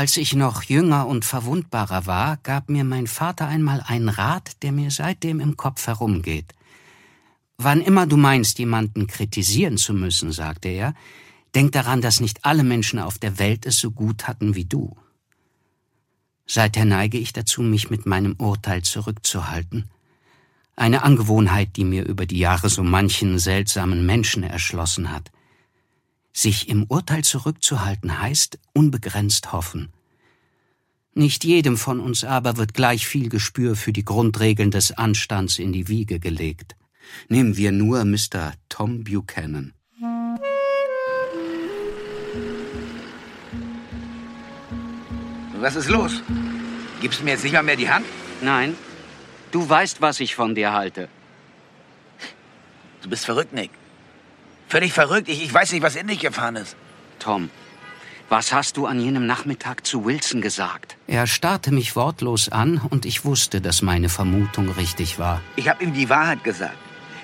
als ich noch jünger und verwundbarer war, gab mir mein Vater einmal einen Rat, der mir seitdem im Kopf herumgeht. Wann immer du meinst, jemanden kritisieren zu müssen, sagte er, denk daran, dass nicht alle Menschen auf der Welt es so gut hatten wie du. Seither neige ich dazu, mich mit meinem Urteil zurückzuhalten. Eine Angewohnheit, die mir über die Jahre so manchen seltsamen Menschen erschlossen hat. Sich im Urteil zurückzuhalten heißt unbegrenzt hoffen. Nicht jedem von uns aber wird gleich viel Gespür für die Grundregeln des Anstands in die Wiege gelegt. Nehmen wir nur Mr. Tom Buchanan. Was ist los? Gibst du mir jetzt nicht mal mehr die Hand? Nein. Du weißt, was ich von dir halte. Du bist verrückt, Nick. Völlig verrückt. Ich, ich weiß nicht, was in dich gefahren ist. Tom, was hast du an jenem Nachmittag zu Wilson gesagt? Er starrte mich wortlos an und ich wusste, dass meine Vermutung richtig war. Ich habe ihm die Wahrheit gesagt.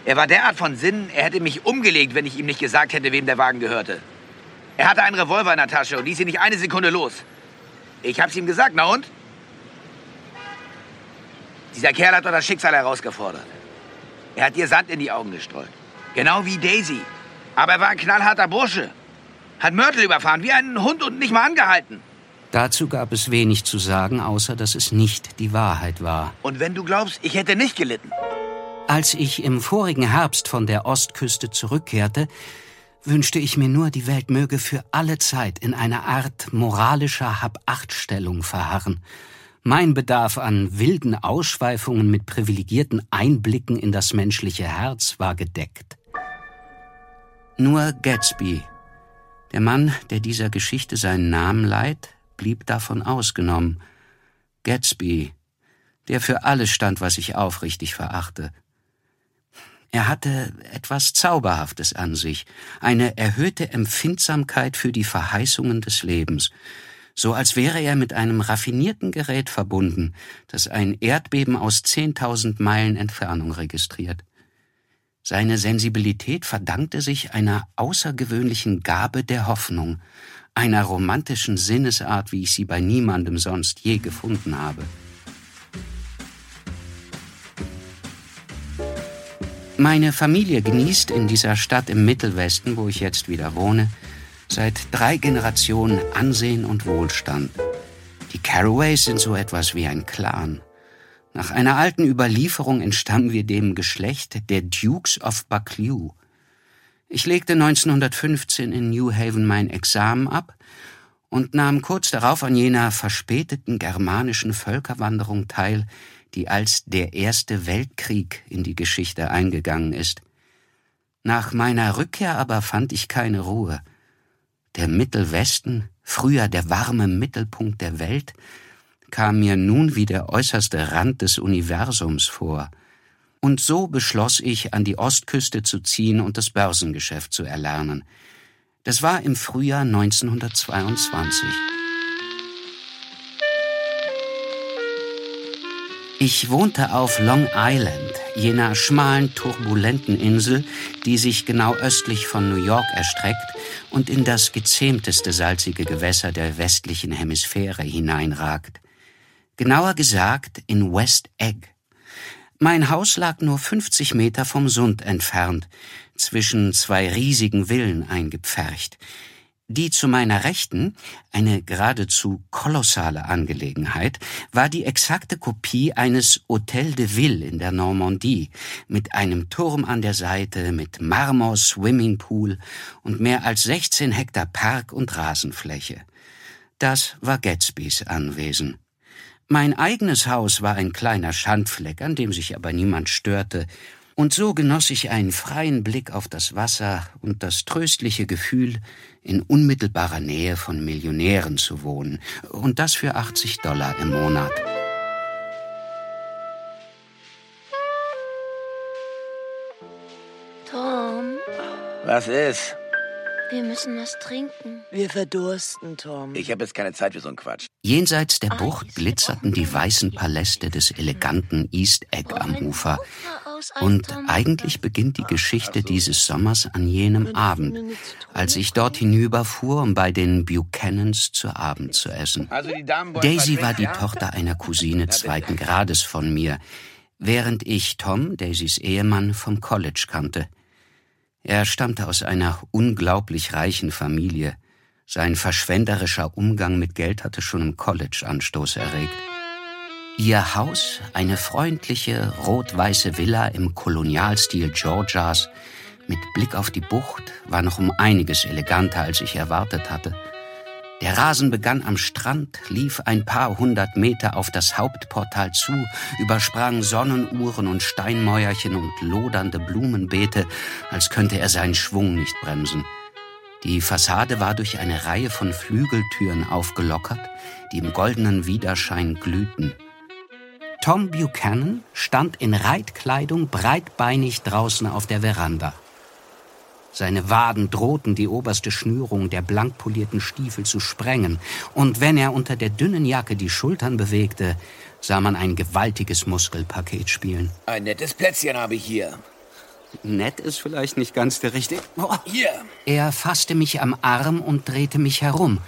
Er war derart von Sinnen, er hätte mich umgelegt, wenn ich ihm nicht gesagt hätte, wem der Wagen gehörte. Er hatte einen Revolver in der Tasche und ließ ihn nicht eine Sekunde los. Ich hab's ihm gesagt, na und? Dieser Kerl hat doch das Schicksal herausgefordert. Er hat ihr Sand in die Augen gestreut. Genau wie Daisy. Aber er war ein knallharter Bursche. Hat Mörtel überfahren, wie einen Hund und nicht mal angehalten. Dazu gab es wenig zu sagen, außer dass es nicht die Wahrheit war. Und wenn du glaubst, ich hätte nicht gelitten. Als ich im vorigen Herbst von der Ostküste zurückkehrte, wünschte ich mir nur, die Welt möge für alle Zeit in einer Art moralischer Habachtstellung verharren. Mein Bedarf an wilden Ausschweifungen mit privilegierten Einblicken in das menschliche Herz war gedeckt. Nur Gatsby, der Mann, der dieser Geschichte seinen Namen leiht, blieb davon ausgenommen. Gatsby, der für alles stand, was ich aufrichtig verachte. Er hatte etwas Zauberhaftes an sich, eine erhöhte Empfindsamkeit für die Verheißungen des Lebens, so als wäre er mit einem raffinierten Gerät verbunden, das ein Erdbeben aus zehntausend Meilen Entfernung registriert. Seine Sensibilität verdankte sich einer außergewöhnlichen Gabe der Hoffnung, einer romantischen Sinnesart, wie ich sie bei niemandem sonst je gefunden habe. Meine Familie genießt in dieser Stadt im Mittelwesten, wo ich jetzt wieder wohne, seit drei Generationen Ansehen und Wohlstand. Die Caraways sind so etwas wie ein Clan. Nach einer alten Überlieferung entstammen wir dem Geschlecht der Dukes of Buccleuch. Ich legte 1915 in New Haven mein Examen ab und nahm kurz darauf an jener verspäteten germanischen Völkerwanderung teil, die als der Erste Weltkrieg in die Geschichte eingegangen ist. Nach meiner Rückkehr aber fand ich keine Ruhe. Der Mittelwesten, früher der warme Mittelpunkt der Welt, kam mir nun wie der äußerste Rand des Universums vor. Und so beschloss ich, an die Ostküste zu ziehen und das Börsengeschäft zu erlernen. Das war im Frühjahr 1922. Ich wohnte auf Long Island, jener schmalen, turbulenten Insel, die sich genau östlich von New York erstreckt und in das gezähmteste salzige Gewässer der westlichen Hemisphäre hineinragt. Genauer gesagt in West Egg. Mein Haus lag nur 50 Meter vom Sund entfernt, zwischen zwei riesigen Villen eingepfercht. Die zu meiner Rechten, eine geradezu kolossale Angelegenheit, war die exakte Kopie eines Hotel de Ville in der Normandie, mit einem Turm an der Seite, mit Marmor-Swimmingpool und mehr als 16 Hektar Park und Rasenfläche. Das war Gatsbys Anwesen. Mein eigenes Haus war ein kleiner Schandfleck, an dem sich aber niemand störte, und so genoss ich einen freien Blick auf das Wasser und das tröstliche Gefühl, in unmittelbarer Nähe von Millionären zu wohnen. Und das für 80 Dollar im Monat. Tom, Was ist? Wir müssen was trinken. Wir verdursten, Tom. Ich habe jetzt keine Zeit für so einen Quatsch. Jenseits der Bucht glitzerten die weißen Paläste des eleganten East Egg am Ufer, Und eigentlich beginnt die Geschichte dieses Sommers an jenem Abend, als ich dort hinüberfuhr, um bei den Buchanans zu Abend zu essen. Also Daisy war die? Tochter einer Cousine zweiten Grades von mir, während ich Tom, Daisys Ehemann, vom College kannte. Er stammte aus einer unglaublich reichen Familie. Sein verschwenderischer Umgang mit Geld hatte schon im College Anstoß erregt. Ihr Haus, eine freundliche, rot-weiße Villa im Kolonialstil Georgias, mit Blick auf die Bucht, war noch um einiges eleganter, als ich erwartet hatte. Der Rasen begann am Strand, lief ein paar hundert Meter auf das Hauptportal zu, übersprang Sonnenuhren und Steinmäuerchen und lodernde Blumenbeete, als könnte er seinen Schwung nicht bremsen. Die Fassade war durch eine Reihe von Flügeltüren aufgelockert, die im goldenen Widerschein glühten. Tom Buchanan stand in Reitkleidung breitbeinig draußen auf der Veranda. Seine Waden drohten die oberste Schnürung der blank polierten Stiefel zu sprengen, und wenn er unter der dünnen Jacke die Schultern bewegte, sah man ein gewaltiges Muskelpaket spielen. Ein nettes Plätzchen habe ich hier. Nett ist vielleicht nicht ganz der richtige. Oh. Hier. Er fasste mich am Arm und drehte mich herum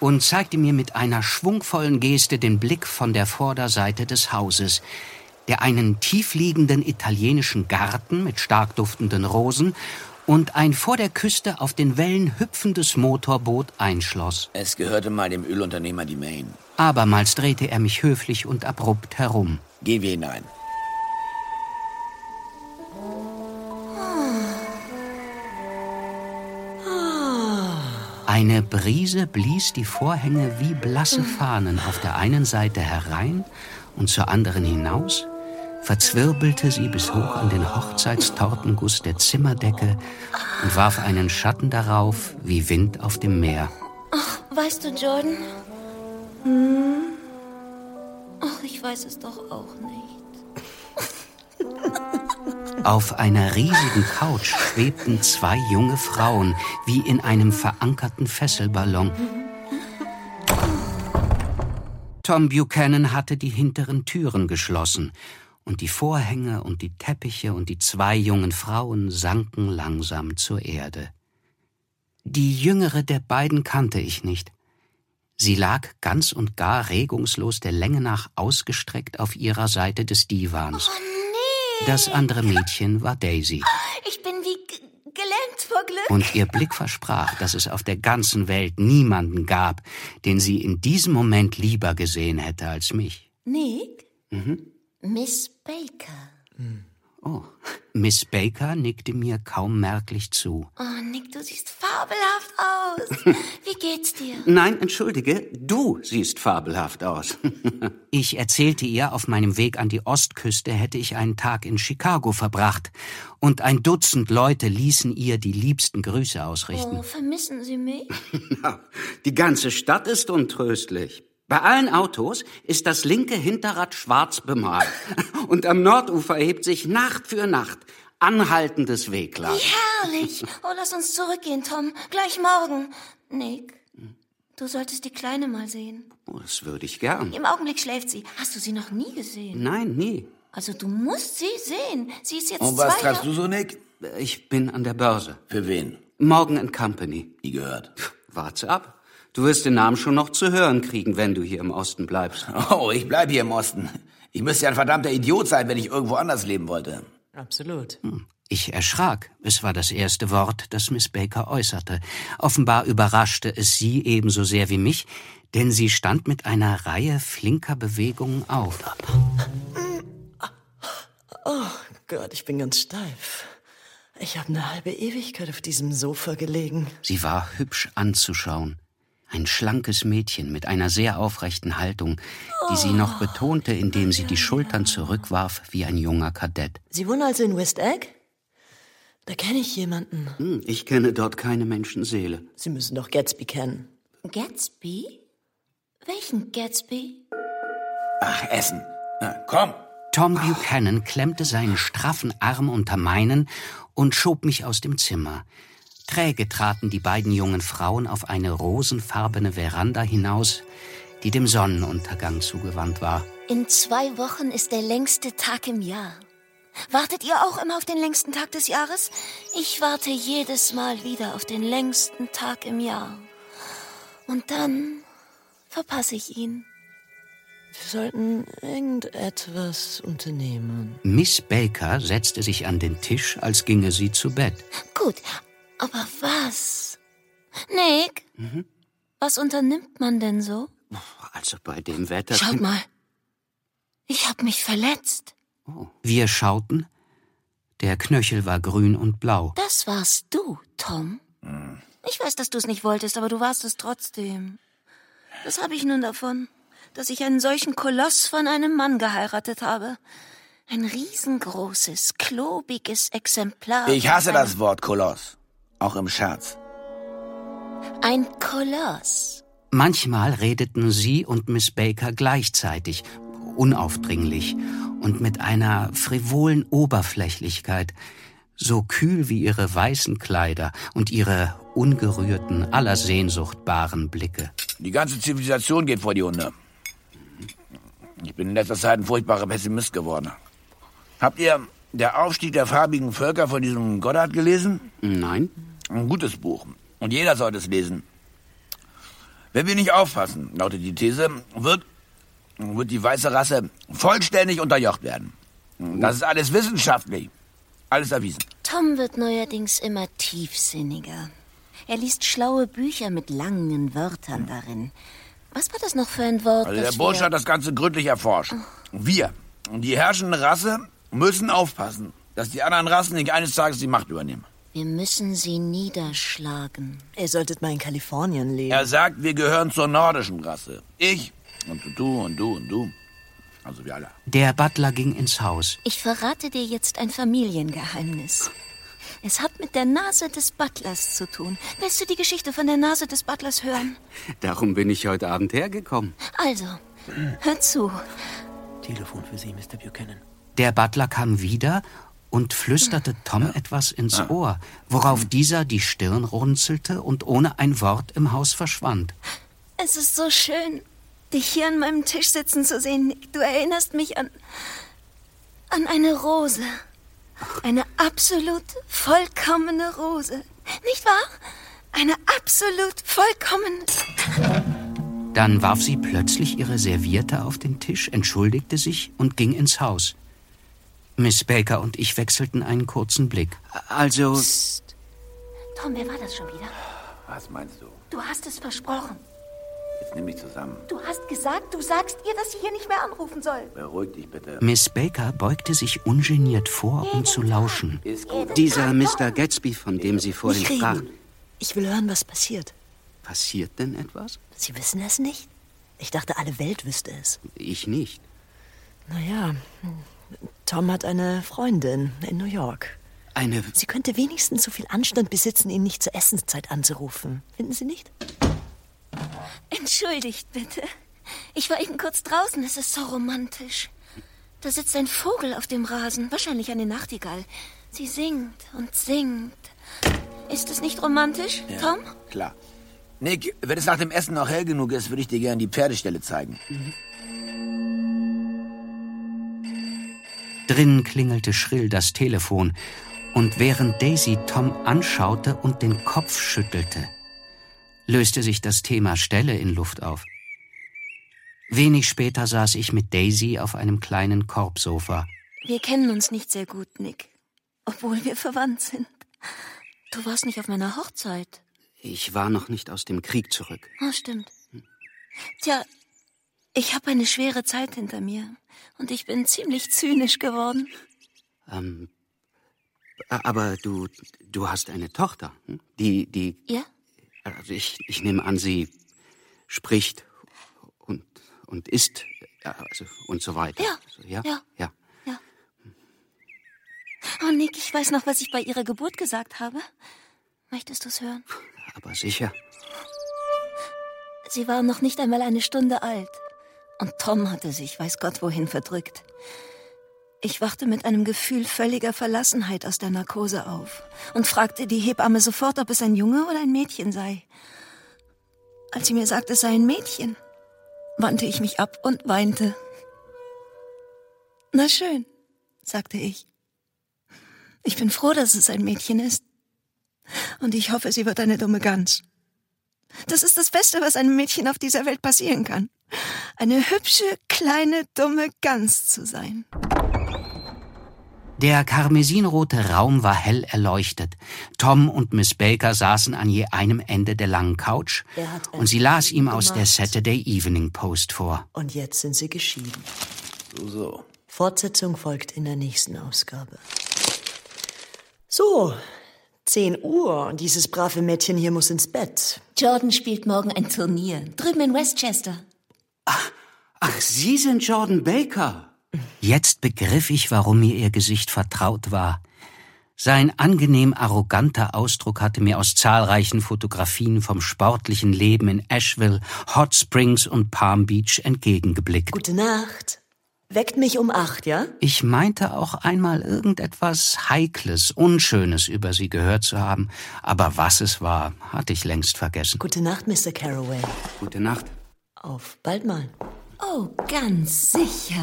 und zeigte mir mit einer schwungvollen Geste den Blick von der Vorderseite des Hauses, der einen tiefliegenden italienischen Garten mit stark duftenden Rosen und ein vor der Küste auf den Wellen hüpfendes Motorboot einschloss. Es gehörte mal dem Ölunternehmer die Maine. Abermals drehte er mich höflich und abrupt herum. Gehen wir hinein. Eine Brise blies die Vorhänge wie blasse Fahnen auf der einen Seite herein und zur anderen hinaus, verzwirbelte sie bis hoch an den Hochzeitstortenguss der Zimmerdecke und warf einen Schatten darauf wie Wind auf dem Meer. Weißt du, Jordan? Hm? Ach, ich weiß es doch auch nicht. Auf einer riesigen Couch schwebten zwei junge Frauen wie in einem verankerten Fesselballon. Tom Buchanan hatte die hinteren Türen geschlossen und die Vorhänge und die Teppiche und die zwei jungen Frauen sanken langsam zur Erde. Die jüngere der beiden kannte ich nicht. Sie lag ganz und gar regungslos der Länge nach ausgestreckt auf ihrer Seite des Divans. Oh nee, Das andere Mädchen war Daisy. ich bin wie gelähmt vor Glück. Und ihr Blick versprach, dass es auf der ganzen Welt niemanden gab, den sie in diesem Moment lieber gesehen hätte als mich. Nick? Miss Baker. Oh, Miss Baker nickte mir kaum merklich zu. Oh, Nick, du siehst fabelhaft aus. Wie geht's dir? Nein, entschuldige, du siehst fabelhaft aus. ich erzählte ihr, auf meinem Weg an die Ostküste hätte ich einen Tag in Chicago verbracht, und ein Dutzend Leute ließen ihr die liebsten Grüße ausrichten. Oh, vermissen Sie mich? Die ganze Stadt ist untröstlich. Bei allen Autos ist das linke Hinterrad schwarz bemalt. Und am Nordufer hebt sich Nacht für Nacht anhaltendes Wehklagen. Herrlich. Oh, lass uns zurückgehen, Tom. Gleich morgen. Nick, du solltest die Kleine mal sehen. Oh, das würde ich gern. Im Augenblick schläft sie. Hast du sie noch nie gesehen? Nein, nie. Also du musst sie sehen. Sie ist jetzt Und was zwei treibst du so, Nick? Ich bin an der Börse. Für wen? Morgan and Company. Nie gehört. Warte ab. Du wirst den Namen schon noch zu hören kriegen, wenn du hier im Osten bleibst. Oh, ich bleib hier im Osten. Ich müsste ja ein verdammter Idiot sein, wenn ich irgendwo anders leben wollte. Absolut. Ich erschrak. Es war das erste Wort, das Miss Baker äußerte. Offenbar überraschte es sie ebenso sehr wie mich, denn sie stand mit einer Reihe flinker Bewegungen auf. Oh Gott, ich bin ganz steif. Ich habe eine halbe Ewigkeit auf diesem Sofa gelegen. Sie war hübsch anzuschauen. Ein schlankes Mädchen mit einer sehr aufrechten Haltung, die sie noch betonte, indem sie die Schultern zurückwarf wie ein junger Kadett. Sie wohnen also in West Egg? Da kenne ich jemanden. Hm, Ich kenne dort keine Menschenseele. Sie müssen doch Gatsby kennen. Gatsby? Welchen Gatsby? Ach, Essen. Na, komm. Tom Buchanan klemmte seinen straffen Arm unter meinen und schob mich aus dem Zimmer. Träge traten die beiden jungen Frauen auf eine rosenfarbene Veranda hinaus, die dem Sonnenuntergang zugewandt war. In zwei Wochen ist der längste Tag im Jahr. Wartet ihr auch immer auf den längsten Tag des Jahres? Ich warte jedes Mal wieder auf den längsten Tag im Jahr. Und dann verpasse ich ihn. Wir sollten irgendetwas unternehmen. Miss Baker setzte sich an den Tisch, als ginge sie zu Bett. Gut, aber was? Nick, Mhm. was unternimmt man denn so? Also bei dem Wetter. Schaut mal. Ich hab mich verletzt. Oh. Wir schauten. Der Knöchel war grün und blau. Das warst du, Tom. Ich weiß, dass du es nicht wolltest, aber du warst es trotzdem. Was habe ich nun davon, dass ich einen solchen Koloss von einem Mann geheiratet habe? Ein riesengroßes, klobiges Exemplar. Ich hasse das Wort Koloss. Auch im Scherz. Ein Koloss. Manchmal redeten sie und Miss Baker gleichzeitig, unaufdringlich und mit einer frivolen Oberflächlichkeit, so kühl wie ihre weißen Kleider und ihre ungerührten, aller Sehnsucht baren Blicke. Die ganze Zivilisation geht vor die Hunde. Ich bin in letzter Zeit ein furchtbarer Pessimist geworden. Habt ihr Der Aufstieg der farbigen Völker von diesem Goddard gelesen? Nein. Ein gutes Buch. Und jeder sollte es lesen. Wenn wir nicht aufpassen, lautet die These, wird, wird die weiße Rasse vollständig unterjocht werden. Das ist alles wissenschaftlich. Alles erwiesen. Tom wird neuerdings immer tiefsinniger. Er liest schlaue Bücher mit langen Wörtern darin. Was war das noch für ein Wort? Also der Bursche hat das Ganze gründlich erforscht. Wir, die herrschende Rasse, müssen aufpassen, dass die anderen Rassen nicht eines Tages die Macht übernehmen. Wir müssen sie niederschlagen. Ihr solltet mal in Kalifornien leben. Er sagt, wir gehören zur nordischen Rasse. Ich und du und du und du. Also wir alle. Der Butler ging ins Haus. Ich verrate dir jetzt ein Familiengeheimnis. Es hat mit der Nase des Butlers zu tun. Willst du die Geschichte von der Nase des Butlers hören? Darum bin ich heute Abend hergekommen. Also, hör zu. Telefon für Sie, Mr. Buchanan. Der Butler kam wieder und flüsterte Tom etwas ins Ohr, worauf dieser die Stirn runzelte und ohne ein Wort im Haus verschwand. Es ist so schön, dich hier an meinem Tisch sitzen zu sehen. Nick. Du erinnerst mich an. an eine Rose. Eine absolut vollkommene Rose. Nicht wahr? Eine absolut vollkommene. Dann warf sie plötzlich ihre Serviette auf den Tisch, entschuldigte sich und ging ins Haus. Miss Baker und ich wechselten einen kurzen Blick. Also, Tom, wer war das schon wieder? Was meinst du? Du hast es versprochen. Jetzt nimm mich zusammen. Du hast gesagt, du sagst ihr, dass sie hier nicht mehr anrufen soll. Beruhig dich bitte. Miss Baker beugte sich ungeniert vor, um zu lauschen. Ist gut. Dieser Mr. Gatsby, von dem Sie vorhin Nicht sprachen. reden. Ich will hören, was passiert. Passiert denn etwas? Sie wissen es nicht? Ich dachte, alle Welt wüsste es. Ich nicht. Naja, Tom hat eine Freundin in New York. Eine. Sie könnte wenigstens so viel Anstand besitzen, ihn nicht zur Essenszeit anzurufen. Finden Sie nicht? Entschuldigt bitte. Ich war eben kurz draußen. Es ist so romantisch. Da sitzt ein Vogel auf dem Rasen, wahrscheinlich eine Nachtigall. Sie singt und singt. Ist es nicht romantisch, Tom? Klar. Nick, wenn es nach dem Essen noch hell genug ist, würde ich dir gerne die Pferdestelle zeigen. Drinnen klingelte schrill das Telefon, und während Daisy Tom anschaute und den Kopf schüttelte, löste sich das Thema Stelle in Luft auf. Wenig später saß ich mit Daisy auf einem kleinen Korbsofa. Wir kennen uns nicht sehr gut, Nick. Obwohl wir verwandt sind. Du warst nicht auf meiner Hochzeit. Ich war noch nicht aus dem Krieg zurück. Ah, stimmt. Tja, ich habe eine schwere Zeit hinter mir. Und ich bin ziemlich zynisch geworden. Ähm, aber du, du hast eine Tochter, hm? die, die, Ja? also ich, ich nehme an, sie spricht und, und isst, also, und so weiter. Ja, Also, ja, ja. ja. Oh, Nick, ich weiß noch, was ich bei ihrer Geburt gesagt habe. Möchtest du's hören? Aber sicher. Sie war noch nicht einmal eine Stunde alt. Und Tom hatte sich, weiß Gott wohin, verdrückt. Ich wachte mit einem Gefühl völliger Verlassenheit aus der Narkose auf und fragte die Hebamme sofort, ob es ein Junge oder ein Mädchen sei. Als sie mir sagte, es sei ein Mädchen, wandte ich mich ab und weinte. Na schön, sagte ich. Ich bin froh, dass es ein Mädchen ist. Und ich hoffe, sie wird eine dumme Gans. Das ist das Beste, was einem Mädchen auf dieser Welt passieren kann. Eine hübsche, kleine, dumme Gans zu sein. Der karmesinrote Raum war hell erleuchtet. Tom und Miss Baker saßen an je einem Ende der langen Couch und sie las ihm aus der Saturday Evening Post vor. Und jetzt sind sie geschieden. So, so. Fortsetzung folgt in der nächsten Ausgabe. So, 10 Uhr und dieses brave Mädchen hier muss ins Bett. Jordan spielt morgen ein Turnier. Drüben in Westchester. Ach, Sie sind Jordan Baker. Jetzt begriff ich, warum mir ihr Gesicht vertraut war. Sein angenehm arroganter Ausdruck hatte mir aus zahlreichen Fotografien vom sportlichen Leben in Asheville, Hot Springs und Palm Beach entgegengeblickt. Gute Nacht. Weckt mich um acht, ja? Ich meinte auch einmal irgendetwas Heikles, Unschönes über sie gehört zu haben, aber was es war, hatte ich längst vergessen. Gute Nacht, Mr. Carraway. Gute Nacht. Auf bald mal. Oh, ganz sicher.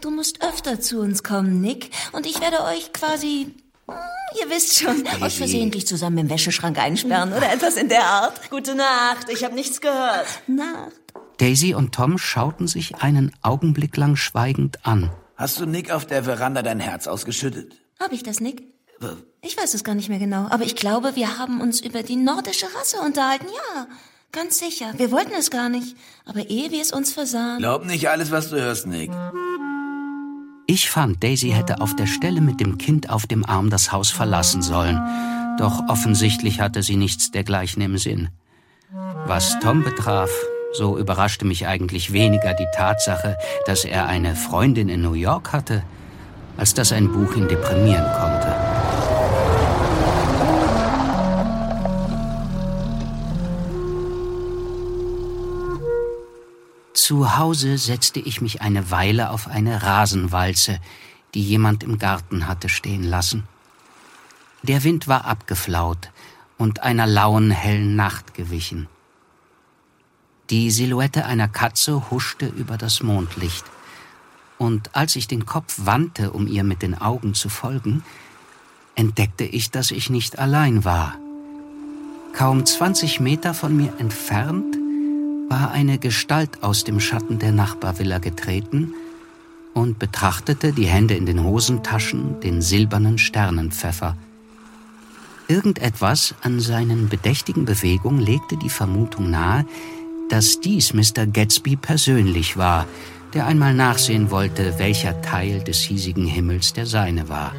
Du musst öfter zu uns kommen, Nick. Und ich werde euch quasi, hm, ihr wisst schon, euch versehentlich zusammen im Wäscheschrank einsperren oder etwas in der Art. Gute Nacht. Ich habe nichts gehört. Nacht. Daisy und Tom schauten sich einen Augenblick lang schweigend an. Hast du Nick auf der Veranda dein Herz ausgeschüttet? Hab ich das, Nick? Ich weiß es gar nicht mehr genau, aber ich glaube, wir haben uns über die nordische Rasse unterhalten, ja. Ganz sicher. Wir wollten es gar nicht. Aber ehe wir es uns versahen. Glaub nicht alles, was du hörst, Nick. Ich fand, Daisy hätte auf der Stelle mit dem Kind auf dem Arm das Haus verlassen sollen. Doch offensichtlich hatte sie nichts dergleichen im Sinn. Was Tom betraf, so überraschte mich eigentlich weniger die Tatsache, dass er eine Freundin in New York hatte, als dass ein Buch ihn deprimieren konnte. Zu Hause setzte ich mich eine Weile auf eine Rasenwalze, die jemand im Garten hatte stehen lassen. Der Wind war abgeflaut und einer lauen, hellen Nacht gewichen. Die Silhouette einer Katze huschte über das Mondlicht. Und als ich den Kopf wandte, um ihr mit den Augen zu folgen, entdeckte ich, dass ich nicht allein war. Kaum 20 Meter von mir entfernt war eine Gestalt aus dem Schatten der Nachbarvilla getreten und betrachtete die Hände in den Hosentaschen den silbernen Sternenpfeffer. Irgendetwas an seinen bedächtigen Bewegungen legte die Vermutung nahe, dass dies Mr. Gatsby persönlich war, der einmal nachsehen wollte, welcher Teil des hiesigen Himmels der seine war.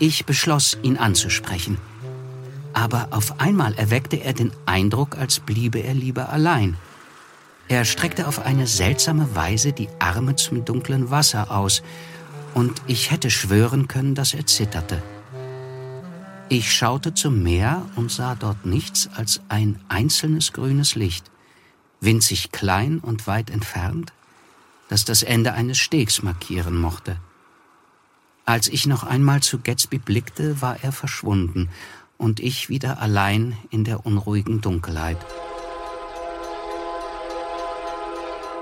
Ich beschloss, ihn anzusprechen. Aber auf einmal erweckte er den Eindruck, als bliebe er lieber allein. Er streckte auf eine seltsame Weise die Arme zum dunklen Wasser aus, und ich hätte schwören können, dass er zitterte. Ich schaute zum Meer und sah dort nichts als ein einzelnes grünes Licht winzig klein und weit entfernt, das das Ende eines Stegs markieren mochte. Als ich noch einmal zu Gatsby blickte, war er verschwunden und ich wieder allein in der unruhigen Dunkelheit.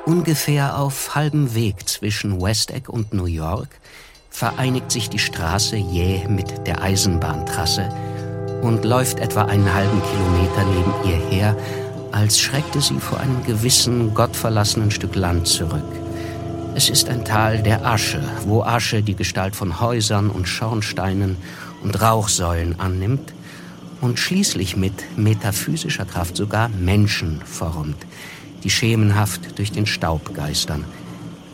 Ungefähr auf halbem Weg zwischen Westegg und New York vereinigt sich die Straße jäh mit der Eisenbahntrasse und läuft etwa einen halben Kilometer neben ihr her, als schreckte sie vor einem gewissen, gottverlassenen Stück Land zurück. Es ist ein Tal der Asche, wo Asche die Gestalt von Häusern und Schornsteinen und Rauchsäulen annimmt und schließlich mit metaphysischer Kraft sogar Menschen formt, die schemenhaft durch den Staub geistern.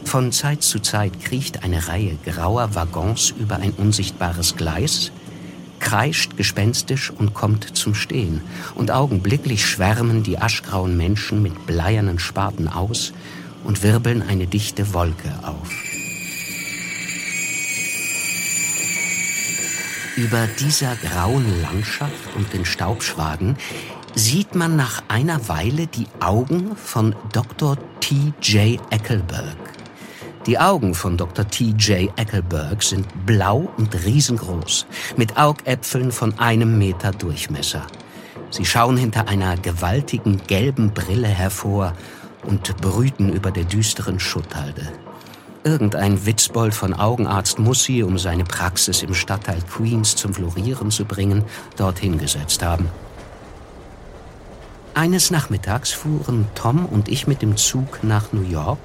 Von Zeit zu Zeit kriecht eine Reihe grauer Waggons über ein unsichtbares Gleis, kreischt gespenstisch und kommt zum Stehen. Und augenblicklich schwärmen die aschgrauen Menschen mit bleiernen Spaten aus und wirbeln eine dichte Wolke auf. Über dieser grauen Landschaft und den Staubschwaden sieht man nach einer Weile die Augen von Dr. T. J. Eckelberg. Die Augen von Dr. T.J. Eckelberg sind blau und riesengroß, mit Augäpfeln von einem Meter Durchmesser. Sie schauen hinter einer gewaltigen gelben Brille hervor und brüten über der düsteren Schutthalde. Irgendein Witzbold von Augenarzt muss sie, um seine Praxis im Stadtteil Queens zum Florieren zu bringen, dorthin gesetzt haben. Eines Nachmittags fuhren Tom und ich mit dem Zug nach New York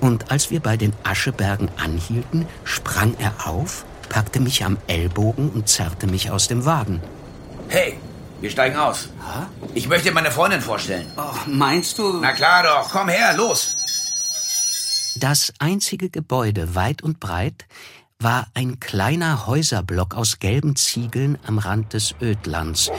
und als wir bei den Aschebergen anhielten, sprang er auf, packte mich am Ellbogen und zerrte mich aus dem Wagen. Hey, wir steigen aus. Ich möchte meine Freundin vorstellen. Oh, meinst du? Na klar doch, komm her, los. Das einzige Gebäude weit und breit war ein kleiner Häuserblock aus gelben Ziegeln am Rand des Ödlands,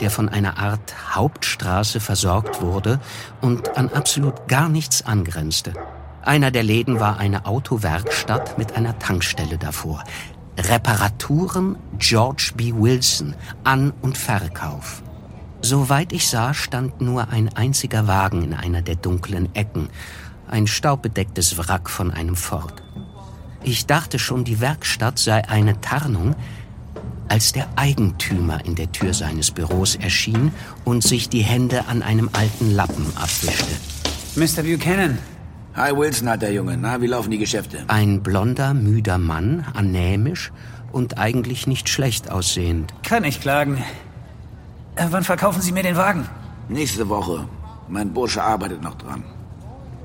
der von einer Art Hauptstraße versorgt wurde und an absolut gar nichts angrenzte. Einer der Läden war eine Autowerkstatt mit einer Tankstelle davor. Reparaturen George B. Wilson, An- und Verkauf. Soweit ich sah, stand nur ein einziger Wagen in einer der dunklen Ecken, ein staubbedecktes Wrack von einem Ford. Ich dachte schon, die Werkstatt sei eine Tarnung, als der Eigentümer in der Tür seines Büros erschien und sich die Hände an einem alten Lappen abwischte. Mr. Buchanan. Hi Wilson hat der Junge. Na, wie laufen die Geschäfte? Ein blonder, müder Mann, anämisch und eigentlich nicht schlecht aussehend. Kann ich klagen. Äh, wann verkaufen Sie mir den Wagen? Nächste Woche. Mein Bursche arbeitet noch dran.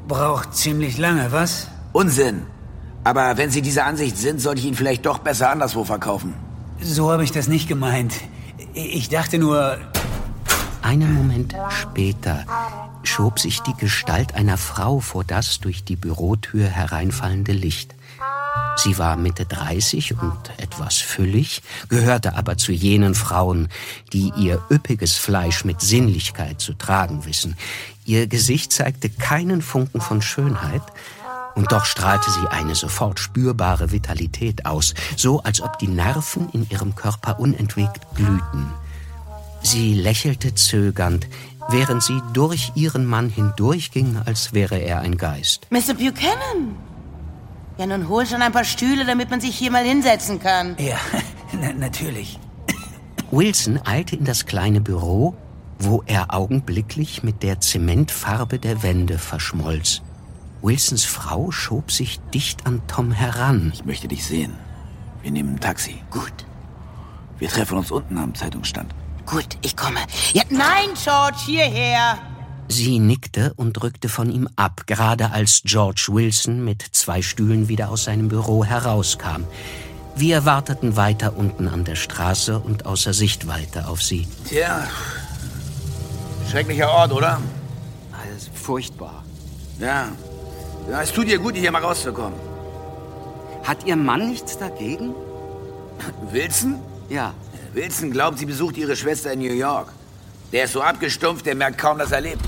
Braucht ziemlich lange, was? Unsinn. Aber wenn Sie dieser Ansicht sind, sollte ich ihn vielleicht doch besser anderswo verkaufen. So habe ich das nicht gemeint. Ich dachte nur, Einen Moment später schob sich die Gestalt einer Frau vor das durch die Bürotür hereinfallende Licht. Sie war Mitte 30 und etwas füllig, gehörte aber zu jenen Frauen, die ihr üppiges Fleisch mit Sinnlichkeit zu tragen wissen. Ihr Gesicht zeigte keinen Funken von Schönheit, und doch strahlte sie eine sofort spürbare Vitalität aus, so als ob die Nerven in ihrem Körper unentwegt glühten. Sie lächelte zögernd, während sie durch ihren Mann hindurchging, als wäre er ein Geist. Mr. Buchanan! Ja, nun hol schon ein paar Stühle, damit man sich hier mal hinsetzen kann. ja, na, natürlich. Wilson eilte in das kleine Büro, wo er augenblicklich mit der Zementfarbe der Wände verschmolz. Wilsons Frau schob sich dicht an Tom heran. Ich möchte dich sehen. Wir nehmen ein Taxi. Gut, Wir treffen uns unten am Zeitungsstand. gut, ich komme. Ja, nein, George, hierher! Sie nickte und rückte von ihm ab, gerade als George Wilson mit zwei Stühlen wieder aus seinem Büro herauskam. Wir warteten weiter unten an der Straße und außer Sichtweite auf sie. Tja, schrecklicher Ort, oder? Alles furchtbar. Ja. ja. Es tut dir gut, hier mal rauszukommen. Hat Ihr Mann nichts dagegen? Wilson? Ja. Wilson glaubt, sie besucht ihre Schwester in New York. Der ist so abgestumpft, der merkt kaum, dass er lebt.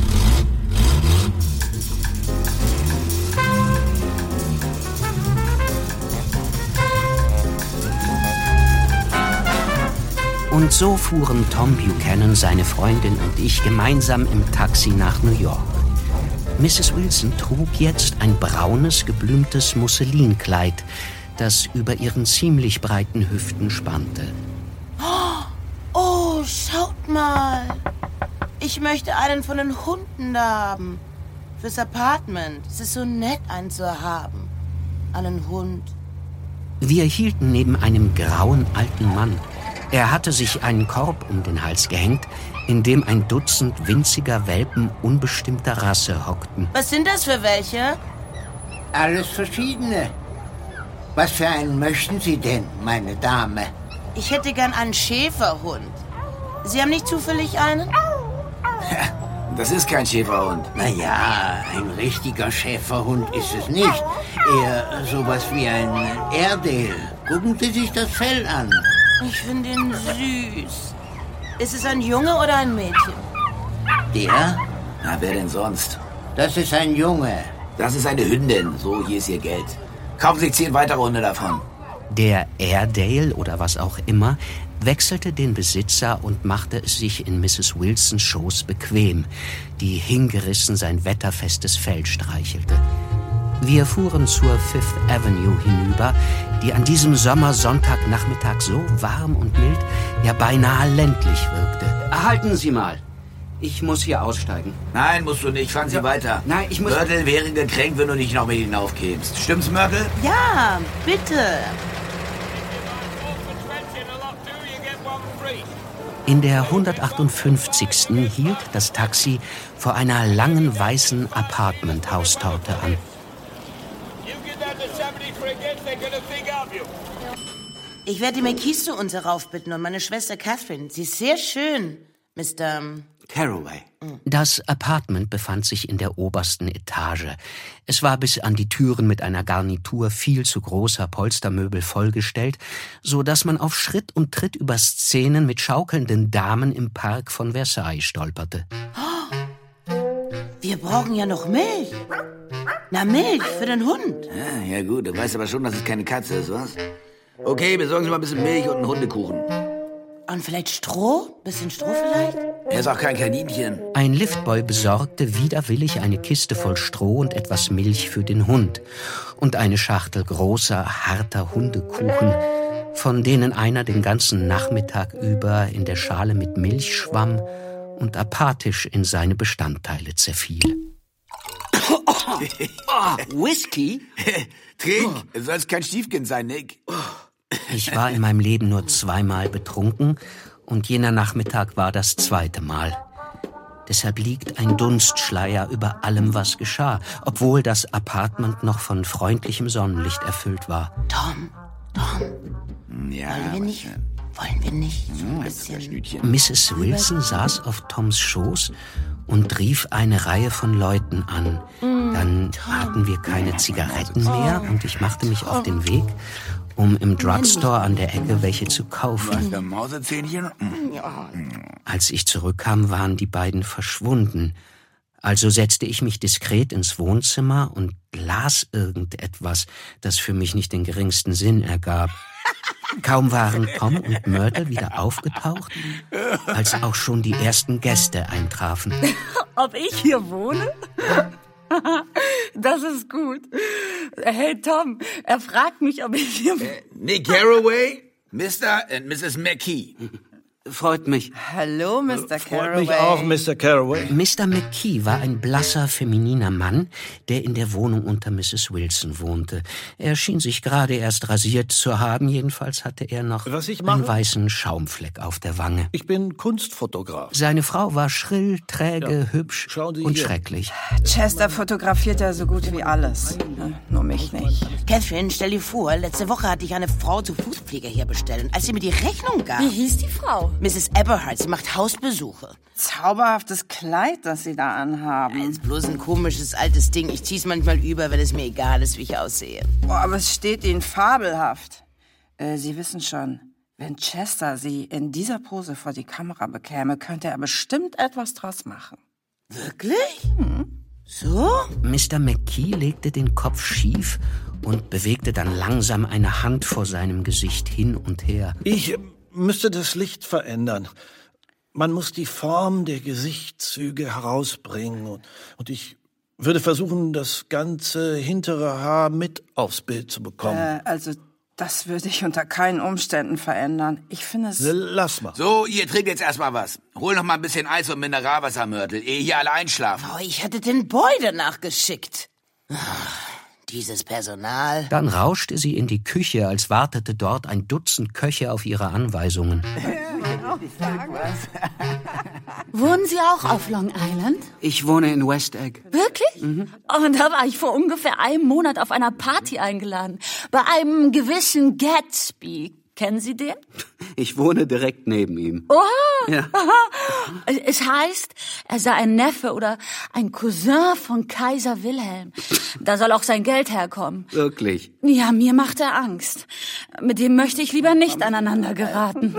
Und so fuhren Tom Buchanan, seine Freundin und ich gemeinsam im Taxi nach New York. Mrs. Wilson trug jetzt ein braunes, geblümtes Musselinkleid, das über ihren ziemlich breiten Hüften spannte. Oh, schaut mal. Ich möchte einen von den Hunden da haben. Fürs Apartment. Es ist so nett, einen zu haben. Einen Hund. Wir hielten neben einem grauen alten Mann. Er hatte sich einen Korb um den Hals gehängt, in dem ein Dutzend winziger Welpen unbestimmter Rasse hockten. Was sind das für welche? Alles verschiedene. Was für einen möchten Sie denn, meine Dame? Ich hätte gern einen Schäferhund. Sie haben nicht zufällig einen? Das ist kein Schäferhund. Naja, ein richtiger Schäferhund ist es nicht. Eher sowas wie ein Airedale. Gucken Sie sich das Fell an. Ich finde ihn süß. Ist es ein Junge oder ein Mädchen? Der? Na, wer denn sonst? Das ist ein Junge. Das ist eine Hündin. So, hier ist ihr Geld. Kaufen Sie zehn weitere Hunde davon. Der Airedale oder was auch immer wechselte den Besitzer und machte es sich in Mrs. Wilsons Schoß bequem, die hingerissen sein wetterfestes Fell streichelte. Wir fuhren zur Fifth Avenue hinüber, die an diesem Sommersonntagnachmittag so warm und mild, ja beinahe ländlich wirkte. Erhalten Sie mal. Ich muss hier aussteigen. Nein, musst du nicht. Fahren Sie weiter. Nein, ich muss- Mörtel wäre gekränkt, wenn du nicht noch mit hinaufkämst. Stimmt's, Mörtel? Ja, bitte. In der 158. hielt das Taxi vor einer langen weißen Apartment-Haustorte an. Ich werde die McKees zu uns heraufbitten und meine Schwester Catherine. Sie ist sehr schön, Mr. Caraway. Das Apartment befand sich in der obersten Etage. Es war bis an die Türen mit einer Garnitur viel zu großer Polstermöbel vollgestellt, so dass man auf Schritt und Tritt über Szenen mit schaukelnden Damen im Park von Versailles stolperte. Wir brauchen ja noch Milch. Na, Milch für den Hund. Ja, ja gut, du weißt aber schon, dass es keine Katze ist, was? Okay, besorgen Sie mal ein bisschen Milch und einen Hundekuchen. Und vielleicht Stroh? Bisschen Stroh vielleicht? Er ist auch kein Kaninchen. Ein Liftboy besorgte widerwillig eine Kiste voll Stroh und etwas Milch für den Hund und eine Schachtel großer, harter Hundekuchen, von denen einer den ganzen Nachmittag über in der Schale mit Milch schwamm und apathisch in seine Bestandteile zerfiel. Whisky? Trink, du sollst kein Stiefkind sein, Nick. Ich war in meinem Leben nur zweimal betrunken und jener Nachmittag war das zweite Mal. Deshalb liegt ein Dunstschleier über allem, was geschah, obwohl das Apartment noch von freundlichem Sonnenlicht erfüllt war. Tom, Tom, Ja, wollen wir nicht, wollen wir nicht so ein bisschen... Mrs. Wilson saß auf Toms Schoß und rief eine Reihe von Leuten an. Dann hatten wir keine Zigaretten mehr und ich machte mich auf den Weg, um im Drugstore an der Ecke welche zu kaufen. Mausezähnchen? Als ich zurückkam, waren die beiden verschwunden. Also setzte ich mich diskret ins Wohnzimmer und las irgendetwas, das für mich nicht den geringsten Sinn ergab. Kaum waren Tom und Myrtle wieder aufgetaucht, als auch schon die ersten Gäste eintrafen. Ob ich hier wohne? Das ist gut. Hey Tom, er fragt mich, ob ich hier. Nick Caraway, Mr. and Mrs. McKee. Freut mich. Hallo, Mr. Freut mich auch, Mr. Caraway. Mr. McKee war ein blasser, femininer Mann, der in der Wohnung unter Mrs. Wilson wohnte. Er schien sich gerade erst rasiert zu haben, jedenfalls hatte er noch Was ich einen weißen Schaumfleck auf der Wange. Ich bin Kunstfotograf. Seine Frau war schrill, träge, hübsch Schauen Sie und hier. schrecklich. Chester fotografiert ja so gut wie alles. Nur mich nicht. Catherine, stell dir vor, letzte Woche hatte ich eine Frau zu Fußpflege hier bestellt. Und als sie mir die Rechnung gab... Wie hieß die Frau? Mrs. Eberhard, sie macht Hausbesuche. Zauberhaftes Kleid, das Sie da anhaben. Ist bloß ein komisches altes Ding. Ich zieh's manchmal über, wenn es mir egal ist, wie ich aussehe. Oh, aber es steht Ihnen fabelhaft. Äh, Sie wissen schon, wenn Chester Sie in dieser Pose vor die Kamera bekäme, könnte er bestimmt etwas draus machen. Wirklich? So? Mr. McKee legte den Kopf schief und bewegte dann langsam eine Hand vor seinem Gesicht hin und her. Ich müsste das Licht verändern. Man muss die Form der Gesichtszüge herausbringen. Und, und ich würde versuchen, das ganze hintere Haar mit aufs Bild zu bekommen. Äh, also, das würde ich unter keinen Umständen verändern. Ich finde es. Lass mal. So, ihr trinkt jetzt erstmal was. Hol noch mal ein bisschen Eis und Mineralwasser, Mörtel, ehe hier alle einschlafen. Oh, ich hatte den Boy danach geschickt. Ah, Dieses Personal. Dann rauschte sie in die Küche, als wartete dort ein Dutzend Köche auf ihre Anweisungen. Wohnen Sie auch auf Long Island? Ich wohne in West Egg. Wirklich? Oh, und da war ich vor ungefähr einem Monat auf einer Party eingeladen. Bei einem gewissen Gatsby. Kennen Sie den? Ich wohne direkt neben ihm. Oha! Ja. Es heißt, er sei ein Neffe oder ein Cousin von Kaiser Wilhelm. Da soll auch sein Geld herkommen. Wirklich. Ja, mir macht er Angst. Mit dem möchte ich lieber nicht aneinander geraten.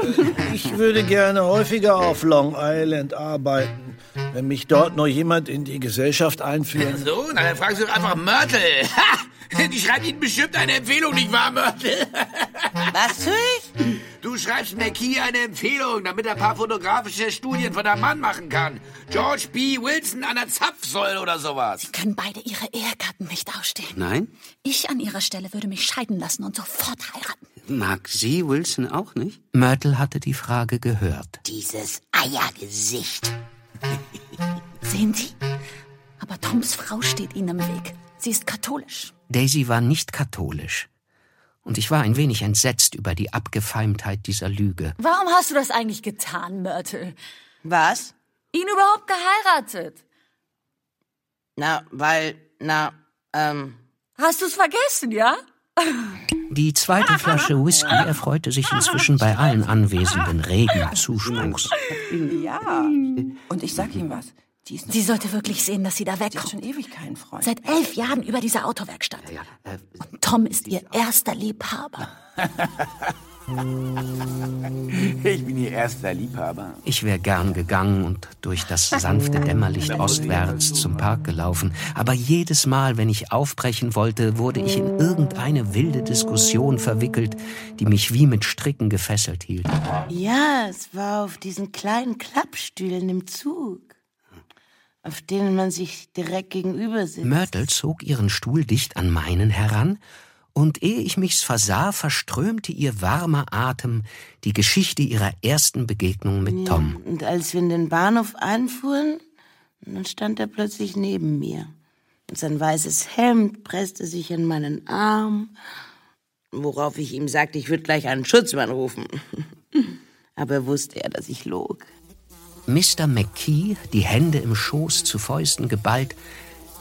Ich würde gerne häufiger auf Long Island arbeiten, wenn mich dort noch jemand in die Gesellschaft einführen. So, na, dann fragen Sie doch einfach Mörtel. Ha! Die schreibt Ihnen bestimmt eine Empfehlung, nicht wahr, Mörtel? Was tue ich? Du schreibst McKee eine Empfehlung, damit er ein paar fotografische Studien von deinem Mann machen kann. George B. Wilson an der Zapfsäule oder sowas. Können beide ihre Ehegatten nicht ausstehen. Nein? Ich an ihrer Stelle würde mich scheiden lassen und sofort heiraten. Mag sie Wilson auch nicht? Myrtle hatte die Frage gehört. Dieses Eiergesicht. Sehen Sie? Aber Toms Frau steht Ihnen im Weg. Sie ist katholisch. Daisy war nicht katholisch. Und ich war ein wenig entsetzt über die Abgefeimtheit dieser Lüge. Warum hast du das eigentlich getan, Myrtle? Was? Ihn überhaupt geheiratet? Na, weil, na, ähm. Hast du's vergessen, ja? Die zweite Flasche Whisky erfreute sich inzwischen bei allen Anwesenden regen Zuspruchs. Ja. Und ich sag ihm was. Die ist noch Sie sollte wirklich sehen, dass sie da die hat wegkommt. schon ewig keinen Freund. Seit elf Jahren über diese Autowerkstatt. Und Tom ist ihr erster Liebhaber. Ich bin ihr erster Liebhaber. Ich wäre gern gegangen und durch das sanfte Dämmerlicht ostwärts zum Park gelaufen. Aber jedes Mal, wenn ich aufbrechen wollte, wurde ich in irgendeine wilde Diskussion verwickelt, die mich wie mit Stricken gefesselt hielt. Ja, es war auf diesen kleinen Klappstühlen im Zug, auf denen man sich direkt gegenüber sitzt. Myrtle zog ihren Stuhl dicht an meinen heran, und ehe ich mich's versah, verströmte ihr warmer Atem die Geschichte ihrer ersten Begegnung mit Tom. Und als wir in den Bahnhof einfuhren, dann stand er plötzlich neben mir. Und sein weißes Hemd presste sich an meinen Arm, worauf ich ihm sagte, ich würde gleich einen Schutzmann rufen. Aber wusste er, dass ich log. Mr. McKee, die Hände im Schoß zu Fäusten geballt,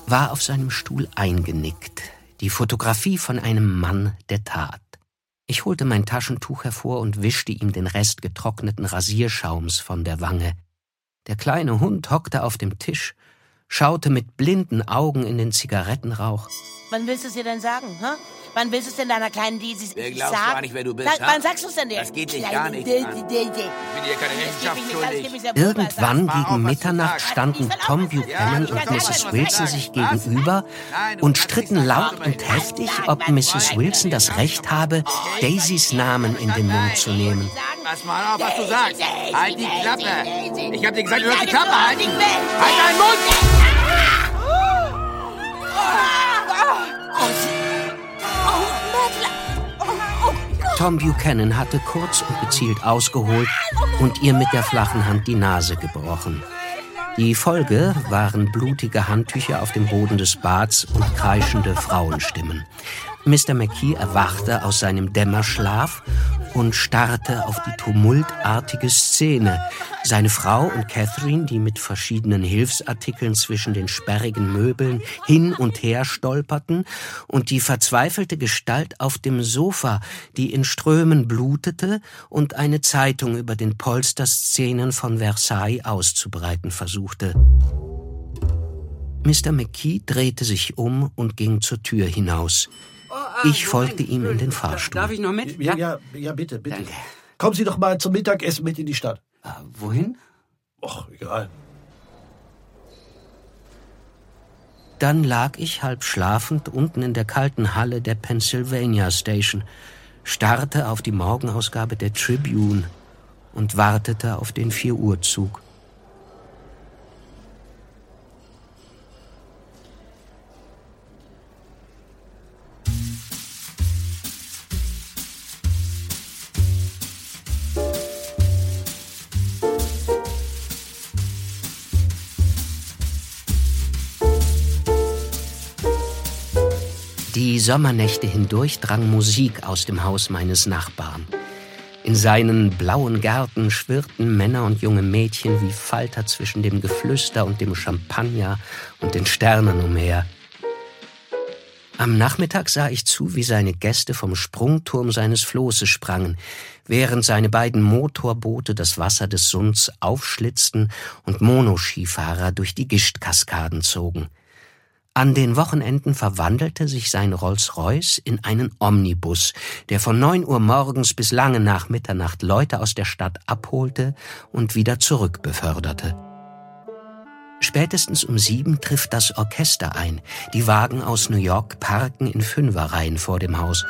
war auf seinem Stuhl eingenickt. Die Fotografie von einem Mann der Tat. Ich holte mein Taschentuch hervor und wischte ihm den Rest getrockneten Rasierschaums von der Wange. Der kleine Hund hockte auf dem Tisch, schaute mit blinden Augen in den Zigarettenrauch. Wann willst du es dir denn sagen, hä? Wann willst du es denn deiner kleinen Daisy Wer ich glaubst sag? gar nicht, wer du bist, Sag, wann sagst du es denn dir? Das geht dich gar Daisy, an. Ich bin dir keine Rechenschaft schuldig. Irgendwann gegen Mitternacht standen Tom Buchanan und Mrs. Wilson sich gegenüber und stritten laut und heftig, ob Mrs. Wilson das Recht habe, Daisys Namen in den Mund zu nehmen. Pass mal auf, was du sagst. Halt die Klappe. Ich hab dir gesagt, du sollst die Klappe halten. Halt deinen Mund! Tom Buchanan hatte kurz und gezielt ausgeholt und ihr mit der flachen Hand die Nase gebrochen. Die Folge waren blutige Handtücher auf dem Boden des Bads und kreischende Frauenstimmen. Mr. McKee erwachte aus seinem Dämmerschlaf und starrte auf die tumultartige Szene. Seine Frau und Catherine, die mit verschiedenen Hilfsartikeln zwischen den sperrigen Möbeln hin und her stolperten, und die verzweifelte Gestalt auf dem Sofa, die in Strömen blutete und eine Zeitung über den Polsterszenen von Versailles auszubreiten versuchte. Mr. McKee drehte sich um und ging zur Tür hinaus. Ich folgte ihm in den Fahrstuhl. Darf ich noch mit? Ja, ja, ja bitte, bitte. Danke. Kommen Sie doch mal zum Mittagessen mit in die Stadt. Wohin? Och, egal. Dann lag ich halb schlafend unten in der kalten Halle der Pennsylvania Station, starrte auf die Morgenausgabe der Tribune und wartete auf den Vier-Uhr-Zug. Die Sommernächte hindurch drang Musik aus dem Haus meines Nachbarn. In seinen blauen Gärten schwirrten Männer und junge Mädchen wie Falter zwischen dem Geflüster und dem Champagner und den Sternen umher. Am Nachmittag sah ich zu, wie seine Gäste vom Sprungturm seines Flosses sprangen, während seine beiden Motorboote das Wasser des Sunds aufschlitzten und Monoskifahrer durch die Gischtkaskaden zogen. An den Wochenenden verwandelte sich sein Rolls-Royce in einen Omnibus, der von neun Uhr morgens bis lange nach Mitternacht Leute aus der Stadt abholte und wieder zurückbeförderte. Spätestens um sieben trifft das Orchester ein. Die Wagen aus New York parken in Fünferreihen vor dem Haus.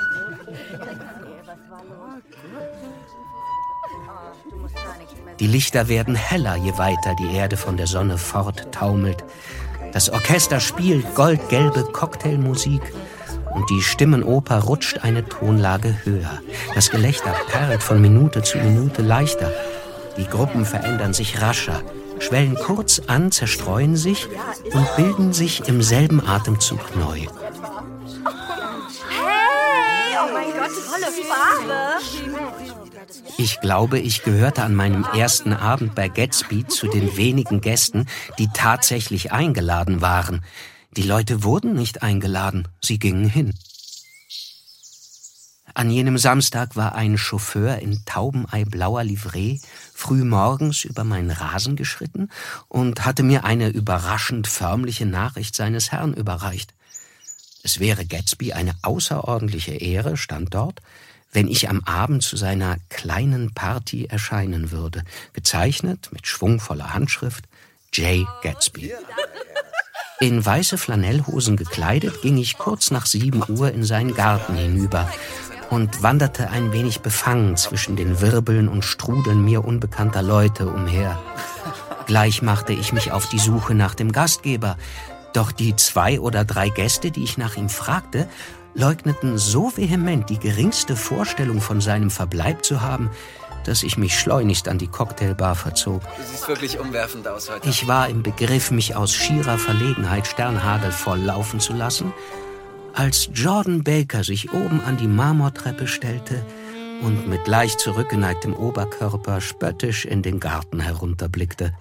Die Lichter werden heller, je weiter die Erde von der Sonne forttaumelt. Das Orchester spielt goldgelbe Cocktailmusik und die Stimmenoper rutscht eine Tonlage höher. Das Gelächter perlt von Minute zu Minute leichter. Die Gruppen verändern sich rascher. schwellen kurz an, zerstreuen sich und bilden sich im selben Atemzug neu. Hey, oh mein Gott, tolle Farbe. Ich glaube, ich gehörte an meinem ersten Abend bei Gatsby zu den wenigen Gästen, die tatsächlich eingeladen waren. Die Leute wurden nicht eingeladen, sie gingen hin. An jenem Samstag war ein Chauffeur in taubeneiblauer Livree früh morgens über meinen Rasen geschritten und hatte mir eine überraschend förmliche Nachricht seines Herrn überreicht. Es wäre Gatsby eine außerordentliche Ehre, stand dort, wenn ich am Abend zu seiner kleinen Party erscheinen würde, gezeichnet mit schwungvoller Handschrift J. Gatsby. In weiße Flanellhosen gekleidet ging ich kurz nach sieben Uhr in seinen Garten hinüber und wanderte ein wenig befangen zwischen den Wirbeln und Strudeln mir unbekannter Leute umher. Gleich machte ich mich auf die Suche nach dem Gastgeber, doch die zwei oder drei Gäste, die ich nach ihm fragte, leugneten so vehement die geringste Vorstellung von seinem Verbleib zu haben, dass ich mich schleunigst an die Cocktailbar verzog. Du siehst wirklich umwerfend aus heute. Ich war im Begriff, mich aus schierer Verlegenheit sternhagelvoll laufen zu lassen, als Jordan Baker sich oben an die Marmortreppe stellte und mit leicht zurückgeneigtem Oberkörper spöttisch in den Garten herunterblickte.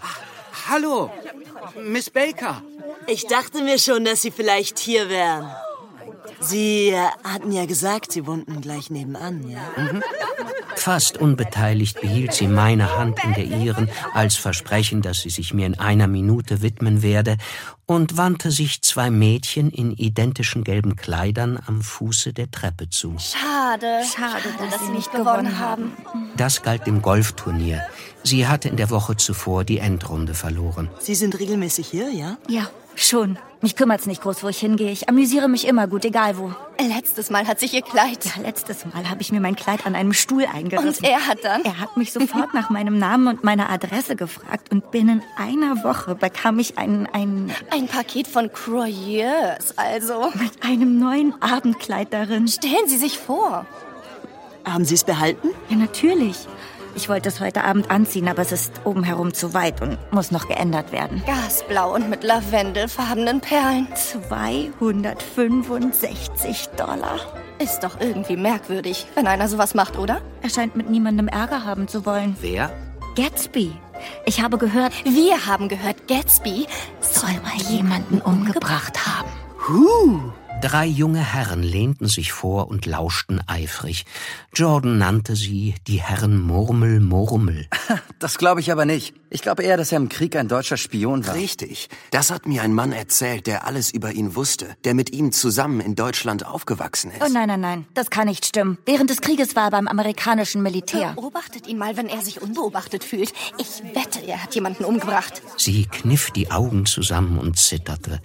Hallo, Miss Baker. Ich dachte mir schon, dass Sie vielleicht hier wären. Sie äh, hatten ja gesagt, Sie wohnten gleich nebenan, ja? Mhm. Fast unbeteiligt behielt sie meine Hand in der ihren als Versprechen, dass sie sich mir in einer Minute widmen werde, und wandte sich zwei Mädchen in identischen gelben Kleidern am Fuße der Treppe zu. Schade, schade, dass, dass sie nicht gewonnen haben. Das galt dem Golfturnier. Sie hatte in der Woche zuvor die Endrunde verloren. Sie sind regelmäßig hier, ja? Ja, schon. Mich kümmert's nicht groß, wo ich hingehe. Ich amüsiere mich immer gut, egal wo. Letztes Mal hat sich ihr Kleid. Ja, letztes Mal habe ich mir mein Kleid an einem Stuhl eingerissen. Und er hat dann? Er hat mich sofort nach meinem Namen und meiner Adresse gefragt und binnen einer Woche bekam ich ein ein ein Paket von Croyeurs, also mit einem neuen Abendkleid darin. Stellen Sie sich vor. Haben Sie es behalten? Ja, natürlich. Ich wollte es heute Abend anziehen, aber es ist oben herum zu weit und muss noch geändert werden. Gasblau und mit lavendelfarbenen Perlen. 265 Dollar. Ist doch irgendwie merkwürdig, wenn einer sowas macht, oder? Er scheint mit niemandem Ärger haben zu wollen. Wer? Gatsby. Ich habe gehört, wir haben gehört, Gatsby soll mal jemanden umgebracht haben. Huh. Drei junge Herren lehnten sich vor und lauschten eifrig. Jordan nannte sie die Herren Murmel Murmel. Das glaube ich aber nicht. Ich glaube eher, dass er im Krieg ein deutscher Spion war. Richtig. Das hat mir ein Mann erzählt, der alles über ihn wusste, der mit ihm zusammen in Deutschland aufgewachsen ist. Oh nein, nein, nein. Das kann nicht stimmen. Während des Krieges war er beim amerikanischen Militär. Beobachtet ihn mal, wenn er sich unbeobachtet fühlt. Ich wette, er hat jemanden umgebracht. Sie kniff die Augen zusammen und zitterte.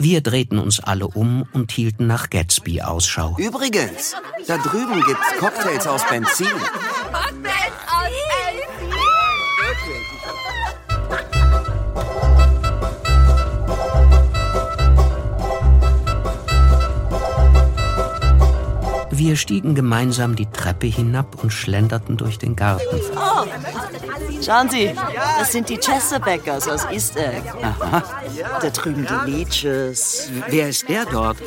Wir drehten uns alle um und hielten nach Gatsby Ausschau. Übrigens, da drüben gibt's Cocktails aus Benzin. Cocktails aus Wir stiegen gemeinsam die Treppe hinab und schlenderten durch den Garten. Oh, schauen Sie, das sind die Chesterbackers aus East Egg. Aha. Da drüben die Leeches. Wer ist der dort?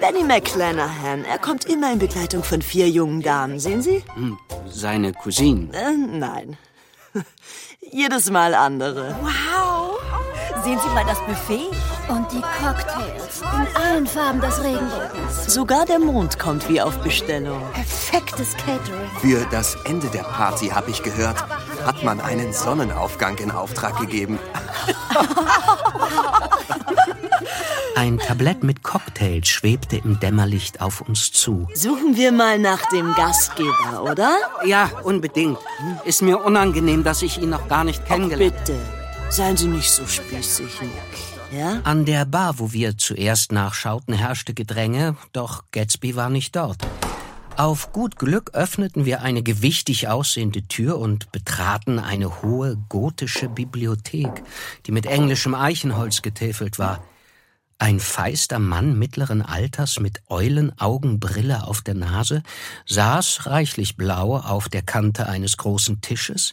Benny McClanahan. Er kommt immer in Begleitung von vier jungen Damen. Sehen Sie? Hm, seine Cousine. Äh, nein. Jedes Mal andere. Wow! Sehen Sie mal das Buffet. Und die Cocktails. In allen Farben des Regenbogens. Sogar der Mond kommt wie auf Bestellung. Perfektes Catering. Für das Ende der Party, habe ich gehört, hat man einen Sonnenaufgang in Auftrag gegeben. Ein Tablett mit Cocktails schwebte im Dämmerlicht auf uns zu. Suchen wir mal nach dem Gastgeber, oder? Ja, unbedingt. Ist mir unangenehm, dass ich ihn noch gar nicht kennengelernt habe. Bitte, seien Sie nicht so spießig, Nick. Ja? An der Bar, wo wir zuerst nachschauten, herrschte Gedränge, doch Gatsby war nicht dort. Auf gut Glück öffneten wir eine gewichtig aussehende Tür und betraten eine hohe gotische Bibliothek, die mit englischem Eichenholz getäfelt war. Ein feister Mann mittleren Alters mit Eulenaugenbrille auf der Nase saß reichlich blau auf der Kante eines großen Tisches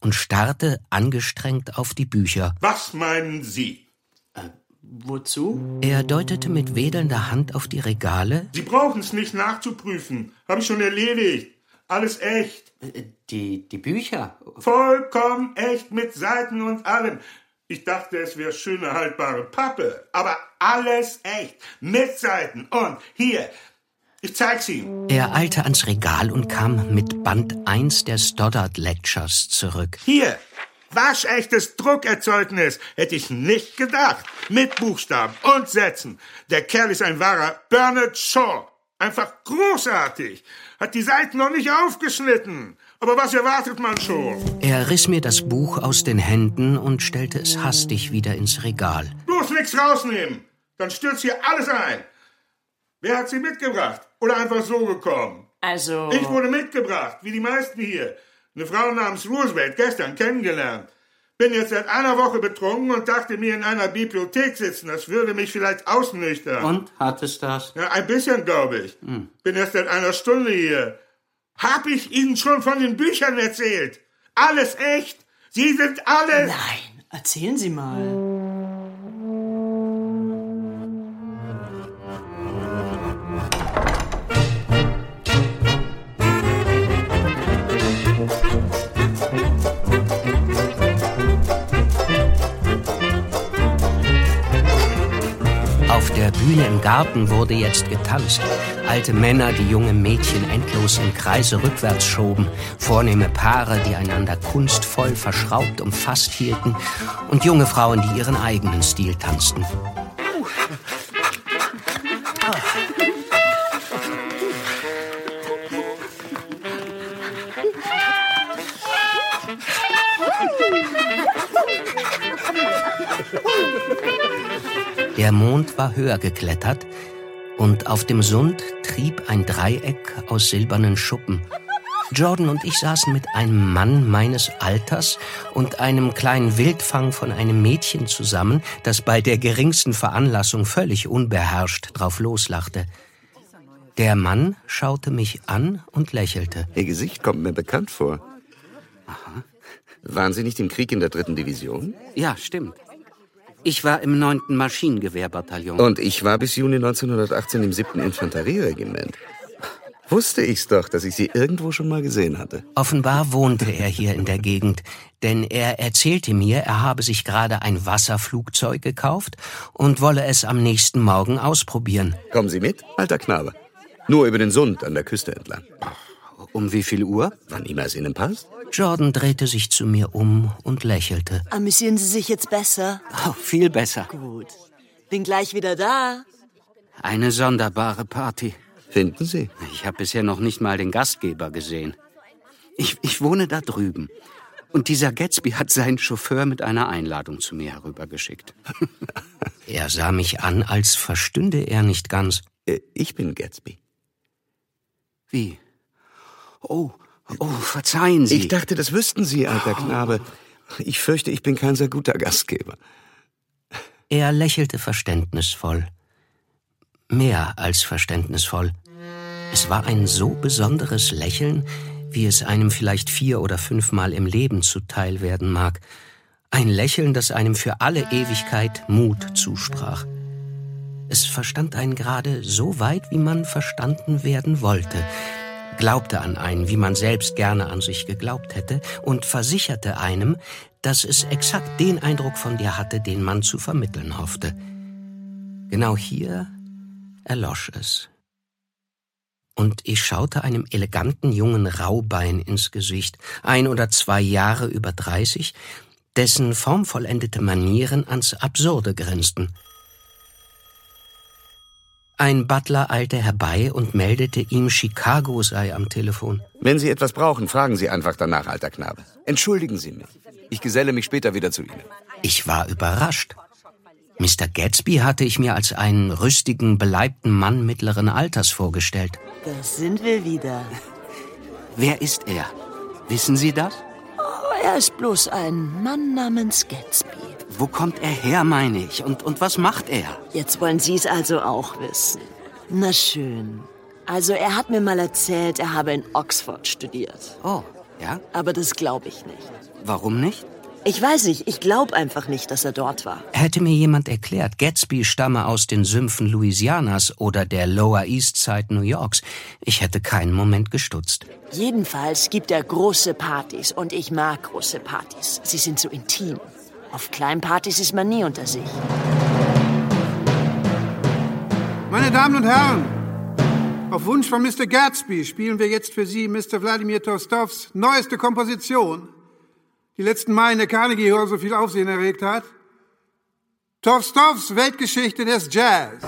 und starrte angestrengt auf die Bücher. Was meinen Sie? Äh, wozu? Er deutete mit wedelnder Hand auf die Regale. Sie brauchen es nicht nachzuprüfen. Habe ich schon erledigt. Alles echt. Äh, die, die Bücher? Vollkommen echt mit Seiten und allem. Ich dachte, es wäre schöne haltbare Pappe, aber alles echt, mit Seiten und hier. Ich zeig's Ihnen. Er eilte ans Regal und kam mit Band 1 der Stoddard Lectures zurück. Hier, waschechtes Druckerzeugnis, hätte ich nicht gedacht. Mit Buchstaben und Sätzen. Der Kerl ist ein wahrer Bernard Shaw. Einfach großartig. Hat die Seiten noch nicht aufgeschnitten. Aber was erwartet man schon? Er riss mir das Buch aus den Händen und stellte es hastig wieder ins Regal. Bloß nichts rausnehmen. Dann stürzt hier alles ein. Wer hat sie mitgebracht? Oder einfach so gekommen? Also. Ich wurde mitgebracht, wie die meisten hier. Eine Frau namens Roosevelt, gestern kennengelernt. Bin jetzt seit einer Woche betrunken und dachte mir in einer Bibliothek sitzen, das würde mich vielleicht ausnüchtern. Und? Hat es das? Ja, ein bisschen, glaube ich. Hm. Bin erst seit einer Stunde hier. Hab ich Ihnen schon von den Büchern erzählt? Alles echt? Sie sind alle. Nein, erzählen Sie mal. Bühne im Garten wurde jetzt getanzt. Alte Männer, die junge Mädchen endlos im Kreise rückwärts schoben, vornehme Paare, die einander kunstvoll verschraubt umfasst hielten und junge Frauen, die ihren eigenen Stil tanzten. Der Mond war höher geklettert und auf dem Sund trieb ein Dreieck aus silbernen Schuppen. Jordan und ich saßen mit einem Mann meines Alters und einem kleinen Wildfang von einem Mädchen zusammen, das bei der geringsten Veranlassung völlig unbeherrscht drauf loslachte. Der Mann schaute mich an und lächelte. Ihr Gesicht kommt mir bekannt vor. Aha. Waren Sie nicht im Krieg in der dritten Division? Ja, stimmt. Ich war im 9. Maschinengewehrbataillon. Und ich war bis Juni 1918 im 7. Infanterieregiment. Wusste ich's doch, dass ich Sie irgendwo schon mal gesehen hatte. Offenbar wohnte er hier in der Gegend, denn er erzählte mir, er habe sich gerade ein Wasserflugzeug gekauft und wolle es am nächsten Morgen ausprobieren. Kommen Sie mit, alter Knabe. Nur über den Sund an der Küste entlang. Um wie viel Uhr? Wann immer es Ihnen passt. Jordan drehte sich zu mir um und lächelte. Amüsieren Sie sich jetzt besser? Oh, viel besser. Gut. Bin gleich wieder da. Eine sonderbare Party. Finden Sie? Ich habe bisher noch nicht mal den Gastgeber gesehen. Ich, ich wohne da drüben. Und dieser Gatsby hat seinen Chauffeur mit einer Einladung zu mir herübergeschickt. er sah mich an, als verstünde er nicht ganz. Äh, ich bin Gatsby. Wie? Oh, Oh, verzeihen Sie. Ich dachte, das wüssten Sie, alter Knabe. Ich fürchte, ich bin kein sehr guter Gastgeber. Er lächelte verständnisvoll. Mehr als verständnisvoll. Es war ein so besonderes Lächeln, wie es einem vielleicht vier oder fünfmal im Leben zuteil werden mag. Ein Lächeln, das einem für alle Ewigkeit Mut zusprach. Es verstand einen gerade so weit, wie man verstanden werden wollte, glaubte an einen, wie man selbst gerne an sich geglaubt hätte, und versicherte einem, dass es exakt den Eindruck von dir hatte, den man zu vermitteln hoffte. Genau hier erlosch es. Und ich schaute einem eleganten jungen Raubein ins Gesicht, ein oder zwei Jahre über dreißig, dessen formvollendete Manieren ans Absurde grenzten. Ein Butler eilte herbei und meldete ihm, Chicago sei am Telefon. Wenn Sie etwas brauchen, fragen Sie einfach danach, alter Knabe. Entschuldigen Sie mich. Ich geselle mich später wieder zu Ihnen. Ich war überrascht. Mr. Gatsby hatte ich mir als einen rüstigen, beleibten Mann mittleren Alters vorgestellt. Das sind wir wieder. Wer ist er? Wissen Sie das? Oh, er ist bloß ein Mann namens Gatsby. Wo kommt er her, meine ich? Und, und was macht er? Jetzt wollen Sie es also auch wissen. Na schön. Also er hat mir mal erzählt, er habe in Oxford studiert. Oh, ja? Aber das glaube ich nicht. Warum nicht? Ich weiß nicht, ich glaube einfach nicht, dass er dort war. Hätte mir jemand erklärt, Gatsby stamme aus den Sümpfen Louisianas oder der Lower East Side New Yorks, ich hätte keinen Moment gestutzt. Jedenfalls gibt er große Partys und ich mag große Partys. Sie sind so intim. Auf kleinen Partys ist man nie unter sich. Meine Damen und Herren, auf Wunsch von Mr. Gatsby spielen wir jetzt für Sie Mr. Wladimir Tostovs neueste Komposition, die letzten Mal in der Carnegie Hall so viel Aufsehen erregt hat. Tostovs Weltgeschichte des Jazz.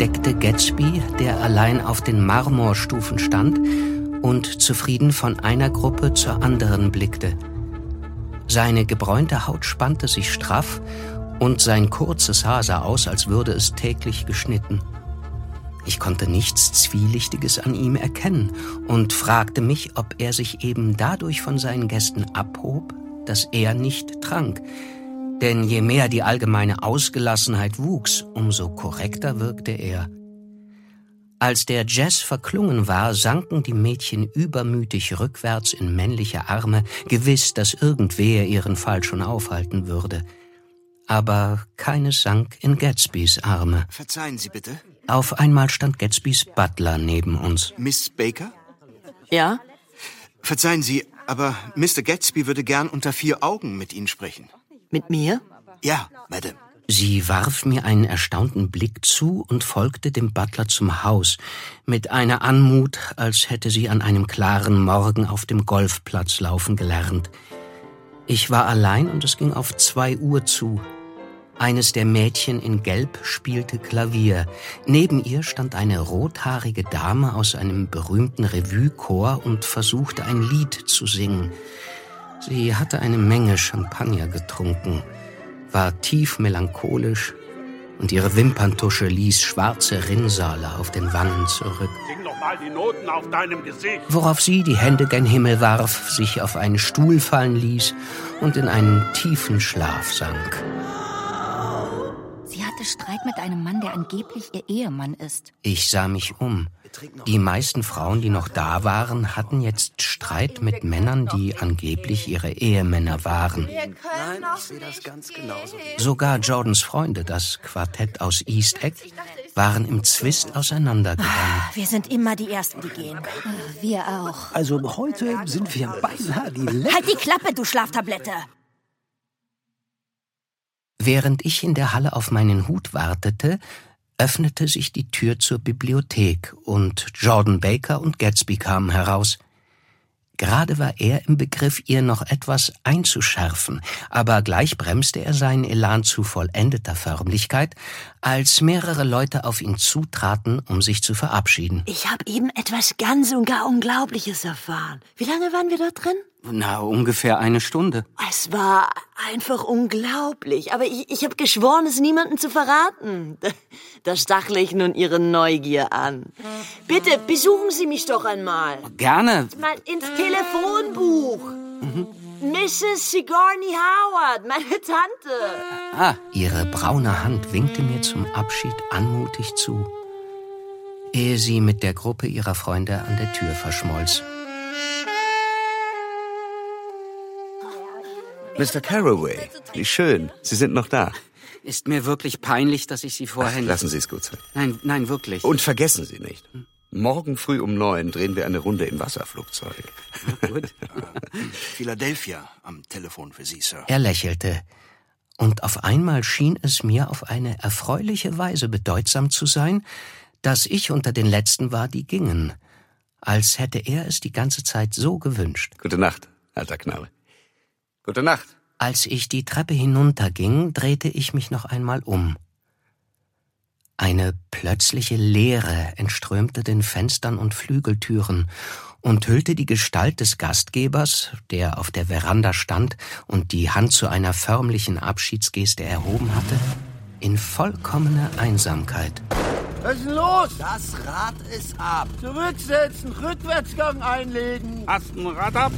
Entdeckte Gatsby, der allein auf den Marmorstufen stand und zufrieden von einer Gruppe zur anderen blickte. Seine gebräunte Haut spannte sich straff und sein kurzes Haar sah aus, als würde es täglich geschnitten. Ich konnte nichts Zwielichtiges an ihm erkennen und fragte mich, ob er sich eben dadurch von seinen Gästen abhob, dass er nicht trank. Denn je mehr die allgemeine Ausgelassenheit wuchs, umso korrekter wirkte er. Als der Jazz verklungen war, sanken die Mädchen übermütig rückwärts in männliche Arme, gewiss, dass irgendwer ihren Fall schon aufhalten würde. Aber keines sank in Gatsbys Arme. Verzeihen Sie bitte. Auf einmal stand Gatsbys Butler neben uns. Miss Baker? Ja? Verzeihen Sie, aber Mr. Gatsby würde gern unter vier Augen mit Ihnen sprechen. Mit mir? Ja, Madame. Sie warf mir einen erstaunten Blick zu und folgte dem Butler zum Haus, mit einer Anmut, als hätte sie an einem klaren Morgen auf dem Golfplatz laufen gelernt. Ich war allein und es ging auf zwei Uhr zu. Eines der Mädchen in Gelb spielte Klavier. Neben ihr stand eine rothaarige Dame aus einem berühmten Revue-Chor und versuchte ein Lied zu singen. Sie hatte eine Menge Champagner getrunken, war tief melancholisch und ihre Wimperntusche ließ schwarze Rinnsale auf den Wangen zurück. Sing doch mal die Noten auf deinem Gesicht. Worauf sie die Hände gen Himmel warf, sich auf einen Stuhl fallen ließ und in einen tiefen Schlaf sank. Sie hatte Streit mit einem Mann, der angeblich ihr Ehemann ist. Ich sah mich um. Die meisten Frauen, die noch da waren, hatten jetzt Streit mit Männern, die angeblich ihre Ehemänner waren. Nein, ich sehe das ganz genauso. Sogar Jordans Freunde, das Quartett aus East Egg, waren im Zwist auseinandergegangen. Wir sind immer die Ersten, die gehen. Wir auch. Also heute sind wir beinahe die Letzten. Halt die Klappe, du Schlaftablette! Während ich in der Halle auf meinen Hut wartete, öffnete sich die Tür zur Bibliothek und Jordan Baker und Gatsby kamen heraus. Gerade war er im Begriff, ihr noch etwas einzuschärfen, aber gleich bremste er seinen Elan zu vollendeter Förmlichkeit, als mehrere Leute auf ihn zutraten, um sich zu verabschieden. Ich habe eben etwas ganz und gar Unglaubliches erfahren. Wie lange waren wir dort drin? Na, ungefähr eine Stunde. Es war einfach unglaublich. Aber ich, ich habe geschworen, es niemandem zu verraten. Da stachle ich nun Ihre Neugier an. Bitte, besuchen Sie mich doch einmal. Gerne. Mal ins Telefonbuch. Mrs. Sigourney Howard, meine Tante. Ah, ihre braune Hand winkte mir zum Abschied anmutig zu, ehe sie mit der Gruppe ihrer Freunde an der Tür verschmolz. Mr. Carraway, wie schön. Sie sind noch da. Ist mir wirklich peinlich, dass ich Sie vorher Ach, lassen Sie es gut sein. Nein, nein, wirklich. Und vergessen Sie nicht. Morgen früh um neun drehen wir eine Runde im Wasserflugzeug. Gut. Philadelphia am Telefon für Sie, Sir. Er lächelte, und auf einmal schien es mir auf eine erfreuliche Weise bedeutsam zu sein, dass ich unter den Letzten war, die gingen, als hätte er es die ganze Zeit so gewünscht. Gute Nacht, alter Knabe. Gute Nacht. Als ich die Treppe hinunterging, drehte ich mich noch einmal um. Eine plötzliche Leere entströmte den Fenstern und Flügeltüren und hüllte die Gestalt des Gastgebers, der auf der Veranda stand und die Hand zu einer förmlichen Abschiedsgeste erhoben hatte, in vollkommene Einsamkeit. Was ist denn los? Das Rad ist ab. Zurücksetzen, Rückwärtsgang einlegen. Hast ein Rad ab?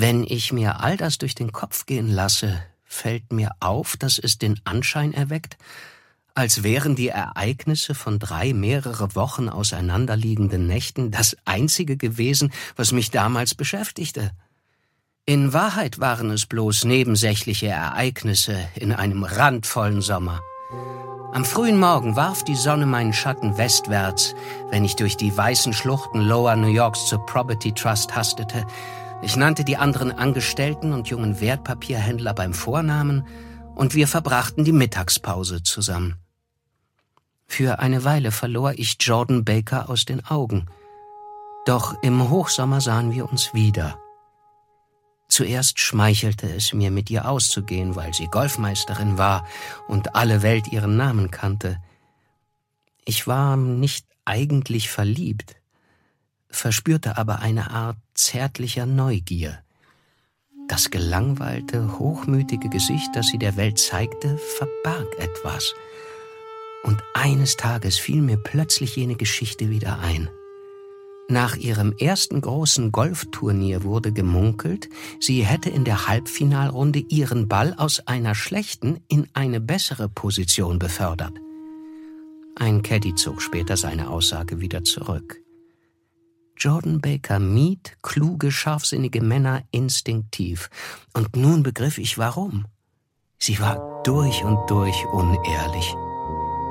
Wenn ich mir all das durch den Kopf gehen lasse, fällt mir auf, dass es den Anschein erweckt, als wären die Ereignisse von drei mehrere Wochen auseinanderliegenden Nächten das einzige gewesen, was mich damals beschäftigte. In Wahrheit waren es bloß nebensächliche Ereignisse in einem randvollen Sommer. Am frühen Morgen warf die Sonne meinen Schatten westwärts, wenn ich durch die weißen Schluchten Lower New Yorks zur Property Trust hastete. Ich nannte die anderen Angestellten und jungen Wertpapierhändler beim Vornamen und wir verbrachten die Mittagspause zusammen. Für eine Weile verlor ich Jordan Baker aus den Augen. Doch im Hochsommer sahen wir uns wieder. Zuerst schmeichelte es mir, mit ihr auszugehen, weil sie Golfmeisterin war und alle Welt ihren Namen kannte. Ich war nicht eigentlich verliebt, verspürte aber eine Art zärtlicher Neugier. Das gelangweilte, hochmütige Gesicht, das sie der Welt zeigte, verbarg etwas. Und eines Tages fiel mir plötzlich jene Geschichte wieder ein. Nach ihrem ersten großen Golfturnier wurde gemunkelt, sie hätte in der Halbfinalrunde ihren Ball aus einer schlechten in eine bessere Position befördert. Ein Caddy zog später seine Aussage wieder zurück. Jordan Baker mied kluge, scharfsinnige Männer instinktiv. Und nun begriff ich warum. Sie war durch und durch unehrlich.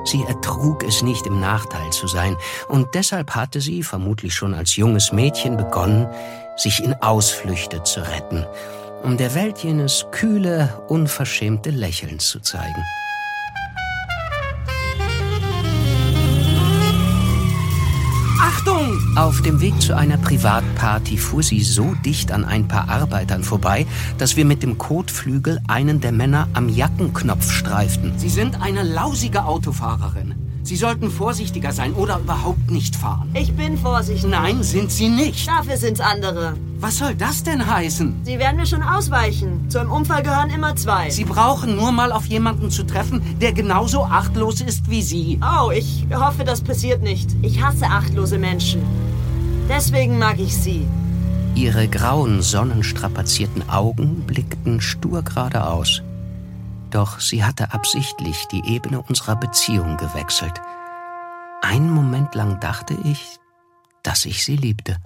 Sie ertrug es nicht, im Nachteil zu sein, und deshalb hatte sie, vermutlich schon als junges Mädchen, begonnen, sich in Ausflüchte zu retten, um der Welt jenes kühle, unverschämte Lächeln zu zeigen. Auf dem Weg zu einer Privatparty fuhr sie so dicht an ein paar Arbeitern vorbei, dass wir mit dem Kotflügel einen der Männer am Jackenknopf streiften. Sie sind eine lausige Autofahrerin. Sie sollten vorsichtiger sein oder überhaupt nicht fahren. Ich bin vorsichtig. Nein, sind Sie nicht. Dafür sind's andere. Was soll das denn heißen? Sie werden mir schon ausweichen. Zu einem Unfall gehören immer zwei. Sie brauchen nur mal auf jemanden zu treffen, der genauso achtlos ist wie Sie. Oh, ich hoffe, das passiert nicht. Ich hasse achtlose Menschen. Deswegen mag ich Sie. Ihre grauen, sonnenstrapazierten Augen blickten stur geradeaus. Doch sie hatte absichtlich die Ebene unserer Beziehung gewechselt. Einen Moment lang dachte ich, dass ich sie liebte.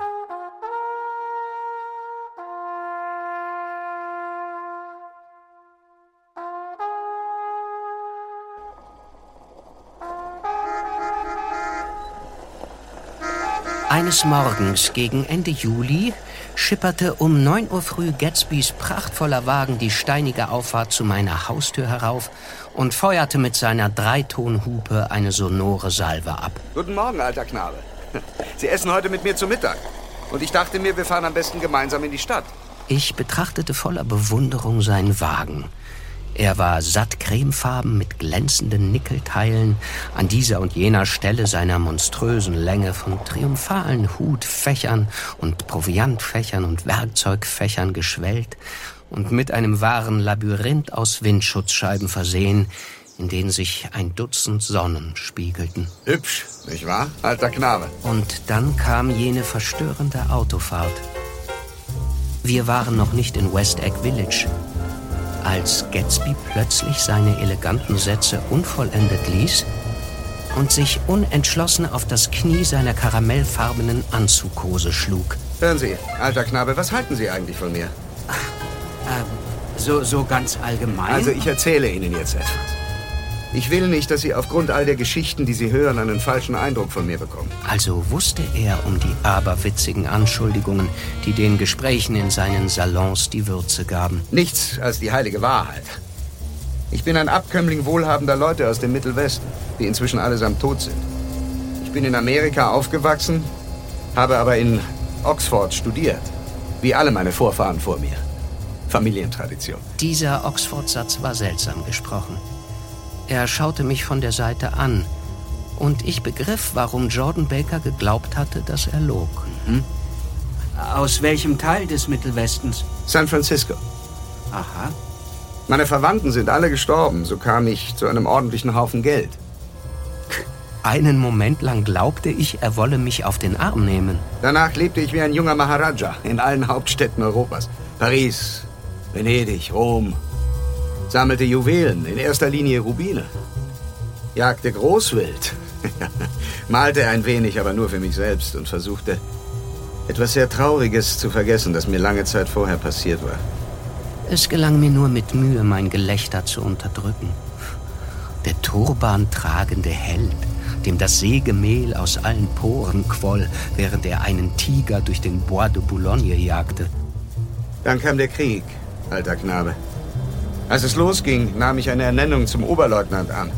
Eines Morgens gegen Ende Juli schipperte um 9 Uhr früh Gatsbys prachtvoller Wagen die steinige Auffahrt zu meiner Haustür herauf und feuerte mit seiner Dreitonhupe eine sonore Salve ab. Guten Morgen, alter Knabe. Sie essen heute mit mir zu Mittag. Und ich dachte mir, wir fahren am besten gemeinsam in die Stadt. Ich betrachtete voller Bewunderung seinen Wagen. Er war satt cremefarben mit glänzenden Nickelteilen, an dieser und jener Stelle seiner monströsen Länge von triumphalen Hutfächern und Proviantfächern und Werkzeugfächern geschwellt und mit einem wahren Labyrinth aus Windschutzscheiben versehen, in denen sich ein Dutzend Sonnen spiegelten. Hübsch, nicht wahr, alter Knabe? Und dann kam jene verstörende Autofahrt. Wir waren noch nicht in West Egg Village, als Gatsby plötzlich seine eleganten Sätze unvollendet ließ und sich unentschlossen auf das Knie seiner karamellfarbenen Anzughose schlug. Hören Sie, alter Knabe, was halten Sie eigentlich von mir? Äh, so, so ganz allgemein? Also ich erzähle Ihnen jetzt etwas. Ich will nicht, dass Sie aufgrund all der Geschichten, die Sie hören, einen falschen Eindruck von mir bekommen. Also wusste er um die aberwitzigen Anschuldigungen, die den Gesprächen in seinen Salons die Würze gaben. Nichts als die heilige Wahrheit. Ich bin ein Abkömmling wohlhabender Leute aus dem Mittelwesten, die inzwischen allesamt tot sind. Ich bin in Amerika aufgewachsen, habe aber in Oxford studiert. Wie alle meine Vorfahren vor mir. Familientradition. Dieser Oxford-Satz war seltsam gesprochen. Er schaute mich von der Seite an. Und ich begriff, warum Jordan Baker geglaubt hatte, dass er log. Mhm. Aus welchem Teil des Mittelwestens? San Francisco. Aha. Meine Verwandten sind alle gestorben, so kam ich zu einem ordentlichen Haufen Geld. Einen Moment lang glaubte ich, er wolle mich auf den Arm nehmen. Danach lebte ich wie ein junger Maharaja in allen Hauptstädten Europas. Paris, Venedig, Rom. Sammelte Juwelen, in erster Linie Rubine. Jagte Großwild. Malte ein wenig, aber nur für mich selbst und versuchte, etwas sehr Trauriges zu vergessen, das mir lange Zeit vorher passiert war. Es gelang mir nur mit Mühe, mein Gelächter zu unterdrücken. Der turbantragende Held, dem das Sägemehl aus allen Poren quoll, während er einen Tiger durch den Bois de Boulogne jagte. Dann kam der Krieg, alter Knabe. Als es losging, nahm ich eine Ernennung zum Oberleutnant an.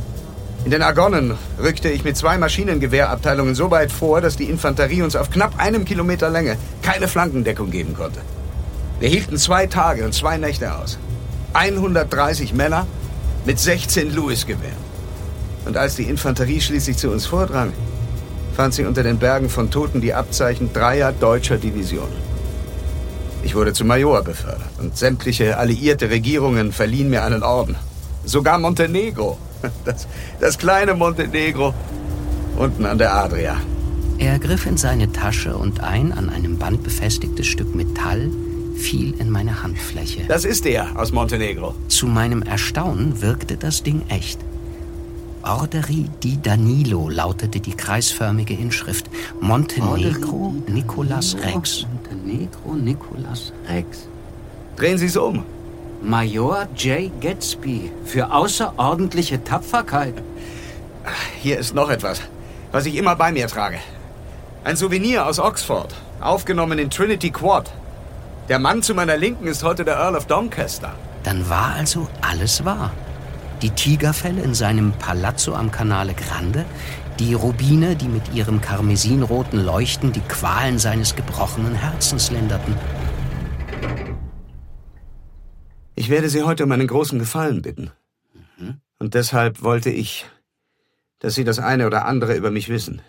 In den Argonnen rückte ich mit zwei Maschinengewehrabteilungen so weit vor, dass die Infanterie uns auf knapp einem Kilometer Länge keine Flankendeckung geben konnte. Wir hielten zwei Tage und zwei Nächte aus. 130 Männer mit 16 Lewis-Gewehren. Und als die Infanterie schließlich zu uns vordrang, fand sie unter den Bergen von Toten die Abzeichen dreier deutscher Divisionen. Ich wurde zum Major befördert und sämtliche alliierte Regierungen verliehen mir einen Orden. Sogar Montenegro, das, das kleine Montenegro, unten an der Adria. Er griff in seine Tasche und ein an einem Band befestigtes Stück Metall fiel in meine Handfläche. Das ist er aus Montenegro. Zu meinem Erstaunen wirkte das Ding echt. Orderie di Danilo lautete die kreisförmige Inschrift. Montenegro Nicolas Rex. Montenegro Nicolas Rex. Drehen Sie es um. Major J. Gatsby für außerordentliche Tapferkeit. Hier ist noch etwas, was ich immer bei mir trage. Ein Souvenir aus Oxford, aufgenommen in Trinity Quad. Der Mann zu meiner Linken ist heute der Earl of Doncaster. Dann war also alles wahr. Die Tigerfälle in seinem Palazzo am Canale Grande, die Rubine, die mit ihrem karmesinroten Leuchten die Qualen seines gebrochenen Herzens linderten. Ich werde Sie heute um einen großen Gefallen bitten. Mhm. Und deshalb wollte ich, dass Sie das eine oder andere über mich wissen.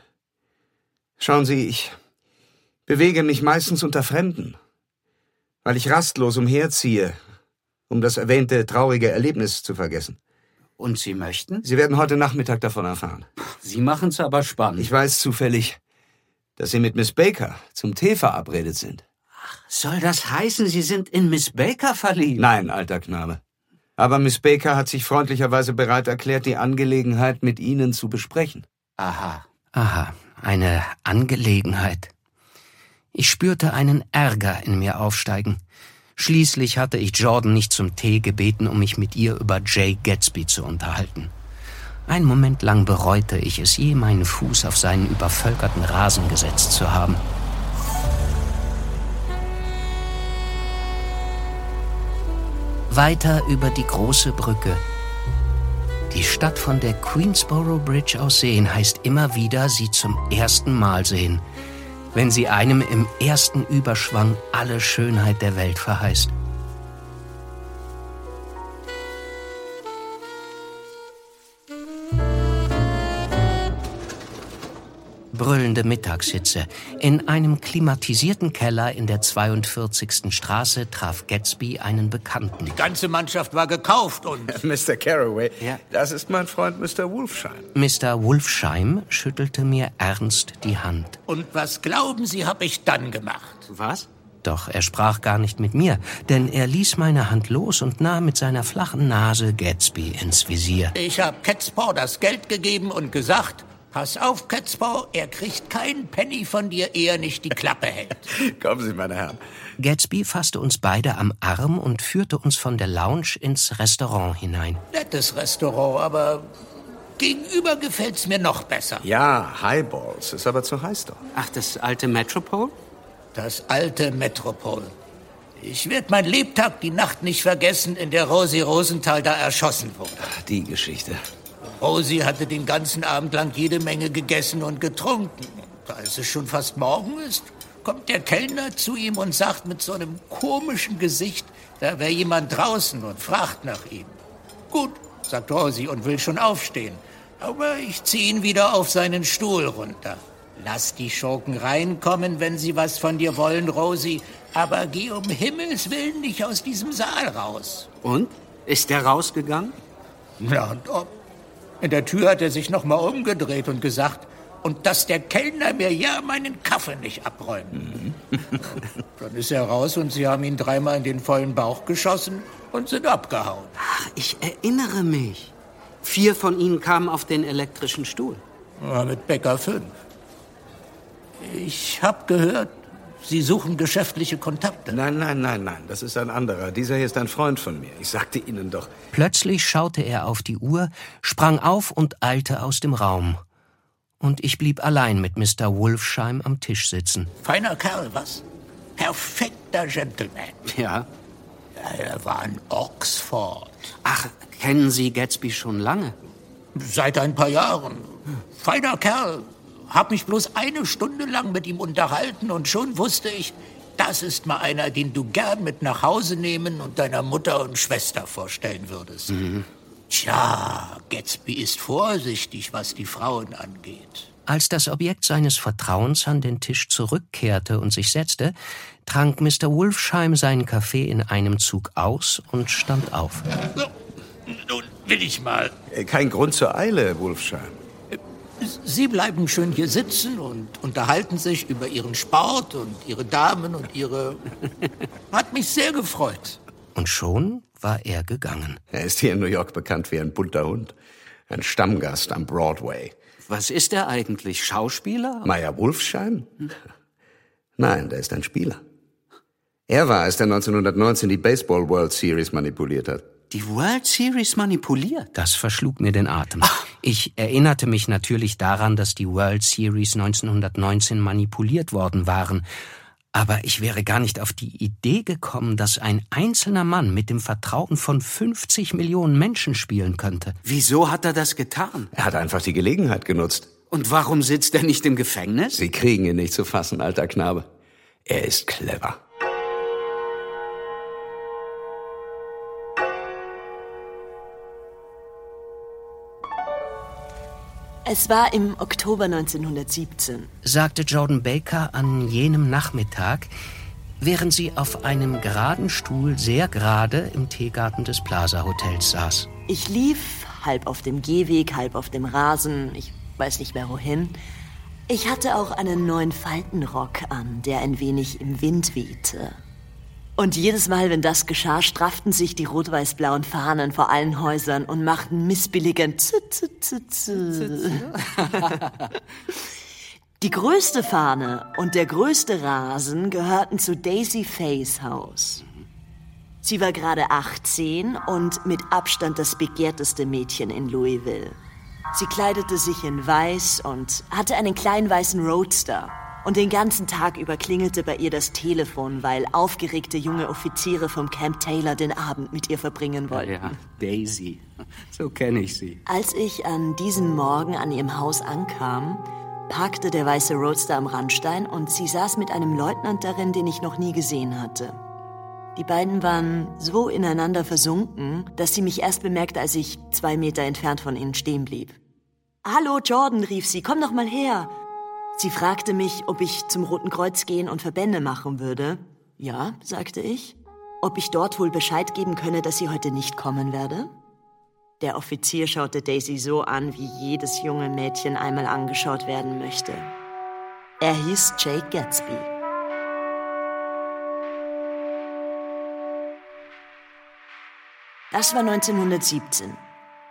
Schauen Sie, ich bewege mich meistens unter Fremden, weil ich rastlos umherziehe, um das erwähnte traurige Erlebnis zu vergessen. Und Sie möchten? Sie werden heute Nachmittag davon erfahren. Sie machen's aber spannend. Ich weiß zufällig, dass Sie mit Miss Baker zum Tee verabredet sind. Soll das heißen, Sie sind in Miss Baker verliebt? Nein, alter Knabe. Aber Miss Baker hat sich freundlicherweise bereit erklärt, die Angelegenheit mit Ihnen zu besprechen. Aha. Aha. Eine Angelegenheit. Ich spürte einen Ärger in mir aufsteigen. Schließlich hatte ich Jordan nicht zum Tee gebeten, um mich mit ihr über Jay Gatsby zu unterhalten. Ein Moment lang bereute ich es, je meinen Fuß auf seinen übervölkerten Rasen gesetzt zu haben. Weiter über die große Brücke. Die Stadt von der Queensboro Bridge aus sehen heißt immer wieder, sie zum ersten Mal sehen, wenn sie einem im ersten Überschwang alle Schönheit der Welt verheißt. Brüllende Mittagshitze. In einem klimatisierten Keller in der 42. Straße traf Gatsby einen Bekannten. Die ganze Mannschaft war gekauft und... Mr. Carraway, ja. das ist mein Freund Mr. Wolfsheim. Mr. Wolfsheim schüttelte mir ernst die Hand. Und was glauben Sie, habe ich dann gemacht? Was? Doch er sprach gar nicht mit mir, denn er ließ meine Hand los und nahm mit seiner flachen Nase Gatsby ins Visier. Ich habe Catspaw das Geld gegeben und gesagt, Pass auf, Katzbau, er kriegt keinen Penny von dir, ehe er nicht die Klappe hält. Kommen Sie, meine Herren. Gatsby fasste uns beide am Arm und führte uns von der Lounge ins Restaurant hinein. Nettes Restaurant, aber gegenüber gefällt's mir noch besser. Ja, Highballs, ist aber zu heiß doch. Ach, das alte Metropol? Das alte Metropol. Ich werde mein Lebtag die Nacht nicht vergessen, in der Rosi Rosenthal da erschossen wurde. Die Geschichte. Rosi hatte den ganzen Abend lang jede Menge gegessen und getrunken. Als es schon fast morgen ist, kommt der Kellner zu ihm und sagt mit so einem komischen Gesicht, da wäre jemand draußen und fragt nach ihm. Gut, sagt Rosi und will schon aufstehen. Aber ich ziehe ihn wieder auf seinen Stuhl runter. Lass die Schurken reinkommen, wenn sie was von dir wollen, Rosi. Aber geh um Himmels Willen nicht aus diesem Saal raus. Und? Ist er rausgegangen? Na und ob. In der Tür hat er sich noch mal umgedreht und gesagt, und dass der Kellner mir ja meinen Kaffee nicht abräumt. Dann ist er raus und sie haben ihn dreimal in den vollen Bauch geschossen und sind abgehauen. Ach, ich erinnere mich. Vier von ihnen kamen auf den elektrischen Stuhl. Ja, mit Bäcker fünf. Ich hab gehört, Sie suchen geschäftliche Kontakte. Nein, nein, nein, nein, das ist ein anderer. Dieser hier ist ein Freund von mir. Ich sagte Ihnen doch. Plötzlich schaute er auf die Uhr, sprang auf und eilte aus dem Raum. Und ich blieb allein mit Mr. Wolfsheim am Tisch sitzen. Feiner Kerl, was? Perfekter Gentleman. Ja. Er war in Oxford. Ach, kennen Sie Gatsby schon lange? Seit ein paar Jahren. Feiner Kerl. Hab mich bloß eine Stunde lang mit ihm unterhalten und schon wusste ich, das ist mal einer, den du gern mit nach Hause nehmen und deiner Mutter und Schwester vorstellen würdest. Mhm. Tja, Gatsby ist vorsichtig, was die Frauen angeht. Als das Objekt seines Vertrauens an den Tisch zurückkehrte und sich setzte, trank Mr. Wolfsheim seinen Kaffee in einem Zug aus und stand auf. Nun will ich mal. Äh, Kein Grund zur Eile, Wolfsheim. Sie bleiben schön hier sitzen und unterhalten sich über Ihren Sport und Ihre Damen und Ihre... Hat mich sehr gefreut. Und schon war er gegangen. Er ist hier in New York bekannt wie ein bunter Hund. Ein Stammgast am Broadway. Was ist er eigentlich? Schauspieler? Meyer Wolfsheim? Nein, der ist ein Spieler. Er war es, der 1919 die Baseball World Series manipuliert hat. Die World Series manipuliert? Das verschlug mir den Atem. Ich erinnerte mich natürlich daran, dass die World Series 1919 manipuliert worden waren. Aber ich wäre gar nicht auf die Idee gekommen, dass ein einzelner Mann mit dem Vertrauen von 50 Millionen Menschen spielen könnte. Wieso hat er das getan? Er hat einfach die Gelegenheit genutzt. Und warum sitzt er nicht im Gefängnis? Sie kriegen ihn nicht zu fassen, alter Knabe. Er ist clever. Es war im Oktober 1917. sagte Jordan Baker an jenem Nachmittag, während sie auf einem geraden Stuhl sehr gerade im Teegarten des Plaza Hotels saß. Ich lief halb auf dem Gehweg, halb auf dem Rasen, ich weiß nicht mehr wohin. Ich hatte auch einen neuen Faltenrock an, der ein wenig im Wind wehte. Und jedes Mal, wenn das geschah, strafften sich die rot-weiß-blauen Fahnen vor allen Häusern und machten missbilligend zu, zu, zu, zu. Die größte Fahne und der größte Rasen gehörten zu Daisy Fays Haus. Sie war gerade 18 und mit Abstand das begehrteste Mädchen in Louisville. Sie kleidete sich in weiß und hatte einen kleinen weißen Roadster. Und den ganzen Tag über klingelte bei ihr das Telefon, weil aufgeregte junge Offiziere vom Camp Taylor den Abend mit ihr verbringen wollten. Ja, Daisy. So kenne ich sie. Als ich an diesem Morgen an ihrem Haus ankam, parkte der weiße Roadster am Randstein und sie saß mit einem Leutnant darin, den ich noch nie gesehen hatte. Die beiden waren so ineinander versunken, dass sie mich erst bemerkte, als ich zwei Meter entfernt von ihnen stehen blieb. Hallo, Jordan, rief sie, komm doch mal her. Sie fragte mich, ob ich zum Roten Kreuz gehen und Verbände machen würde. Ja, sagte ich. Ob ich dort wohl Bescheid geben könne, dass sie heute nicht kommen werde? Der Offizier schaute Daisy so an, wie jedes junge Mädchen einmal angeschaut werden möchte. Er hieß Jake Gatsby. Das war 1917.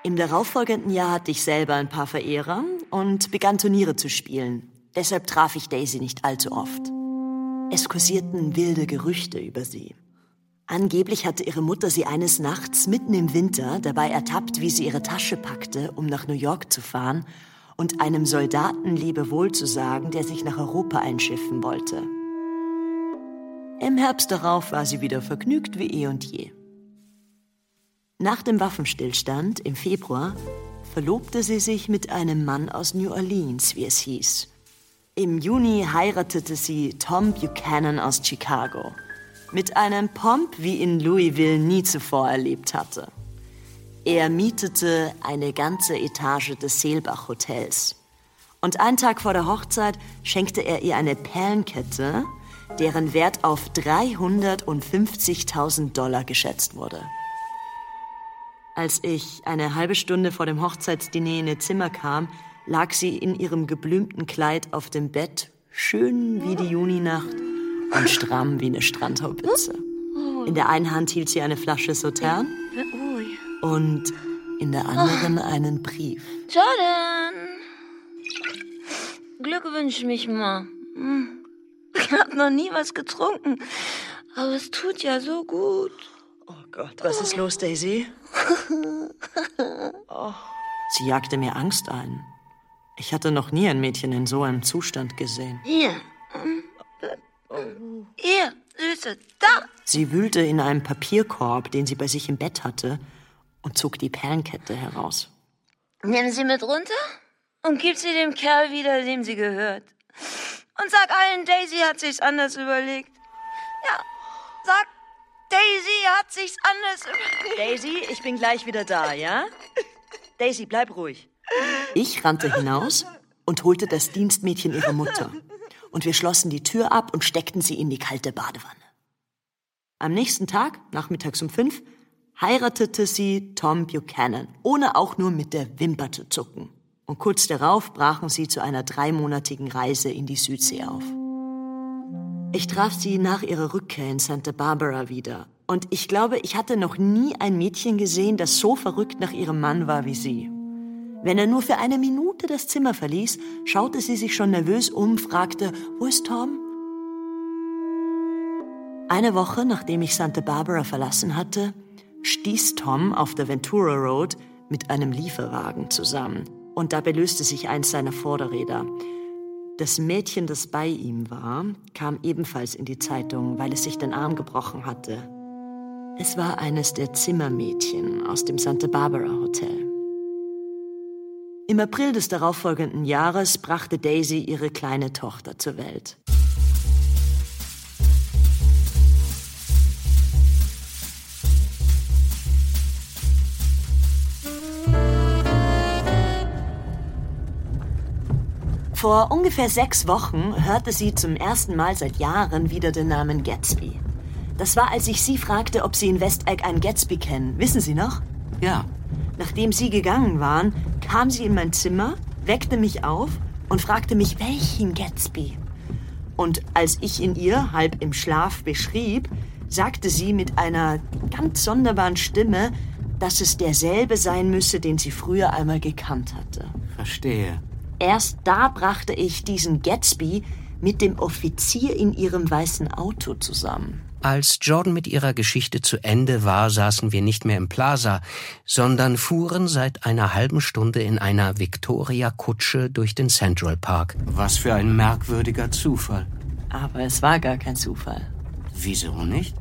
Im darauffolgenden Jahr hatte ich selber ein paar Verehrer und begann Turniere zu spielen. Deshalb traf ich Daisy nicht allzu oft. Es kursierten wilde Gerüchte über sie. Angeblich hatte ihre Mutter sie eines Nachts mitten im Winter dabei ertappt, wie sie ihre Tasche packte, um nach New York zu fahren und einem Soldaten Lebewohl zu sagen, der sich nach Europa einschiffen wollte. Im Herbst darauf war sie wieder vergnügt wie eh und je. Nach dem Waffenstillstand im Februar verlobte sie sich mit einem Mann aus New Orleans, wie es hieß. Im Juni heiratete sie Tom Buchanan aus Chicago. Mit einem Pomp, wie in Louisville nie zuvor erlebt hatte. Er mietete eine ganze Etage des Seelbach Hotels. Und einen Tag vor der Hochzeit schenkte er ihr eine Perlenkette, deren Wert auf 350.000 Dollar geschätzt wurde. Als ich eine halbe Stunde vor dem Hochzeitsdiner in ihr Zimmer kam, lag sie in ihrem geblümten Kleid auf dem Bett, schön wie die Juninacht und stramm wie eine Strandhaubitze. In der einen Hand hielt sie eine Flasche Sautern und in der anderen einen Brief. Jordan! Glückwünsch mich mal. Hm. Ich hab noch nie was getrunken, aber es tut ja so gut. Oh Gott, was ist los, Daisy? Oh. Sie jagte mir Angst ein. Ich hatte noch nie ein Mädchen in so einem Zustand gesehen. Hier. Hier, Süße, da. Sie wühlte in einem Papierkorb, den sie bei sich im Bett hatte, und zog die Perlenkette heraus. Nimm sie mit runter und gib sie dem Kerl wieder, dem sie gehört. Und sag allen, Daisy hat sich's anders überlegt. Ja, sag, Daisy hat sich's anders überlegt. Daisy, ich bin gleich wieder da, ja? Daisy, bleib ruhig. Ich rannte hinaus und holte das Dienstmädchen ihrer Mutter. Und wir schlossen die Tür ab und steckten sie in die kalte Badewanne. Am nächsten Tag, nachmittags um fünf, heiratete sie Tom Buchanan, ohne auch nur mit der Wimper zu zucken. Und kurz darauf brachen sie zu einer dreimonatigen Reise in die Südsee auf. Ich traf sie nach ihrer Rückkehr in Santa Barbara wieder. Und ich glaube, ich hatte noch nie ein Mädchen gesehen, das so verrückt nach ihrem Mann war wie sie. Wenn er nur für eine Minute das Zimmer verließ, schaute sie sich schon nervös um, fragte, wo ist Tom? Eine Woche nachdem ich Santa Barbara verlassen hatte, stieß Tom auf der Ventura Road mit einem Lieferwagen zusammen. Und dabei löste sich eins seiner Vorderräder. Das Mädchen, das bei ihm war, kam ebenfalls in die Zeitung, weil es sich den Arm gebrochen hatte. Es war eines der Zimmermädchen aus dem Santa Barbara Hotel. Im April des darauffolgenden Jahres brachte Daisy ihre kleine Tochter zur Welt. Vor ungefähr sechs Wochen hörte sie zum ersten Mal seit Jahren wieder den Namen Gatsby. Das war, als ich sie fragte, ob sie in Westegg einen Gatsby kennen. Wissen Sie noch? Ja. Nachdem Sie gegangen waren, kam sie in mein Zimmer, weckte mich auf und fragte mich, welchen Gatsby. Und als ich ihn ihr halb im Schlaf beschrieb, sagte sie mit einer ganz sonderbaren Stimme, dass es derselbe sein müsse, den sie früher einmal gekannt hatte. Verstehe. Erst da brachte ich diesen Gatsby mit dem Offizier in ihrem weißen Auto zusammen. Als Jordan mit ihrer Geschichte zu Ende war, saßen wir nicht mehr im Plaza, sondern fuhren seit einer halben Stunde in einer Victoria-Kutsche durch den Central Park. Was für ein merkwürdiger Zufall. Aber es war gar kein Zufall. Wieso nicht?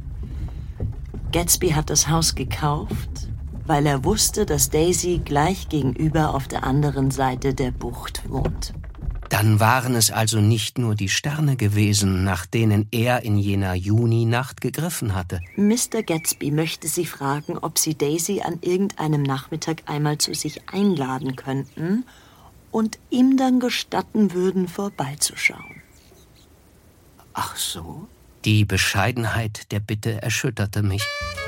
Gatsby hat das Haus gekauft, weil er wusste, dass Daisy gleich gegenüber auf der anderen Seite der Bucht wohnt. Dann waren es also nicht nur die Sterne gewesen, nach denen er in jener Juninacht gegriffen hatte. Mr. Gatsby möchte Sie fragen, ob Sie Daisy an irgendeinem Nachmittag einmal zu sich einladen könnten und ihm dann gestatten würden, vorbeizuschauen. Ach so? Die Bescheidenheit der Bitte erschütterte mich.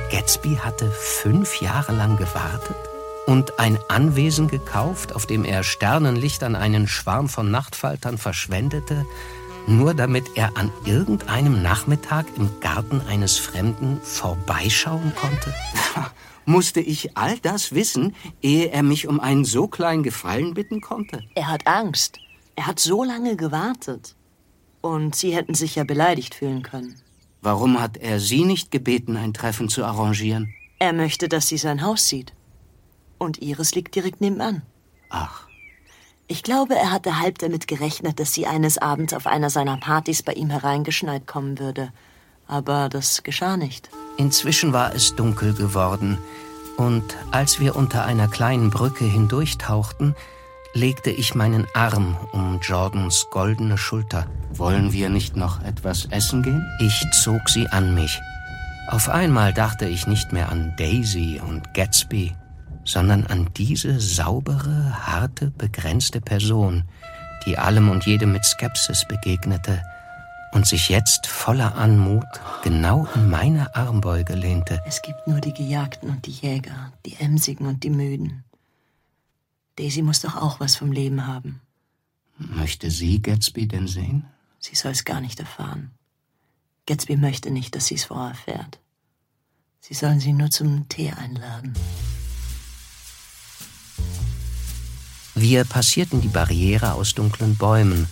Gatsby hatte fünf Jahre lang gewartet und ein Anwesen gekauft, auf dem er Sternenlicht an einen Schwarm von Nachtfaltern verschwendete, nur damit er an irgendeinem Nachmittag im Garten eines Fremden vorbeischauen konnte? Musste ich all das wissen, ehe er mich um einen so kleinen Gefallen bitten konnte? Er hat Angst. Er hat so lange gewartet. Und Sie hätten sich ja beleidigt fühlen können. Warum hat er Sie nicht gebeten, ein Treffen zu arrangieren? Er möchte, dass sie sein Haus sieht. Und ihres liegt direkt nebenan. Ach. Ich glaube, er hatte halb damit gerechnet, dass sie eines Abends auf einer seiner Partys bei ihm hereingeschneit kommen würde. Aber das geschah nicht. Inzwischen war es dunkel geworden, und als wir unter einer kleinen Brücke hindurchtauchten, legte ich meinen Arm um Jordans goldene Schulter. Wollen wir nicht noch etwas essen gehen? Ich zog sie an mich. Auf einmal dachte ich nicht mehr an Daisy und Gatsby, sondern an diese saubere, harte, begrenzte Person, die allem und jedem mit Skepsis begegnete und sich jetzt voller Anmut genau in meine Armbeuge lehnte. Es gibt nur die Gejagten und die Jäger, die Emsigen und die Müden. Daisy muss doch auch was vom Leben haben. Möchte sie Gatsby denn sehen? Sie soll es gar nicht erfahren. Gatsby möchte nicht, dass sie es vorher erfährt. Sie sollen sie nur zum Tee einladen. Wir passierten die Barriere aus dunklen Bäumen,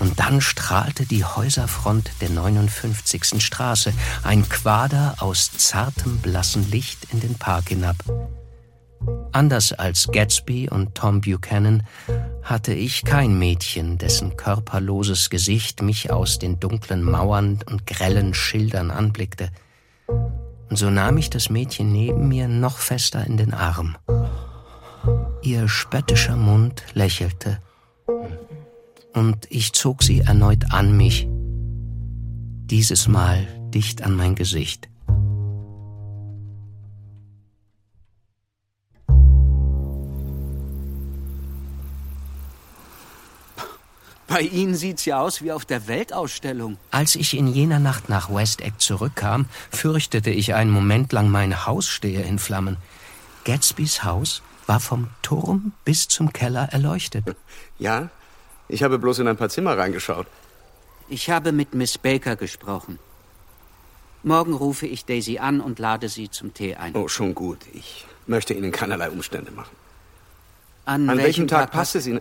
und dann strahlte die Häuserfront der 59. Straße, ein Quader aus zartem blassen Licht in den Park hinab. Anders als Gatsby und Tom Buchanan hatte ich kein Mädchen, dessen körperloses Gesicht mich aus den dunklen Mauern und grellen Schildern anblickte. Und so nahm ich das Mädchen neben mir noch fester in den Arm. Ihr spöttischer Mund lächelte, und ich zog sie erneut an mich, dieses Mal dicht an mein Gesicht. Bei Ihnen sieht's ja aus wie auf der Weltausstellung. Als ich in jener Nacht nach West Egg zurückkam, fürchtete ich einen Moment lang, mein Haus stehe in Flammen. Gatsbys Haus war vom Turm bis zum Keller erleuchtet. Ja, ich habe bloß in ein paar Zimmer reingeschaut. Ich habe mit Miss Baker gesprochen. Morgen rufe ich Daisy an und lade sie zum Tee ein. Oh, schon gut. Ich möchte Ihnen keinerlei Umstände machen. An, An welchem, welchem Tag Tag passt es Ihnen?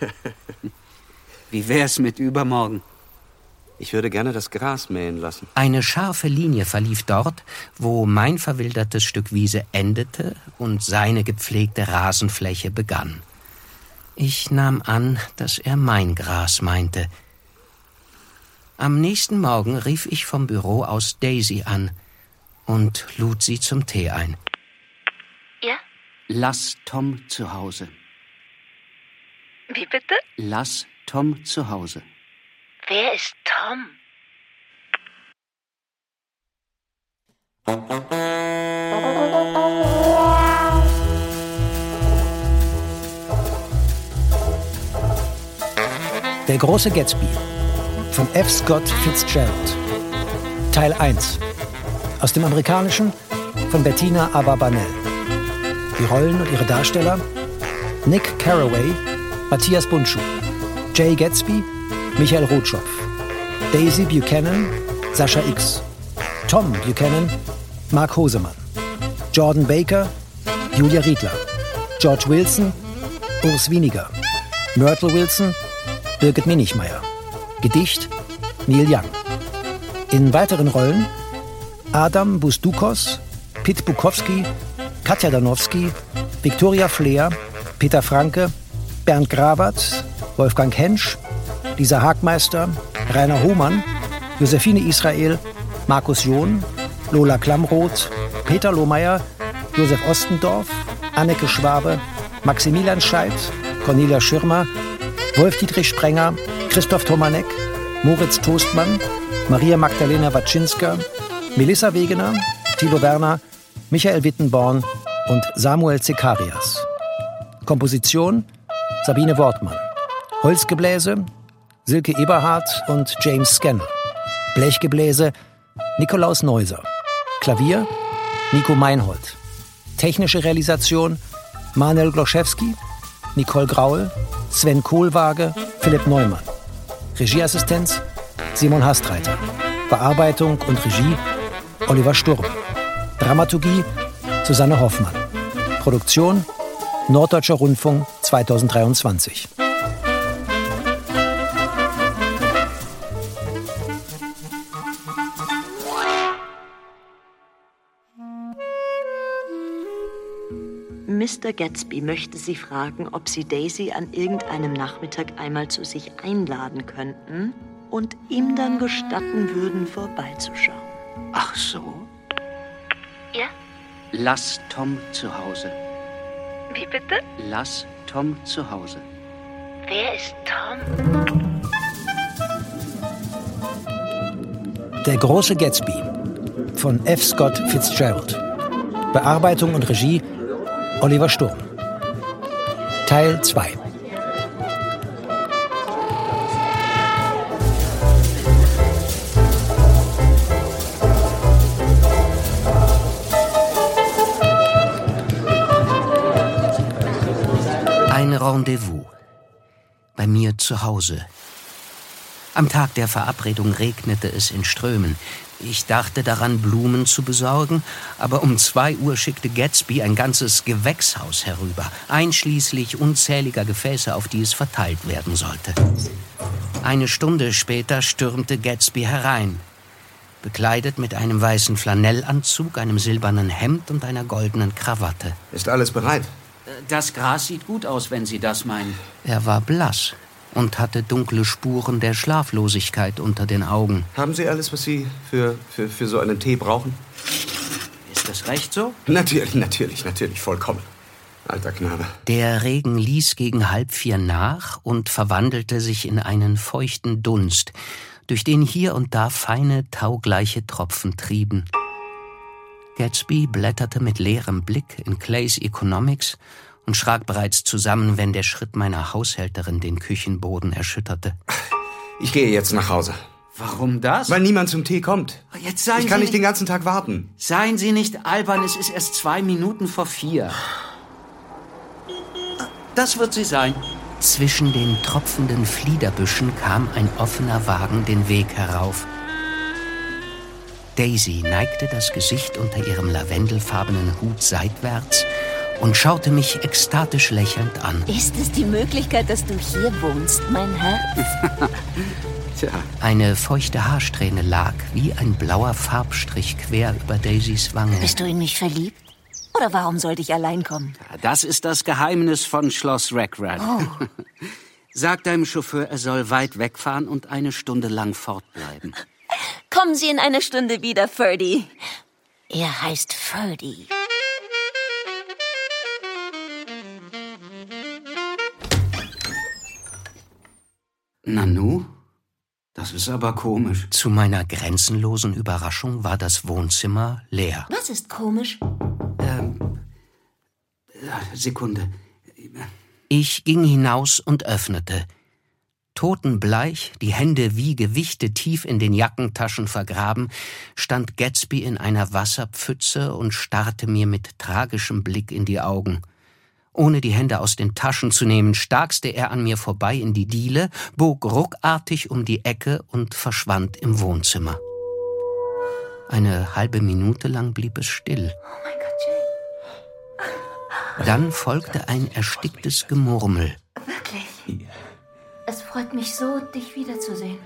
Wie wär's mit übermorgen? Ich würde gerne das Gras mähen lassen. Eine scharfe Linie verlief dort, wo mein verwildertes Stück Wiese endete und seine gepflegte Rasenfläche begann. Ich nahm an, dass er mein Gras meinte. Am nächsten Morgen rief ich vom Büro aus Daisy an und lud sie zum Tee ein. Ja? Lass Tom zu Hause. Wie bitte? Lass Tom zu Hause. Wer ist Tom? Der große Gatsby von F. Scott Fitzgerald. Teil 1. Aus dem Amerikanischen von Bettina Ababanel. Die Rollen und ihre Darsteller Nick Carraway, Matthias Bundschuh, Jay Gatsby, Michael Rotschopf, Daisy Buchanan, Sascha X, Tom Buchanan, Mark Hosemann, Jordan Baker, Julia Riedler, George Wilson, Urs Winiger, Myrtle Wilson, Birgit Minichmeier. Gedicht Neil Young. In weiteren Rollen Adam Busdukos, Pit Bukowski, Katja Danowski, Viktoria Fleer, Peter Franke, Bernd Grabert, Wolfgang Hensch, Lisa Hagmeister, Rainer Hohmann, Josephine Israel, Markus John, Lola Klamroth, Peter Lohmeier, Josef Ostendorf, Anneke Schwabe, Maximilian Scheidt, Cornelia Schirmer, Wolf-Dietrich Sprenger, Christoph Tomanek, Moritz Toastmann, Maria Magdalena Waczynska, Melissa Wegener, Thilo Werner, Michael Wittenborn und Samuel Zekarias. Komposition Sabine Wortmann. Holzgebläse Silke Eberhardt und James Scanner. Blechgebläse Nikolaus Neuser. Klavier Nico Meinhold. Technische Realisation Manuel Gloszewski, Nicole Graul, Sven Kohlwaage, Philipp Neumann. Regieassistenz Simon Hastreiter. Bearbeitung und Regie Oliver Sturm. Dramaturgie Susanne Hoffmann. Produktion Norddeutscher Rundfunk 2023. Mr. Gatsby möchte Sie fragen, ob Sie Daisy an irgendeinem Nachmittag einmal zu sich einladen könnten und ihm dann gestatten würden, vorbeizuschauen. Ach so? Ja? Lass Tom zu Hause. Wie bitte? Lass Tom zu Hause. Wer ist Tom? Der große Gatsby von F. Scott Fitzgerald. Bearbeitung und Regie Oliver Sturm. Teil 2 Ein Rendezvous. Bei mir zu Hause. Am Tag der Verabredung regnete es in Strömen. Ich dachte daran, Blumen zu besorgen, aber um zwei Uhr schickte Gatsby ein ganzes Gewächshaus herüber, einschließlich unzähliger Gefäße, auf die es verteilt werden sollte. Eine Stunde später stürmte Gatsby herein, bekleidet mit einem weißen Flanellanzug, einem silbernen Hemd und einer goldenen Krawatte. Ist alles bereit? Das Gras sieht gut aus, wenn Sie das meinen. Er war blass und hatte dunkle Spuren der Schlaflosigkeit unter den Augen. Haben Sie alles, was Sie für, für, für so einen Tee brauchen? Ist das recht so? Natürlich, natürlich, natürlich, vollkommen. Alter Knabe. Der Regen ließ gegen halb vier nach und verwandelte sich in einen feuchten Dunst, durch den hier und da feine, taugleiche Tropfen trieben. Gatsby blätterte mit leerem Blick in Clays Economics und schrak bereits zusammen, wenn der Schritt meiner Haushälterin den Küchenboden erschütterte. Ich gehe jetzt nach Hause. Warum das? Weil niemand zum Tee kommt. Jetzt seien ich kann Sie nicht den ganzen Tag warten. Seien Sie nicht albern, es ist erst zwei Minuten vor vier. Das wird sie sein. Zwischen den tropfenden Fliederbüschen kam ein offener Wagen den Weg herauf. Daisy neigte das Gesicht unter ihrem lavendelfarbenen Hut seitwärts und schaute mich ekstatisch lächelnd an. Ist es die Möglichkeit, dass du hier wohnst, mein Herz? Tja. Eine feuchte Haarsträhne lag wie ein blauer Farbstrich quer über Daisys Wange. Bist du in mich verliebt? Oder warum sollte ich allein kommen? Das ist das Geheimnis von Schloss Rackrad. Oh. Sag deinem Chauffeur, er soll weit wegfahren und eine Stunde lang fortbleiben. Kommen Sie in einer Stunde wieder, Ferdy. Er heißt Ferdy. Nanu? Das ist aber komisch. Zu meiner grenzenlosen Überraschung war das Wohnzimmer leer. Was ist komisch? Ähm, äh, Sekunde. Ich ging hinaus und öffnete. Totenbleich, die Hände wie Gewichte tief in den Jackentaschen vergraben, stand Gatsby in einer Wasserpfütze und starrte mir mit tragischem Blick in die Augen. Ohne die Hände aus den Taschen zu nehmen, starkste er an mir vorbei in die Diele, bog ruckartig um die Ecke und verschwand im Wohnzimmer. Eine halbe Minute lang blieb es still. Oh mein Gott, Jay. Dann folgte ein ersticktes Gemurmel. Wirklich? Es freut mich so, dich wiederzusehen.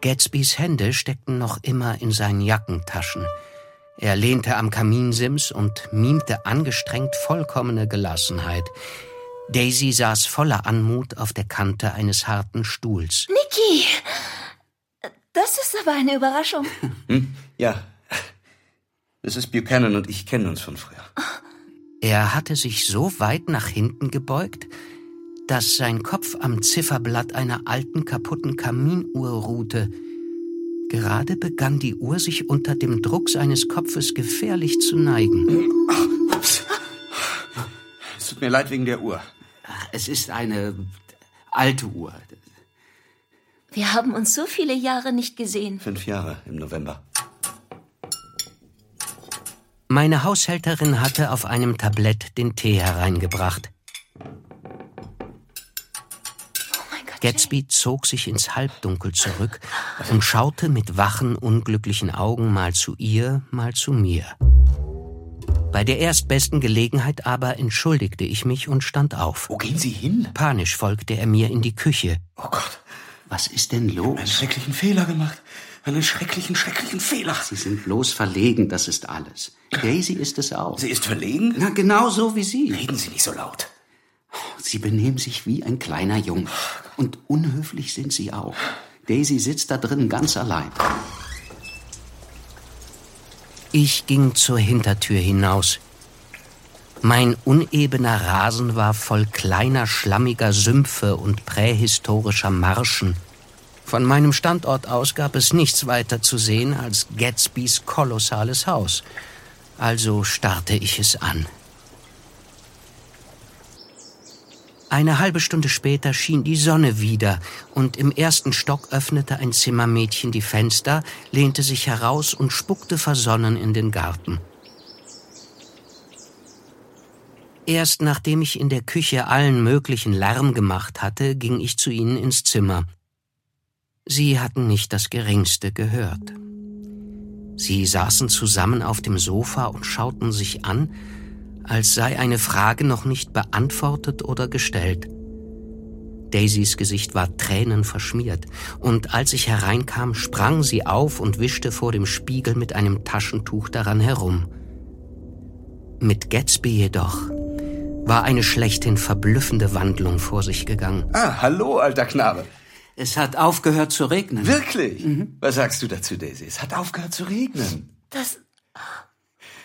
Gatsbys Hände steckten noch immer in seinen Jackentaschen. Er lehnte am Kaminsims und mimte angestrengt vollkommene Gelassenheit. Daisy saß voller Anmut auf der Kante eines harten Stuhls. Niki! Das ist aber eine Überraschung. Hm? Ja. Mrs. Buchanan und ich kennen uns von früher. Er hatte sich so weit nach hinten gebeugt, dass sein Kopf am Zifferblatt einer alten kaputten Kaminuhr ruhte. Gerade begann die Uhr sich unter dem Druck seines Kopfes gefährlich zu neigen. Es tut mir leid wegen der Uhr. Es ist eine alte Uhr. Wir haben uns so viele Jahre nicht gesehen. Fünf Jahre im November. Meine Haushälterin hatte auf einem Tablett den Tee hereingebracht. Gatsby zog sich ins Halbdunkel zurück und schaute mit wachen, unglücklichen Augen mal zu ihr, mal zu mir. Bei der erstbesten Gelegenheit aber entschuldigte ich mich und stand auf. Wo gehen Sie hin? Panisch folgte er mir in die Küche. Oh Gott. Was ist denn los? Einen schrecklichen Fehler gemacht. Einen schrecklichen, schrecklichen Fehler. Sie sind bloß verlegen, das ist alles. Daisy ist es auch. Sie ist verlegen? Na, genau so wie Sie. Reden Sie nicht so laut. Sie benehmen sich wie ein kleiner Junge. Und unhöflich sind Sie auch. Daisy sitzt da drin ganz allein. Ich ging zur Hintertür hinaus. Mein unebener Rasen war voll kleiner, schlammiger Sümpfe und prähistorischer Marschen. Von meinem Standort aus gab es nichts weiter zu sehen als Gatsbys kolossales Haus. Also starrte ich es an. Eine halbe Stunde später schien die Sonne wieder, und im ersten Stock öffnete ein Zimmermädchen die Fenster, lehnte sich heraus und spuckte versonnen in den Garten. Erst nachdem ich in der Küche allen möglichen Lärm gemacht hatte, ging ich zu ihnen ins Zimmer. Sie hatten nicht das geringste gehört. Sie saßen zusammen auf dem Sofa und schauten sich an, als sei eine Frage noch nicht beantwortet oder gestellt. Daisys Gesicht war tränenverschmiert, und als ich hereinkam, sprang sie auf und wischte vor dem Spiegel mit einem Taschentuch daran herum. Mit Gatsby jedoch war eine schlechthin verblüffende Wandlung vor sich gegangen. Ah, hallo, alter Knabe. Es hat aufgehört zu regnen. Wirklich? Was sagst du dazu, Daisy? Es hat aufgehört zu regnen. Das.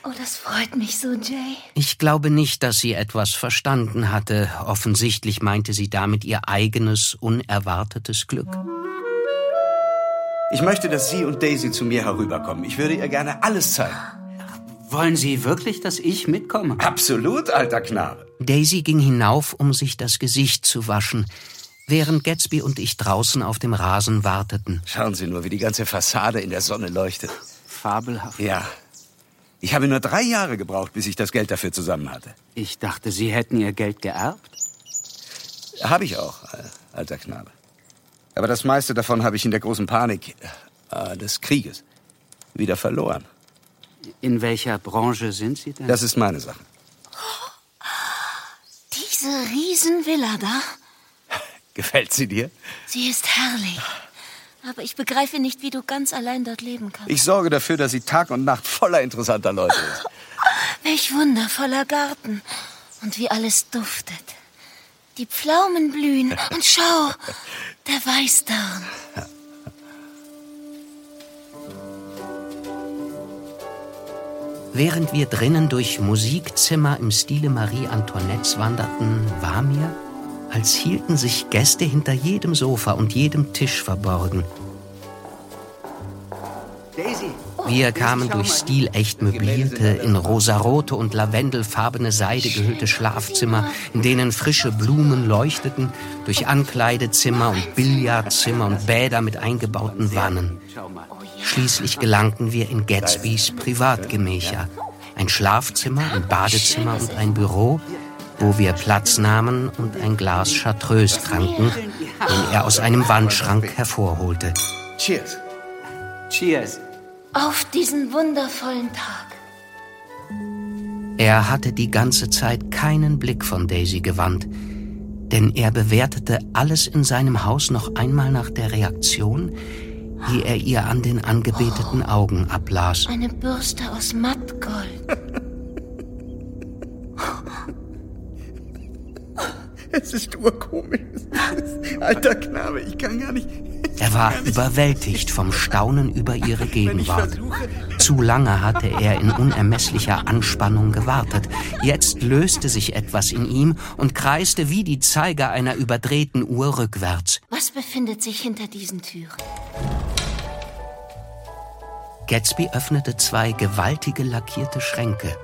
Oh, das freut mich so, Jay. Ich glaube nicht, dass sie etwas verstanden hatte. Offensichtlich meinte sie damit ihr eigenes, unerwartetes Glück. Ich möchte, dass Sie und Daisy zu mir herüberkommen. Ich würde ihr gerne alles zeigen. Wollen Sie wirklich, dass ich mitkomme? Absolut, alter Knabe. Daisy ging hinauf, um sich das Gesicht zu waschen, während Gatsby und ich draußen auf dem Rasen warteten. Schauen Sie nur, wie die ganze Fassade in der Sonne leuchtet. Fabelhaft. Ja. Ich habe nur drei Jahre gebraucht, bis ich das Geld dafür zusammen hatte. Ich dachte, Sie hätten Ihr Geld geerbt. Habe ich auch, äh, alter Knabe. Aber das meiste davon habe ich in der großen Panik äh, des Krieges wieder verloren. In welcher Branche sind Sie denn? Das ist meine Sache. Diese Riesenvilla da, Gefällt sie dir? sie ist herrlich. Aber ich begreife nicht, wie du ganz allein dort leben kannst. Ich sorge dafür, dass sie Tag und Nacht voller interessanter Leute ist. Welch wundervoller Garten. Und wie alles duftet. Die Pflaumen blühen. Und schau, der Weißdorn. Während wir drinnen durch Musikzimmer im Stile Marie Antoinettes wanderten, war mir, als hielten sich Gäste hinter jedem Sofa und jedem Tisch verborgen. Wir kamen durch stilecht möblierte, in rosarote und lavendelfarbene Seide gehüllte Schlafzimmer, in denen frische Blumen leuchteten, durch Ankleidezimmer und Billardzimmer und Bäder mit eingebauten Wannen. Schließlich gelangten wir in Gatsbys Privatgemächer. Ein Schlafzimmer, ein Badezimmer und ein Büro, wo wir Platz nahmen und ein Glas Chartreuse tranken, den er aus einem Wandschrank hervorholte. Cheers. Cheers. Auf diesen wundervollen Tag. Er hatte die ganze Zeit keinen Blick von Daisy gewandt, denn er bewertete alles in seinem Haus noch einmal nach der Reaktion, die er ihr an den angebeteten Augen ablas. Eine Bürste aus Mattgold. Es ist urkomisch. Alter Knabe, ich kann gar nicht. Er war überwältigt vom Staunen über ihre Gegenwart. Zu lange hatte er in unermesslicher Anspannung gewartet. Jetzt löste sich etwas in ihm und kreiste wie die Zeiger einer überdrehten Uhr rückwärts. Was befindet sich hinter diesen Türen? Gatsby öffnete zwei gewaltige lackierte Schränke.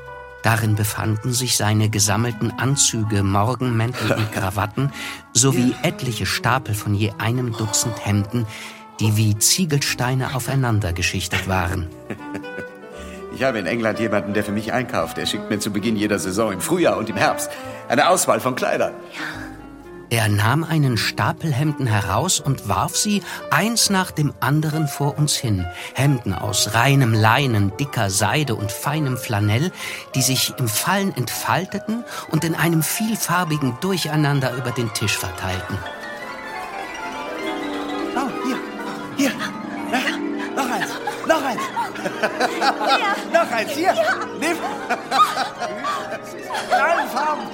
Darin befanden sich seine gesammelten Anzüge, Morgenmäntel und Krawatten sowie etliche Stapel von je einem Dutzend Hemden, die wie Ziegelsteine aufeinander geschichtet waren. Ich habe in England jemanden, der für mich einkauft. Er schickt mir zu Beginn jeder Saison im Frühjahr und im Herbst eine Auswahl von Kleidern. Er nahm einen Stapel Hemden heraus und warf sie eins nach dem anderen vor uns hin. Hemden aus reinem Leinen, dicker Seide und feinem Flanell, die sich im Fallen entfalteten und in einem vielfarbigen Durcheinander über den Tisch verteilten. Oh, hier, hier. Noch eins, noch eins. noch eins, hier. Nimm. In allen Farben.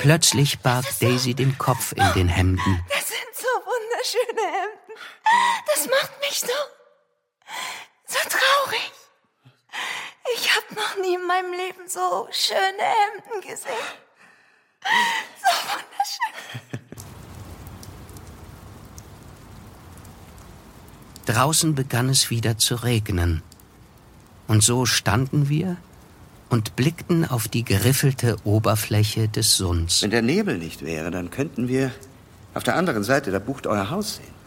Plötzlich barg Daisy den Kopf in den Hemden. Das sind so wunderschöne Hemden. Das macht mich so. so traurig. Ich habe noch nie in meinem Leben so schöne Hemden gesehen. So wunderschön. Draußen begann es wieder zu regnen. Und so standen wir und blickten auf die geriffelte Oberfläche des Sunds. Wenn der Nebel nicht wäre, dann könnten wir auf der anderen Seite der Bucht euer Haus sehen.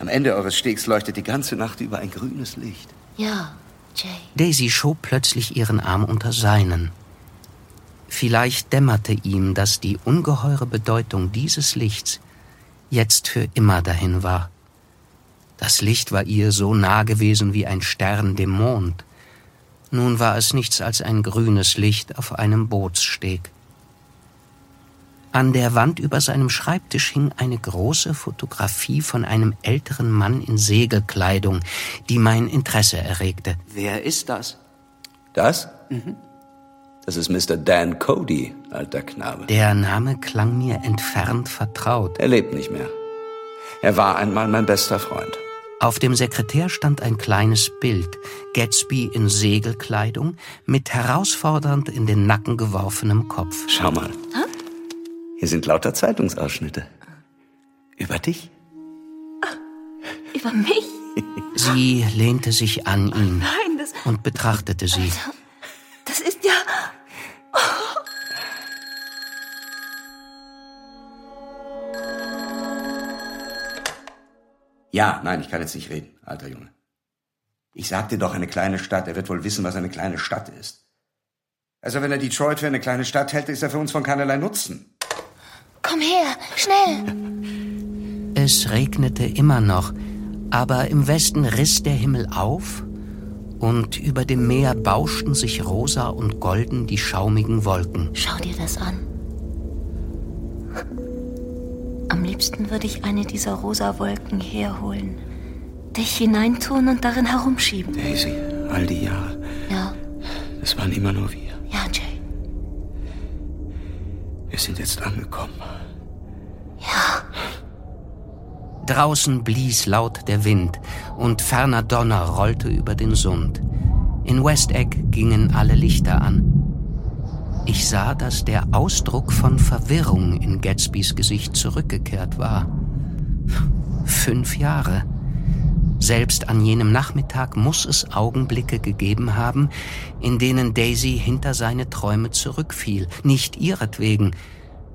Am Ende eures Stegs leuchtet die ganze Nacht über ein grünes Licht. Ja, Daisy schob plötzlich ihren Arm unter seinen. Vielleicht dämmerte ihm, dass die ungeheure Bedeutung dieses Lichts jetzt für immer dahin war. Das Licht war ihr so nah gewesen wie ein Stern dem Mond. Nun war es nichts als ein grünes Licht auf einem Bootssteg. An der Wand über seinem Schreibtisch hing eine große Fotografie von einem älteren Mann in Segelkleidung, die mein Interesse erregte. Wer ist das? Das? Mhm. Das ist Mr. Dan Cody, alter Knabe. Der Name klang mir entfernt vertraut. Er lebt nicht mehr. Er war einmal mein bester Freund. Auf dem Sekretär stand ein kleines Bild, Gatsby in Segelkleidung, mit herausfordernd in den Nacken geworfenem Kopf. Schau mal. Hier sind lauter Zeitungsausschnitte. Über dich? Ach, über mich? Sie lehnte sich an ihn Nein, das und betrachtete sie. Ja, nein, ich kann jetzt nicht reden, alter Junge. Ich sag dir doch eine kleine Stadt. Er wird wohl wissen, was eine kleine Stadt ist. Also wenn er Detroit für eine kleine Stadt hält, ist er für uns von keinerlei Nutzen. Komm her, schnell! Es regnete immer noch, aber im Westen riss der Himmel auf und über dem Meer bauschten sich rosa und golden die schaumigen Wolken. Schau dir das an. Am liebsten würde ich eine dieser rosa Wolken herholen, dich hineintun und darin herumschieben. Daisy, all die Jahre. Ja. Das waren immer nur wir. Ja, Jay. Wir sind jetzt angekommen. Ja. Draußen blies laut der Wind und ferner Donner rollte über den Sund. In West Egg gingen alle Lichter an. Ich sah, dass der Ausdruck von Verwirrung in Gatsbys Gesicht zurückgekehrt war. Fünf Jahre. Selbst an jenem Nachmittag muss es Augenblicke gegeben haben, in denen Daisy hinter seine Träume zurückfiel, nicht ihretwegen,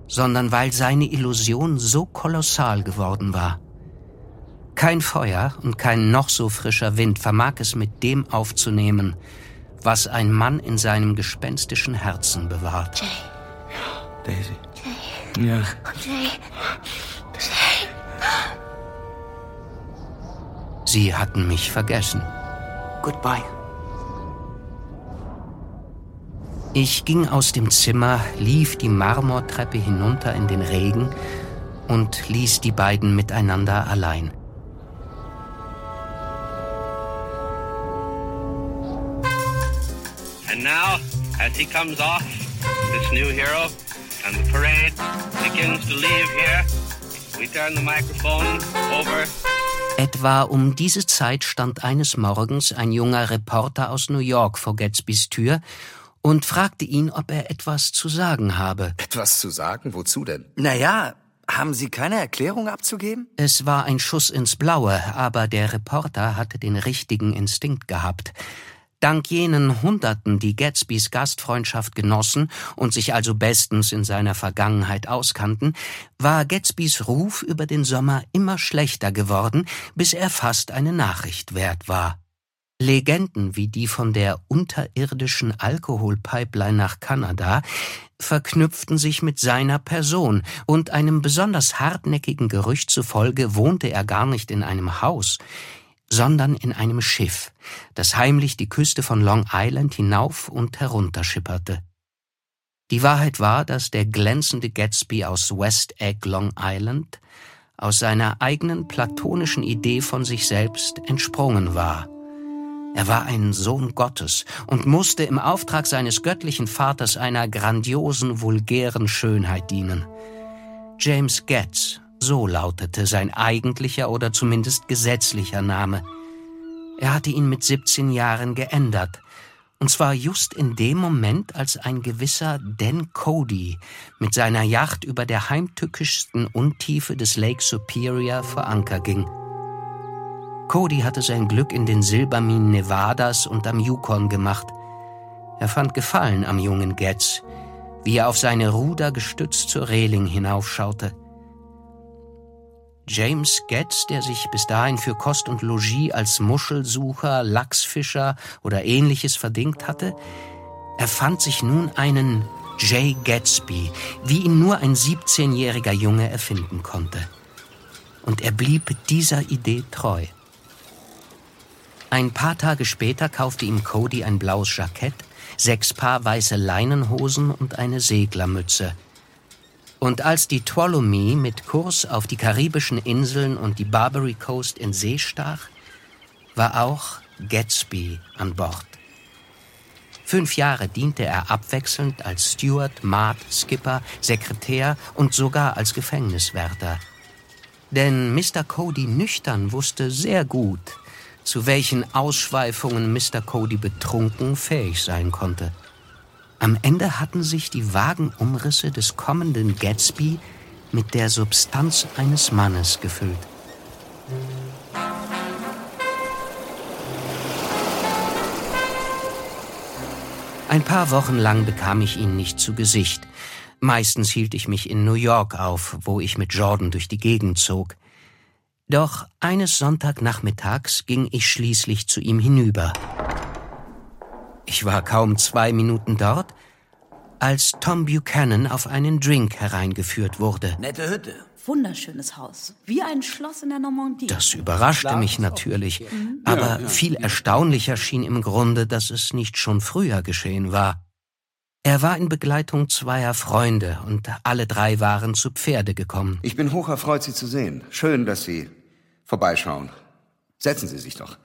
sondern weil seine Illusion so kolossal geworden war. Kein Feuer und kein noch so frischer Wind vermag es mit dem aufzunehmen, was ein Mann in seinem gespenstischen Herzen bewahrt. Jay. Ja, Daisy. Jay. Ja. Jay. Jay. Sie hatten mich vergessen. Goodbye. Ich ging aus dem Zimmer, lief die Marmortreppe hinunter in den Regen und ließ die beiden miteinander allein. And now, as he comes off, this new hero, and the parade begins to leave here, we turn the microphone over Etwa um diese Zeit stand eines Morgens ein junger Reporter aus New York vor Gatsbys Tür und fragte ihn, ob er etwas zu sagen habe. Etwas zu sagen? Wozu denn? Naja, haben Sie keine Erklärung abzugeben? Es war ein Schuss ins Blaue, aber der Reporter hatte den richtigen Instinkt gehabt. Dank jenen Hunderten, die Gatsbys Gastfreundschaft genossen und sich also bestens in seiner Vergangenheit auskannten, war Gatsbys Ruf über den Sommer immer schlechter geworden, bis er fast eine Nachricht wert war. Legenden wie die von der unterirdischen Alkoholpipeline nach Kanada verknüpften sich mit seiner Person, und einem besonders hartnäckigen Gerücht zufolge wohnte er gar nicht in einem Haus, sondern in einem Schiff, das heimlich die Küste von Long Island hinauf und herunter schipperte. Die Wahrheit war, dass der glänzende Gatsby aus West Egg, Long Island, aus seiner eigenen platonischen Idee von sich selbst entsprungen war. Er war ein Sohn Gottes und musste im Auftrag seines göttlichen Vaters einer grandiosen, vulgären Schönheit dienen. James Getz so lautete sein eigentlicher oder zumindest gesetzlicher Name. Er hatte ihn mit 17 Jahren geändert. Und zwar just in dem Moment, als ein gewisser Dan Cody mit seiner Yacht über der heimtückischsten Untiefe des Lake Superior vor Anker ging. Cody hatte sein Glück in den Silberminen Nevadas und am Yukon gemacht. Er fand Gefallen am jungen Getz, wie er auf seine Ruder gestützt zur Reling hinaufschaute. James Getz, der sich bis dahin für Kost und Logis als Muschelsucher, Lachsfischer oder ähnliches verdingt hatte, erfand sich nun einen Jay Gatsby, wie ihn nur ein 17-jähriger Junge erfinden konnte. Und er blieb dieser Idee treu. Ein paar Tage später kaufte ihm Cody ein blaues Jackett, sechs Paar weiße Leinenhosen und eine Seglermütze. Und als die Tuolumne mit Kurs auf die karibischen Inseln und die Barbary Coast in See stach, war auch Gatsby an Bord. Fünf Jahre diente er abwechselnd als Steward, Maat, Skipper, Sekretär und sogar als Gefängniswärter. Denn Mr. Cody nüchtern wusste sehr gut, zu welchen Ausschweifungen Mr. Cody betrunken fähig sein konnte. Am Ende hatten sich die vagen Umrisse des kommenden Gatsby mit der Substanz eines Mannes gefüllt. Ein paar Wochen lang bekam ich ihn nicht zu Gesicht. Meistens hielt ich mich in New York auf, wo ich mit Jordan durch die Gegend zog. Doch eines Sonntagnachmittags ging ich schließlich zu ihm hinüber. Ich war kaum zwei Minuten dort, als Tom Buchanan auf einen Drink hereingeführt wurde. Nette Hütte. Wunderschönes Haus. Wie ein Schloss in der Normandie. Das überraschte mich natürlich, aber viel erstaunlicher schien im Grunde, dass es nicht schon früher geschehen war. Er war in Begleitung zweier Freunde und alle drei waren zu Pferde gekommen. Ich bin hoch erfreut, Sie zu sehen. Schön, dass Sie vorbeischauen. Setzen Sie sich doch.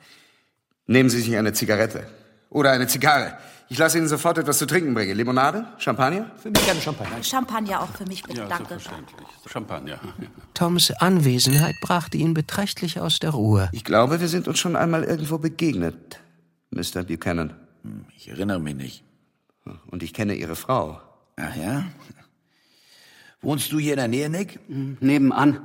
Nehmen Sie sich eine Zigarette. Oder eine Zigarre. Ich lasse Ihnen sofort etwas zu trinken bringen. Limonade? Champagner? Für mich gerne Champagner. Champagner auch für mich, bitte. Ja, Danke. selbstverständlich. Champagner. Toms Anwesenheit brachte ihn beträchtlich aus der Ruhe. Ich glaube, wir sind uns schon einmal irgendwo begegnet, Mr. Buchanan. Ich erinnere mich nicht. Und ich kenne Ihre Frau. Ach ja? Wohnst du hier in der Nähe, Nick? Nebenan.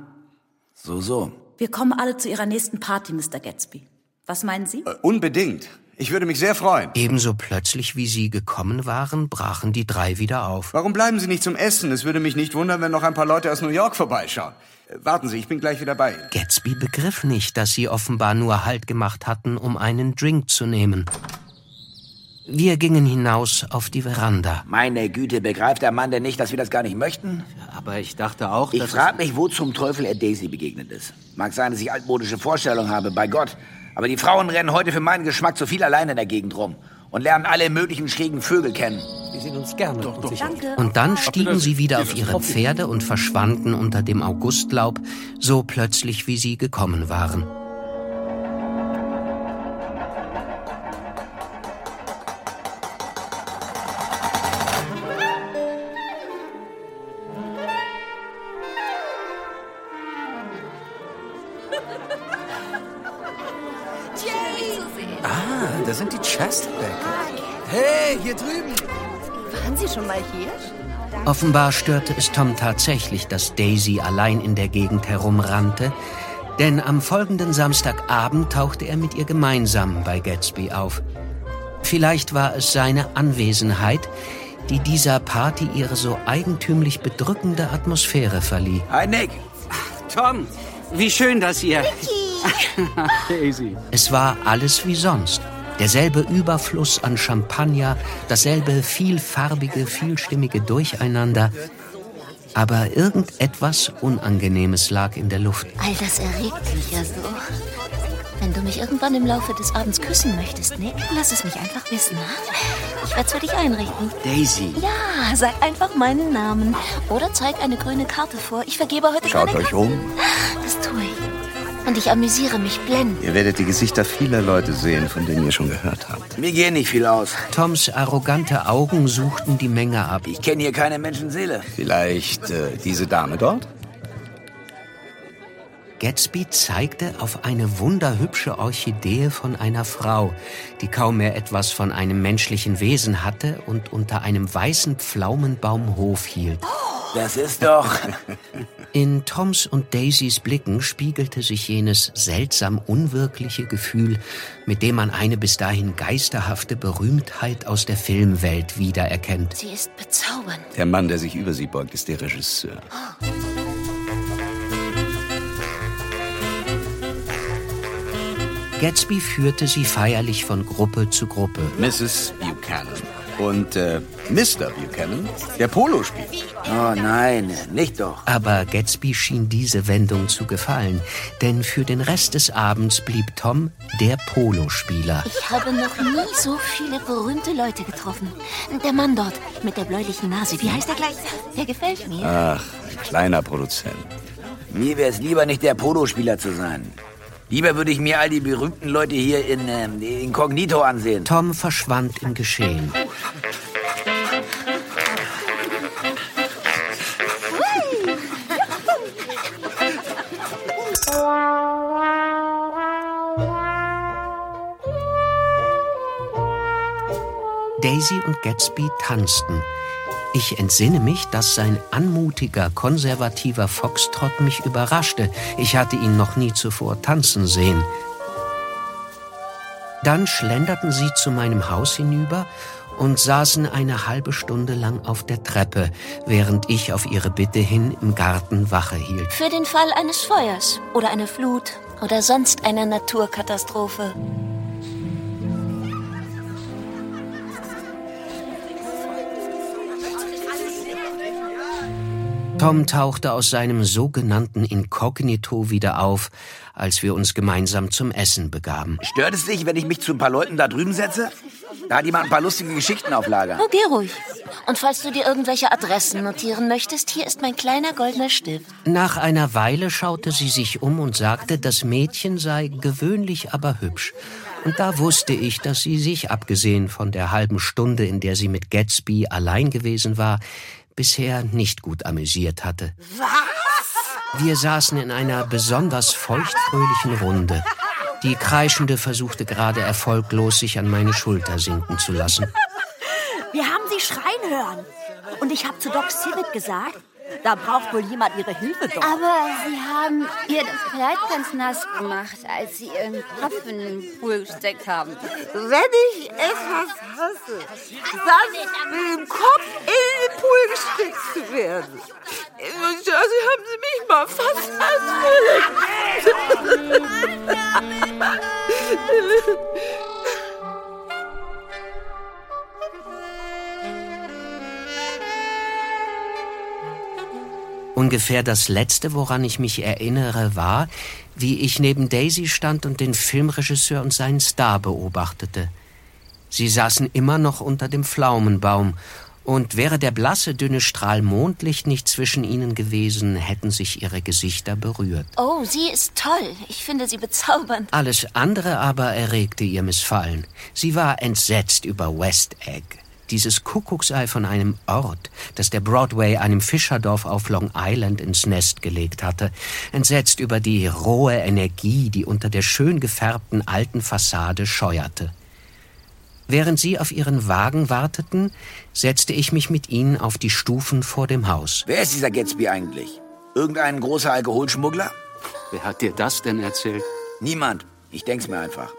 So, so. Wir kommen alle zu Ihrer nächsten Party, Mr. Gatsby. Was meinen Sie? Äh, Unbedingt. Ich würde mich sehr freuen. Ebenso plötzlich wie sie gekommen waren, brachen die drei wieder auf. Warum bleiben Sie nicht zum Essen? Es würde mich nicht wundern, wenn noch ein paar Leute aus New York vorbeischauen. Äh, Warten Sie, ich bin gleich wieder bei Ihnen. Gatsby begriff nicht, dass sie offenbar nur Halt gemacht hatten, um einen Drink zu nehmen. Wir gingen hinaus auf die Veranda. Meine Güte, begreift der Mann denn nicht, dass wir das gar nicht möchten? Aber ich dachte auch, Ich dass frage mich, wo zum Teufel er Daisy begegnet ist. Mag sein, dass ich altmodische Vorstellungen habe, bei Gott. Aber die Frauen rennen heute für meinen Geschmack zu viel allein in der Gegend rum und lernen alle möglichen schrägen Vögel kennen. Wir sehen uns gerne. Doch, doch. Danke. Und dann stiegen sie wieder auf ihre Pferde und verschwanden unter dem Augustlaub, so plötzlich wie sie gekommen waren. Offenbar störte es Tom tatsächlich, dass Daisy allein in der Gegend herumrannte, denn am folgenden Samstagabend tauchte er mit ihr gemeinsam bei Gatsby auf. Vielleicht war es seine Anwesenheit, die dieser Party ihre so eigentümlich bedrückende Atmosphäre verlieh. Hi, Nick. Tom, wie schön, dass ihr... Daisy. Es war alles wie sonst. Derselbe Überfluss an Champagner, dasselbe vielfarbige, vielstimmige Durcheinander. Aber irgendetwas Unangenehmes lag in der Luft. All das erregt mich ja so. Wenn du mich irgendwann im Laufe des Abends küssen möchtest, Nick, lass es mich einfach wissen. ha? Ich werde es für dich einrichten. Daisy. Ja, sag einfach meinen Namen. Oder zeig eine grüne Karte vor. Ich vergebe heute Schaut keine euch Karten. um. Das tue ich. Und ich amüsiere mich blendend. Ihr werdet die Gesichter vieler Leute sehen, von denen ihr schon gehört habt. Mir gehen nicht viel aus. Toms arrogante Augen suchten die Menge ab. Ich kenne hier keine Menschenseele. Vielleicht äh, diese Dame dort? Gatsby zeigte auf eine wunderhübsche Orchidee von einer Frau, die kaum mehr etwas von einem menschlichen Wesen hatte und unter einem weißen Pflaumenbaum Hof hielt. Das ist doch... In Toms und Daisys Blicken spiegelte sich jenes seltsam unwirkliche Gefühl, mit dem man eine bis dahin geisterhafte Berühmtheit aus der Filmwelt wiedererkennt. Sie ist bezaubernd. Der Mann, der sich über sie beugt, ist der Regisseur. Gatsby führte sie feierlich von Gruppe zu Gruppe. Mrs. Buchanan. Und äh, Mr. Buchanan, der Polospieler. Oh nein, nicht doch. Aber Gatsby schien diese Wendung zu gefallen, denn für den Rest des Abends blieb Tom der Polospieler. Ich habe noch nie so viele berühmte Leute getroffen. Der Mann dort mit der bläulichen Nase, wie heißt er gleich? Der gefällt mir. Ach, ein kleiner Produzent. Mir wäre es lieber, nicht der Polospieler zu sein. Lieber würde ich mir all die berühmten Leute hier in ähm, Inkognito ansehen. Tom verschwand im Geschehen. Daisy und Gatsby tanzten. Ich entsinne mich, dass sein anmutiger, konservativer Foxtrott mich überraschte. Ich hatte ihn noch nie zuvor tanzen sehen. Dann schlenderten sie zu meinem Haus hinüber und saßen eine halbe Stunde lang auf der Treppe, während ich auf ihre Bitte hin im Garten Wache hielt. Für den Fall eines Feuers oder einer Flut oder sonst einer Naturkatastrophe. Tom tauchte aus seinem sogenannten Inkognito wieder auf, als wir uns gemeinsam zum Essen begaben. Stört es dich, wenn ich mich zu ein paar Leuten da drüben setze? Da hat jemand ein paar lustige Geschichten auf Lager. Oh, geh ruhig. Und falls du dir irgendwelche Adressen notieren möchtest, hier ist mein kleiner goldener Stift. Nach einer Weile schaute sie sich um und sagte, das Mädchen sei gewöhnlich, aber hübsch. Und da wusste ich, dass sie sich, abgesehen von der halben Stunde, in der sie mit Gatsby allein gewesen war, bisher nicht gut amüsiert hatte. Was? Wir saßen in einer besonders feuchtfröhlichen Runde. Die Kreischende versuchte gerade erfolglos, sich an meine Schulter sinken zu lassen. Wir haben sie schreien hören. Und ich habe zu Doc Civic gesagt, da braucht wohl jemand ihre Hilfe, Doc. Aber Sie haben ihr das Kleid ganz nass gemacht, als Sie Ihren Kopf in den Pool gesteckt haben. Wenn ich etwas hasse, dann mit dem Kopf in den Pool gesteckt zu werden. Jersey haben sie mich mal fast als Ungefähr das Letzte, woran ich mich erinnere, war, wie ich neben Daisy stand und den Filmregisseur und seinen Star beobachtete. Sie saßen immer noch unter dem Pflaumenbaum, und wäre der blasse, dünne Strahl Mondlicht nicht zwischen ihnen gewesen, hätten sich ihre Gesichter berührt. Oh, sie ist toll. Ich finde sie bezaubernd. Alles andere aber erregte ihr Missfallen. Sie war entsetzt über West Egg dieses Kuckucksei von einem Ort, das der Broadway einem Fischerdorf auf Long Island ins Nest gelegt hatte, entsetzt über die rohe Energie, die unter der schön gefärbten alten Fassade scheuerte. Während sie auf ihren Wagen warteten, setzte ich mich mit ihnen auf die Stufen vor dem Haus. Wer ist dieser Gatsby eigentlich? Irgendein großer Alkoholschmuggler? Wer hat dir das denn erzählt? Niemand. Ich denk's mir einfach.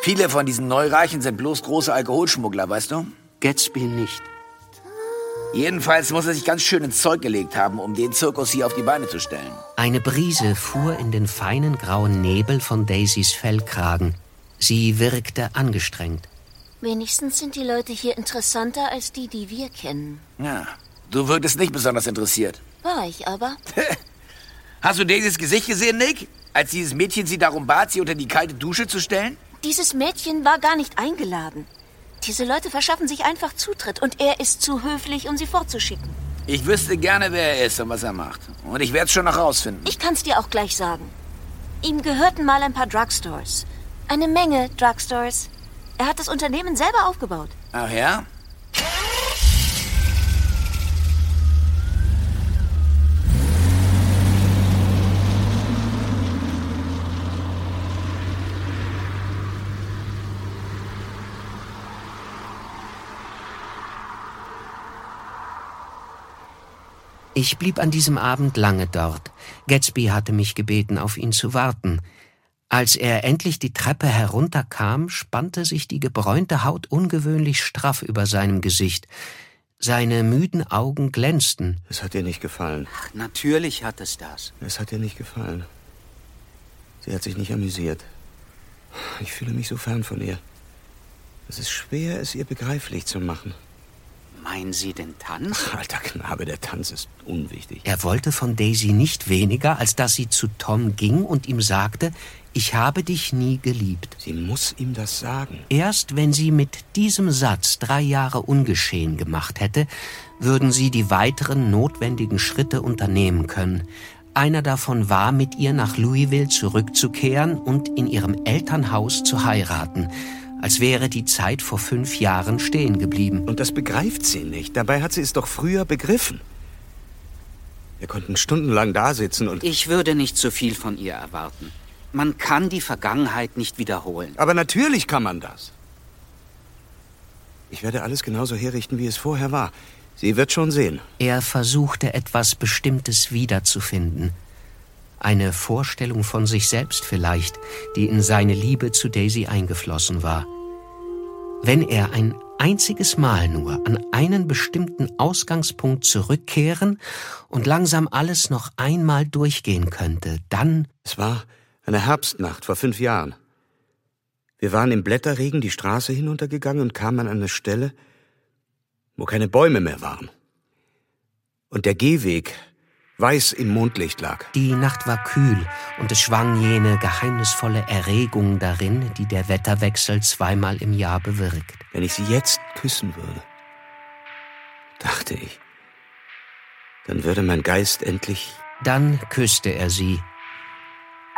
Viele von diesen Neureichen sind bloß große Alkoholschmuggler, weißt du? Gatsby nicht. Jedenfalls muss er sich ganz schön ins Zeug gelegt haben, um den Zirkus hier auf die Beine zu stellen. Eine Brise fuhr in den feinen grauen Nebel von Daisys Fellkragen. Sie wirkte angestrengt. Wenigstens sind die Leute hier interessanter als die, die wir kennen. Ja, du wirktest nicht besonders interessiert. War ich aber. Hast du Daisys Gesicht gesehen, Nick? Als dieses Mädchen sie darum bat, sie unter die kalte Dusche zu stellen? Dieses Mädchen war gar nicht eingeladen. Diese Leute verschaffen sich einfach Zutritt und er ist zu höflich, um sie fortzuschicken. Ich wüsste gerne, wer er ist und was er macht. Und ich werde es schon noch rausfinden. Ich kann's dir auch gleich sagen. Ihm gehörten mal ein paar Drugstores. Eine Menge Drugstores. Er hat das Unternehmen selber aufgebaut. Ach ja? Ich blieb an diesem Abend lange dort. Gatsby hatte mich gebeten, auf ihn zu warten. Als er endlich die Treppe herunterkam, spannte sich die gebräunte Haut ungewöhnlich straff über seinem Gesicht. Seine müden Augen glänzten. Es hat ihr nicht gefallen. Ach, natürlich hat es das. Es hat ihr nicht gefallen. Sie hat sich nicht amüsiert. Ich fühle mich so fern von ihr. Es ist schwer, es ihr begreiflich zu machen. Meinen Sie den Tanz? Alter Knabe, der Tanz ist unwichtig. Er wollte von Daisy nicht weniger, als dass sie zu Tom ging und ihm sagte, ich habe dich nie geliebt. Sie muss ihm das sagen. Erst wenn sie mit diesem Satz drei Jahre ungeschehen gemacht hätte, würden sie die weiteren notwendigen Schritte unternehmen können. Einer davon war, mit ihr nach Louisville zurückzukehren und in ihrem Elternhaus zu heiraten als wäre die Zeit vor fünf Jahren stehen geblieben. Und das begreift sie nicht. Dabei hat sie es doch früher begriffen. Wir konnten stundenlang da sitzen und... Ich würde nicht zu viel von ihr erwarten. Man kann die Vergangenheit nicht wiederholen. Aber natürlich kann man das. Ich werde alles genauso herrichten, wie es vorher war. Sie wird schon sehen. Er versuchte etwas Bestimmtes wiederzufinden. Eine Vorstellung von sich selbst vielleicht, die in seine Liebe zu Daisy eingeflossen war. Wenn er ein einziges Mal nur an einen bestimmten Ausgangspunkt zurückkehren und langsam alles noch einmal durchgehen könnte, dann... Es war eine Herbstnacht vor fünf Jahren. Wir waren im Blätterregen die Straße hinuntergegangen und kamen an eine Stelle, wo keine Bäume mehr waren. Und der Gehweg weiß im Mondlicht lag. Die Nacht war kühl und es schwang jene geheimnisvolle Erregung darin, die der Wetterwechsel zweimal im Jahr bewirkt. Wenn ich sie jetzt küssen würde, dachte ich, dann würde mein Geist endlich. Dann küsste er sie.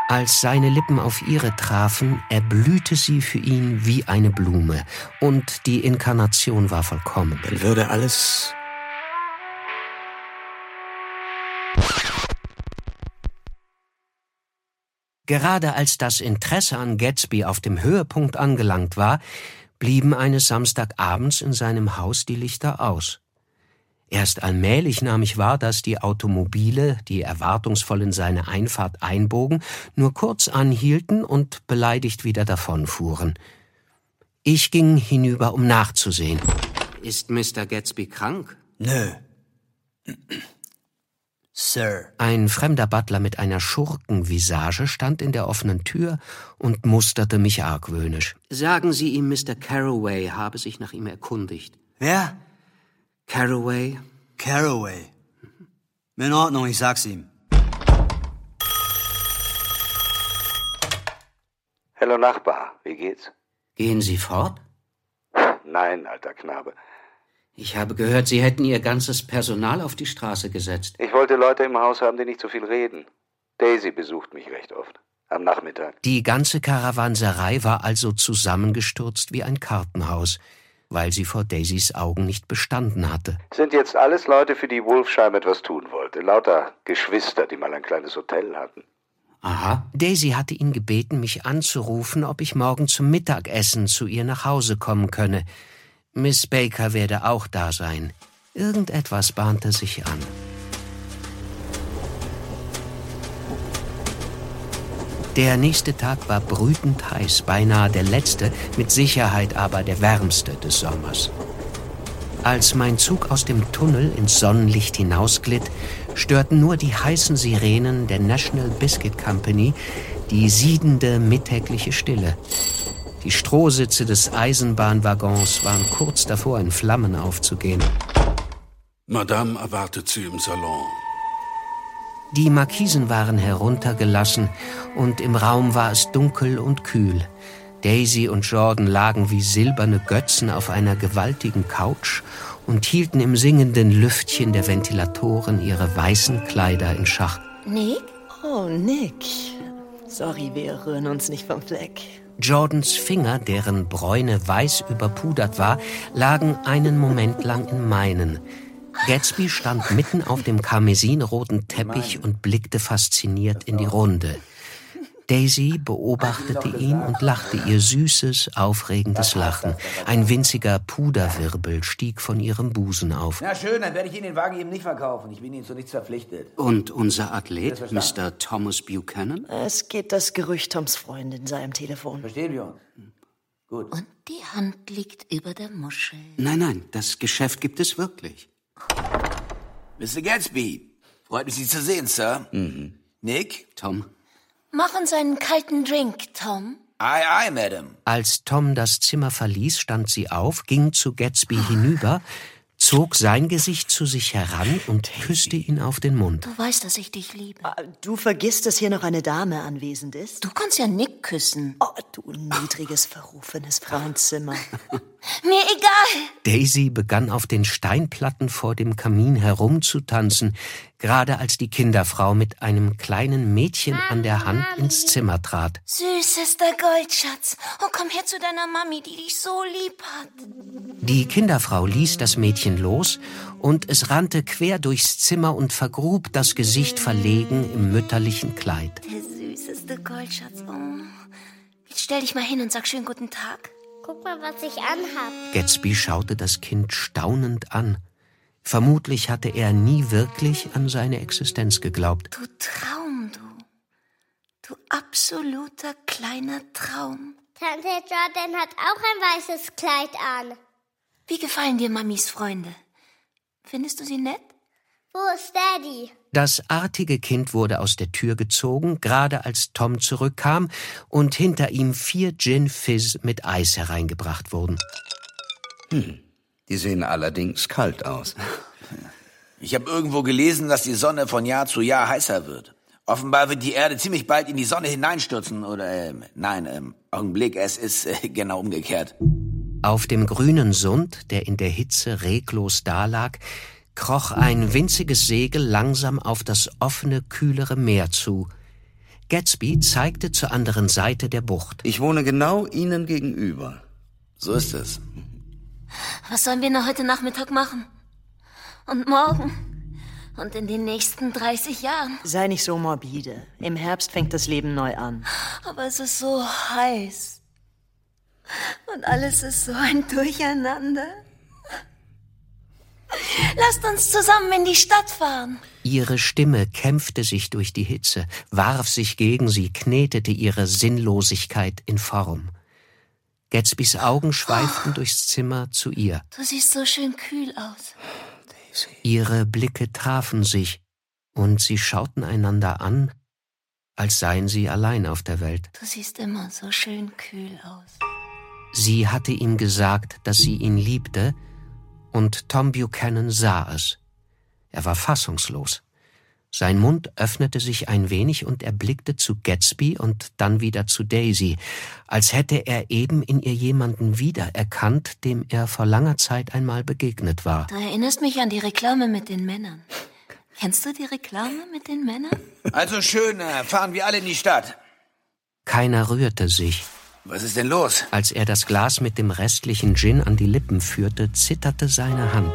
Als seine Lippen auf ihre trafen, erblühte sie für ihn wie eine Blume, und die Inkarnation war vollkommen. Dann würde alles Gerade als das Interesse an Gatsby auf dem Höhepunkt angelangt war, blieben eines Samstagabends in seinem Haus die Lichter aus. Erst allmählich nahm ich wahr, dass die Automobile, die erwartungsvoll in seine Einfahrt einbogen, nur kurz anhielten und beleidigt wieder davonfuhren. Ich ging hinüber, um nachzusehen. Ist Mr. Gatsby krank? Nö. Sir. Ein fremder Butler mit einer Schurkenvisage stand in der offenen Tür und musterte mich argwöhnisch. Sagen Sie ihm, Mr. Carroway habe sich nach ihm erkundigt. Wer? Carroway? Carroway. In Ordnung, ich sag's ihm. Hallo Nachbar, wie geht's? Gehen Sie fort? Nein, alter Knabe. Ich habe gehört, Sie hätten Ihr ganzes Personal auf die Straße gesetzt. Ich wollte Leute im Haus haben, die nicht so viel reden. Daisy besucht mich recht oft. Am Nachmittag. Die ganze Karawanserei war also zusammengestürzt wie ein Kartenhaus, weil sie vor Daisys Augen nicht bestanden hatte. Sind jetzt alles Leute, für die Wolfsheim etwas tun wollte. Lauter Geschwister, die mal ein kleines Hotel hatten. Aha. Daisy hatte ihn gebeten, mich anzurufen, ob ich morgen zum Mittagessen zu ihr nach Hause kommen könne. Miss Baker werde auch da sein. Irgendetwas bahnte sich an. Der nächste Tag war brütend heiß, beinahe der letzte, mit Sicherheit aber der wärmste des Sommers. Als mein Zug aus dem Tunnel ins Sonnenlicht hinausglitt, störten nur die heißen Sirenen der National Biscuit Company die siedende mittägliche Stille. Die Strohsitze des Eisenbahnwaggons waren kurz davor, in Flammen aufzugehen. Madame erwartet Sie im Salon. Die Markisen waren heruntergelassen und im Raum war es dunkel und kühl. Daisy und Jordan lagen wie silberne Götzen auf einer gewaltigen Couch und hielten im singenden Lüftchen der Ventilatoren ihre weißen Kleider in Schach. Nick? Oh, Nick. Sorry, wir rühren uns nicht vom Fleck. Jordans Finger, deren Bräune weiß überpudert war, lagen einen Moment lang in meinen. Gatsby stand mitten auf dem karmesinroten Teppich und blickte fasziniert in die Runde. Daisy beobachtete ihn und lachte ihr süßes, aufregendes Lachen. Ein winziger Puderwirbel stieg von ihrem Busen auf. Na schön, dann werde ich Ihnen den Wagen eben nicht verkaufen. Ich bin Ihnen zu nichts verpflichtet. Und unser Athlet, Mr. Thomas Buchanan? Es geht das Gerücht Toms Freund in seinem Telefon. Verstehen wir uns? Gut. Und die Hand liegt über der Muschel. Nein, nein, das Geschäft gibt es wirklich. Mr. Gatsby, freut mich, Sie zu sehen, Sir. Mhm. Nick? Tom? Mach uns einen kalten Drink, Tom. Aye, aye, Madam. Als Tom das Zimmer verließ, stand sie auf, ging zu Gatsby hinüber, zog sein Gesicht zu sich heran und küsste ihn auf den Mund. Du weißt, dass ich dich liebe. Du vergisst, dass hier noch eine Dame anwesend ist? Du kannst ja Nick küssen. Oh, du niedriges, verrufenes Frauenzimmer. Mir egal. Daisy begann auf den Steinplatten vor dem Kamin herumzutanzen, gerade als die Kinderfrau mit einem kleinen Mädchen an der Hand ins Zimmer trat. Süßester Goldschatz. Und komm her zu deiner Mami, die dich so lieb hat. Die Kinderfrau ließ das Mädchen los und es rannte quer durchs Zimmer und vergrub das Gesicht verlegen im mütterlichen Kleid. Der süßeste Goldschatz. Oh. Jetzt stell dich mal hin und sag schön guten Tag. Guck mal, was ich anhab. Gatsby schaute das Kind staunend an. Vermutlich hatte er nie wirklich an seine Existenz geglaubt. Du Traum, du. Du absoluter kleiner Traum. Tante Jordan hat auch ein weißes Kleid an. Wie gefallen dir Mamis Freunde? Findest du sie nett? Wo ist Daddy? Das artige Kind wurde aus der Tür gezogen, gerade als Tom zurückkam und hinter ihm vier Gin Fizz mit Eis hereingebracht wurden. Hm, die sehen allerdings kalt aus. Ich habe irgendwo gelesen, dass die Sonne von Jahr zu Jahr heißer wird. Offenbar wird die Erde ziemlich bald in die Sonne hineinstürzen. Oder, äh, nein, ähm, Augenblick, es ist äh, genau umgekehrt. Auf dem grünen Sund, der in der Hitze reglos dalag, kroch ein winziges Segel langsam auf das offene, kühlere Meer zu. Gatsby zeigte zur anderen Seite der Bucht. Ich wohne genau Ihnen gegenüber. So ist es. Was sollen wir noch heute Nachmittag machen? Und morgen? Und in den nächsten 30 Jahren? Sei nicht so morbide. Im Herbst fängt das Leben neu an. Aber es ist so heiß. Und alles ist so ein Durcheinander. Lasst uns zusammen in die Stadt fahren. Ihre Stimme kämpfte sich durch die Hitze, warf sich gegen sie, knetete ihre Sinnlosigkeit in Form. Gatsbys Augen schweiften oh. durchs Zimmer zu ihr. Du siehst so schön kühl aus. Ihre Blicke trafen sich, und sie schauten einander an, als seien sie allein auf der Welt. Du siehst immer so schön kühl aus. Sie hatte ihm gesagt, dass sie ihn liebte, und Tom Buchanan sah es. Er war fassungslos. Sein Mund öffnete sich ein wenig und er blickte zu Gatsby und dann wieder zu Daisy, als hätte er eben in ihr jemanden wiedererkannt, dem er vor langer Zeit einmal begegnet war. Du erinnerst mich an die Reklame mit den Männern. Kennst du die Reklame mit den Männern? Also schön, äh, fahren wir alle in die Stadt. Keiner rührte sich. Was ist denn los? Als er das Glas mit dem restlichen Gin an die Lippen führte, zitterte seine Hand.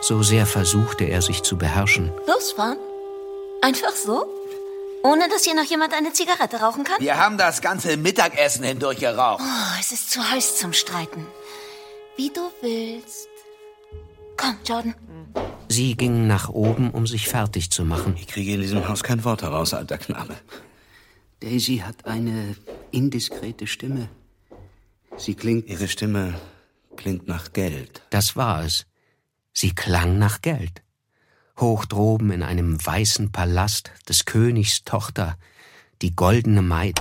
So sehr versuchte er sich zu beherrschen. Losfahren? Einfach so? Ohne dass hier noch jemand eine Zigarette rauchen kann? Wir haben das ganze Mittagessen hindurch geraucht. Oh, es ist zu heiß zum Streiten. Wie du willst. Komm, Jordan. Sie gingen nach oben, um sich fertig zu machen. Ich kriege in diesem Haus kein Wort heraus, alter Knabe. Daisy hat eine indiskrete Stimme. Sie klingt. Ihre Stimme klingt nach Geld. Das war es. Sie klang nach Geld. Hoch droben in einem weißen Palast des Königs Tochter, die goldene Maid.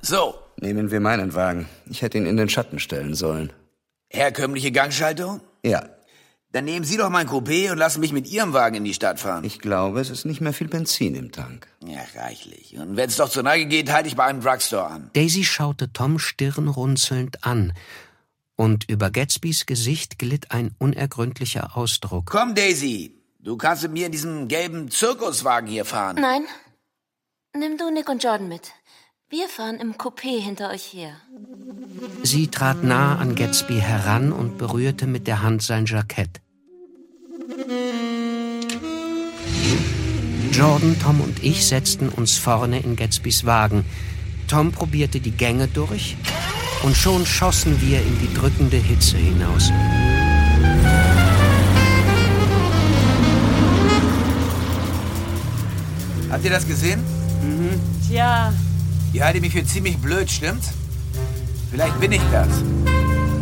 So. Nehmen wir meinen Wagen. Ich hätte ihn in den Schatten stellen sollen. Herkömmliche Gangschaltung? Ja. Dann nehmen Sie doch mein Coupé und lassen mich mit Ihrem Wagen in die Stadt fahren. Ich glaube, es ist nicht mehr viel Benzin im Tank. Ja, reichlich. Und wenn es doch zur Neige geht, halte ich bei einem Drugstore an. Daisy schaute Tom stirnrunzelnd an. Und über Gatsbys Gesicht glitt ein unergründlicher Ausdruck. Komm, Daisy. Du kannst mit mir in diesem gelben Zirkuswagen hier fahren. Nein. Nimm du Nick und Jordan mit. Wir fahren im Coupé hinter euch her. Sie trat nah an Gatsby heran und berührte mit der Hand sein Jackett. Jordan, Tom und ich setzten uns vorne in Gatsbys Wagen. Tom probierte die Gänge durch und schon schossen wir in die drückende Hitze hinaus. Habt ihr das gesehen? Mhm. Tja. Ihr haltet mich für ziemlich blöd, stimmt's? Vielleicht bin ich das.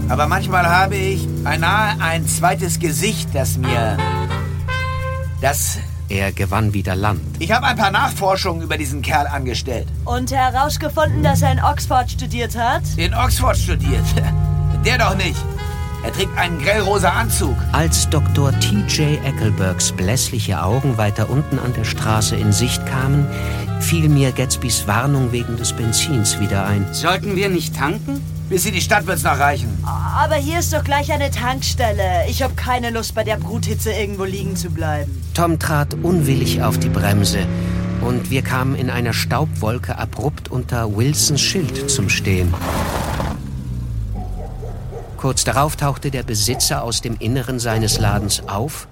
Aber manchmal habe ich beinahe ein zweites Gesicht, das mir. das Er gewann wieder Land. Ich habe ein paar Nachforschungen über diesen Kerl angestellt. Und herausgefunden, dass er in Oxford studiert hat? In Oxford studiert? Der doch nicht. Er trägt einen grellrosa Anzug. Als Dr. T.J. Eckelbergs blässliche Augen weiter unten an der Straße in Sicht kamen, fiel mir Gatsbys Warnung wegen des Benzins wieder ein. Sollten wir nicht tanken? Bis in die Stadt wird's noch reichen. Aber hier ist doch gleich eine Tankstelle. Ich habe keine Lust, bei der Bruthitze irgendwo liegen zu bleiben. Tom trat unwillig auf die Bremse und wir kamen in einer Staubwolke abrupt unter Wilsons Schild zum Stehen. Kurz darauf tauchte der Besitzer aus dem Inneren seines Ladens auf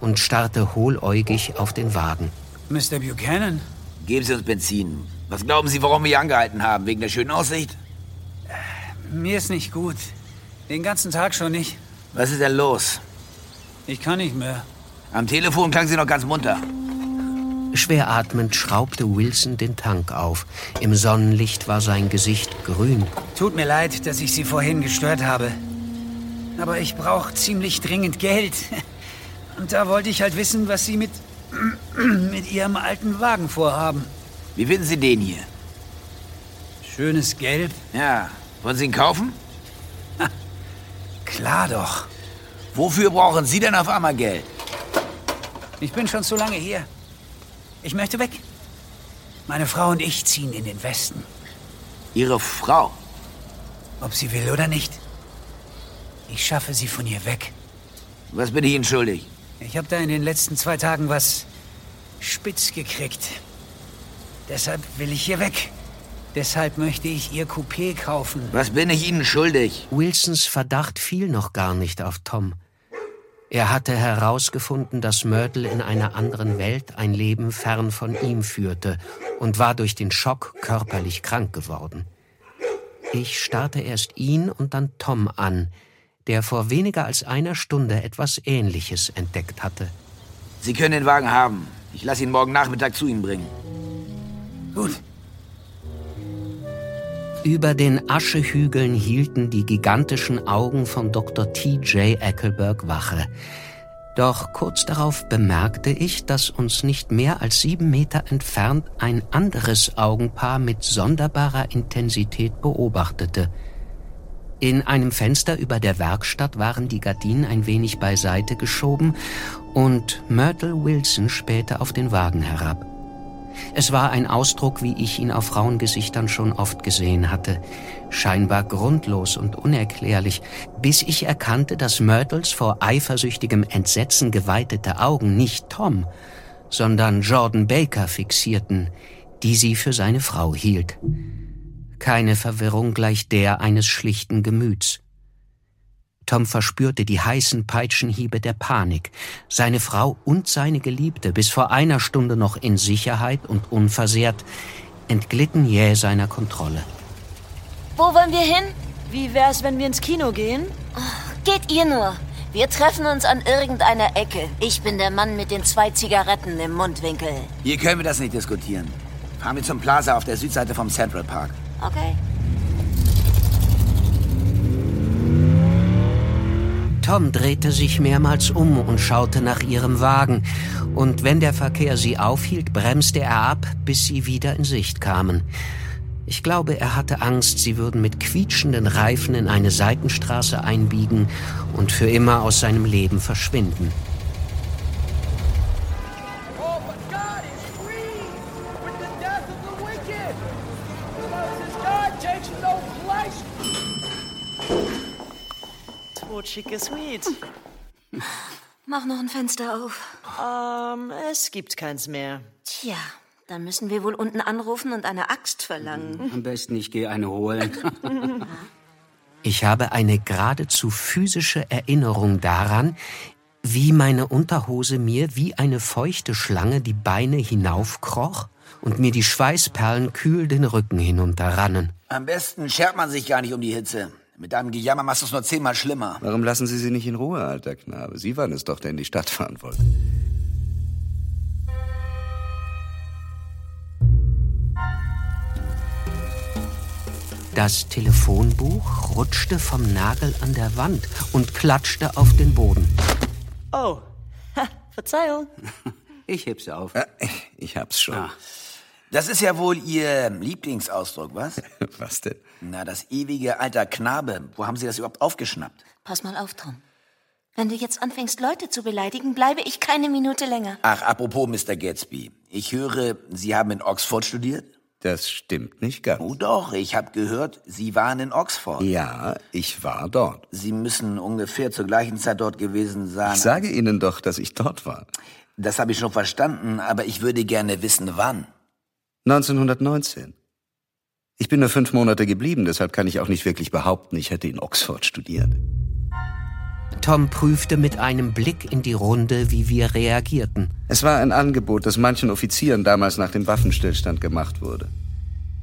und starrte hohläugig auf den Wagen. Mr. Buchanan? Geben Sie uns Benzin. Was glauben Sie, warum wir hier angehalten haben? Wegen der schönen Aussicht? Mir ist nicht gut. Den ganzen Tag schon nicht. Was ist denn los? Ich kann nicht mehr. Am Telefon klang sie noch ganz munter. Schwer atmend schraubte Wilson den Tank auf. Im Sonnenlicht war sein Gesicht grün. Tut mir leid, dass ich Sie vorhin gestört habe. Aber ich brauche ziemlich dringend Geld. Und da wollte ich halt wissen, was Sie mit, mit Ihrem alten Wagen vorhaben. Wie finden Sie den hier? Schönes Gelb. Ja. Wollen Sie ihn kaufen? Klar doch. Wofür brauchen Sie denn auf einmal Geld? Ich bin schon zu lange hier. Ich möchte weg. Meine Frau und ich ziehen in den Westen. Ihre Frau? Ob sie will oder nicht. Ich schaffe sie von hier weg. Was bin ich Ihnen schuldig? Ich habe da in den letzten zwei Tagen was spitz gekriegt. Deshalb will ich hier weg. Deshalb möchte ich Ihr Coupé kaufen. Was bin ich Ihnen schuldig? Wilsons Verdacht fiel noch gar nicht auf Tom. Er hatte herausgefunden, dass Myrtle in einer anderen Welt ein Leben fern von ihm führte und war durch den Schock körperlich krank geworden. Ich starrte erst ihn und dann Tom an, der vor weniger als einer Stunde etwas Ähnliches entdeckt hatte. Sie können den Wagen haben. Ich lasse ihn morgen Nachmittag zu Ihnen bringen. Gut. Über den Aschehügeln hielten die gigantischen Augen von Dr. T.J. Eckelberg Wache. Doch kurz darauf bemerkte ich, dass uns nicht mehr als sieben Meter entfernt ein anderes Augenpaar mit sonderbarer Intensität beobachtete. In einem Fenster über der Werkstatt waren die Gardinen ein wenig beiseite geschoben und Myrtle Wilson spähte auf den Wagen herab. Es war ein Ausdruck, wie ich ihn auf Frauengesichtern schon oft gesehen hatte. Scheinbar grundlos und unerklärlich, bis ich erkannte, dass Myrtles vor eifersüchtigem Entsetzen geweitete Augen nicht Tom, sondern Jordan Baker fixierten, die sie für seine Frau hielt. Keine Verwirrung gleich der eines schlichten Gemüts. Tom verspürte die heißen Peitschenhiebe der Panik. Seine Frau und seine Geliebte, bis vor einer Stunde noch in Sicherheit und unversehrt, entglitten jäh seiner Kontrolle. Wo wollen wir hin? Wie wär's, wenn wir ins Kino gehen? Oh, geht ihr nur. Wir treffen uns an irgendeiner Ecke. Ich bin der Mann mit den zwei Zigaretten im Mundwinkel. Hier können wir das nicht diskutieren. Fahren wir zum Plaza auf der Südseite vom Central Park. Okay. Tom drehte sich mehrmals um und schaute nach ihrem Wagen, und wenn der Verkehr sie aufhielt, bremste er ab, bis sie wieder in Sicht kamen. Ich glaube, er hatte Angst, sie würden mit quietschenden Reifen in eine Seitenstraße einbiegen und für immer aus seinem Leben verschwinden. Schicke Sweet. Mach noch ein Fenster auf. Ähm, es gibt keins mehr. Tja, dann müssen wir wohl unten anrufen und eine Axt verlangen. Am besten, ich gehe eine holen. ich habe eine geradezu physische Erinnerung daran, wie meine Unterhose mir wie eine feuchte Schlange die Beine hinaufkroch und mir die Schweißperlen kühl den Rücken hinunterrannen. Am besten schert man sich gar nicht um die Hitze. Mit deinem Gejammer machst du es nur zehnmal schlimmer. Warum lassen Sie sie nicht in Ruhe, alter Knabe? Sie waren es doch, der in die Stadt fahren wollte. Das Telefonbuch rutschte vom Nagel an der Wand und klatschte auf den Boden. Oh, ha, Verzeihung. Ich heb sie auf. Äh, Ich hab's schon. Ah. Das ist ja wohl Ihr Lieblingsausdruck, was? Was denn? Na, das ewige alter Knabe. Wo haben Sie das überhaupt aufgeschnappt? Pass mal auf, Tom. Wenn du jetzt anfängst, Leute zu beleidigen, bleibe ich keine Minute länger. Ach, apropos Mr. Gatsby. Ich höre, Sie haben in Oxford studiert? Das stimmt nicht ganz. Oh doch, ich habe gehört, Sie waren in Oxford. Ja, ich war dort. Sie müssen ungefähr zur gleichen Zeit dort gewesen sein. Ich sage Ihnen doch, dass ich dort war. Das habe ich schon verstanden, aber ich würde gerne wissen, wann. 1919. Ich bin nur fünf Monate geblieben, deshalb kann ich auch nicht wirklich behaupten, ich hätte in Oxford studiert. Tom prüfte mit einem Blick in die Runde, wie wir reagierten. Es war ein Angebot, das manchen Offizieren damals nach dem Waffenstillstand gemacht wurde.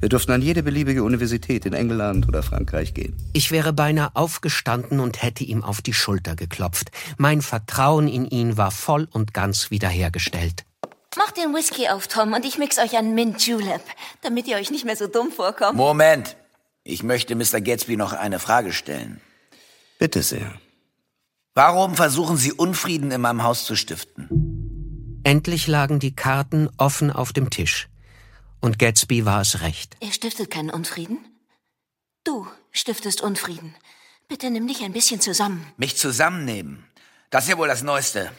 Wir durften an jede beliebige Universität in England oder Frankreich gehen. Ich wäre beinahe aufgestanden und hätte ihm auf die Schulter geklopft. Mein Vertrauen in ihn war voll und ganz wiederhergestellt. Mach den Whisky auf, Tom, und ich mix euch einen Mint Julep, damit ihr euch nicht mehr so dumm vorkommt. Moment. Ich möchte Mr. Gatsby noch eine Frage stellen. Bitte sehr. Warum versuchen Sie Unfrieden in meinem Haus zu stiften? Endlich lagen die Karten offen auf dem Tisch. Und Gatsby war es recht. Er stiftet keinen Unfrieden. Du stiftest Unfrieden. Bitte nimm dich ein bisschen zusammen. Mich zusammennehmen. Das ist ja wohl das Neueste.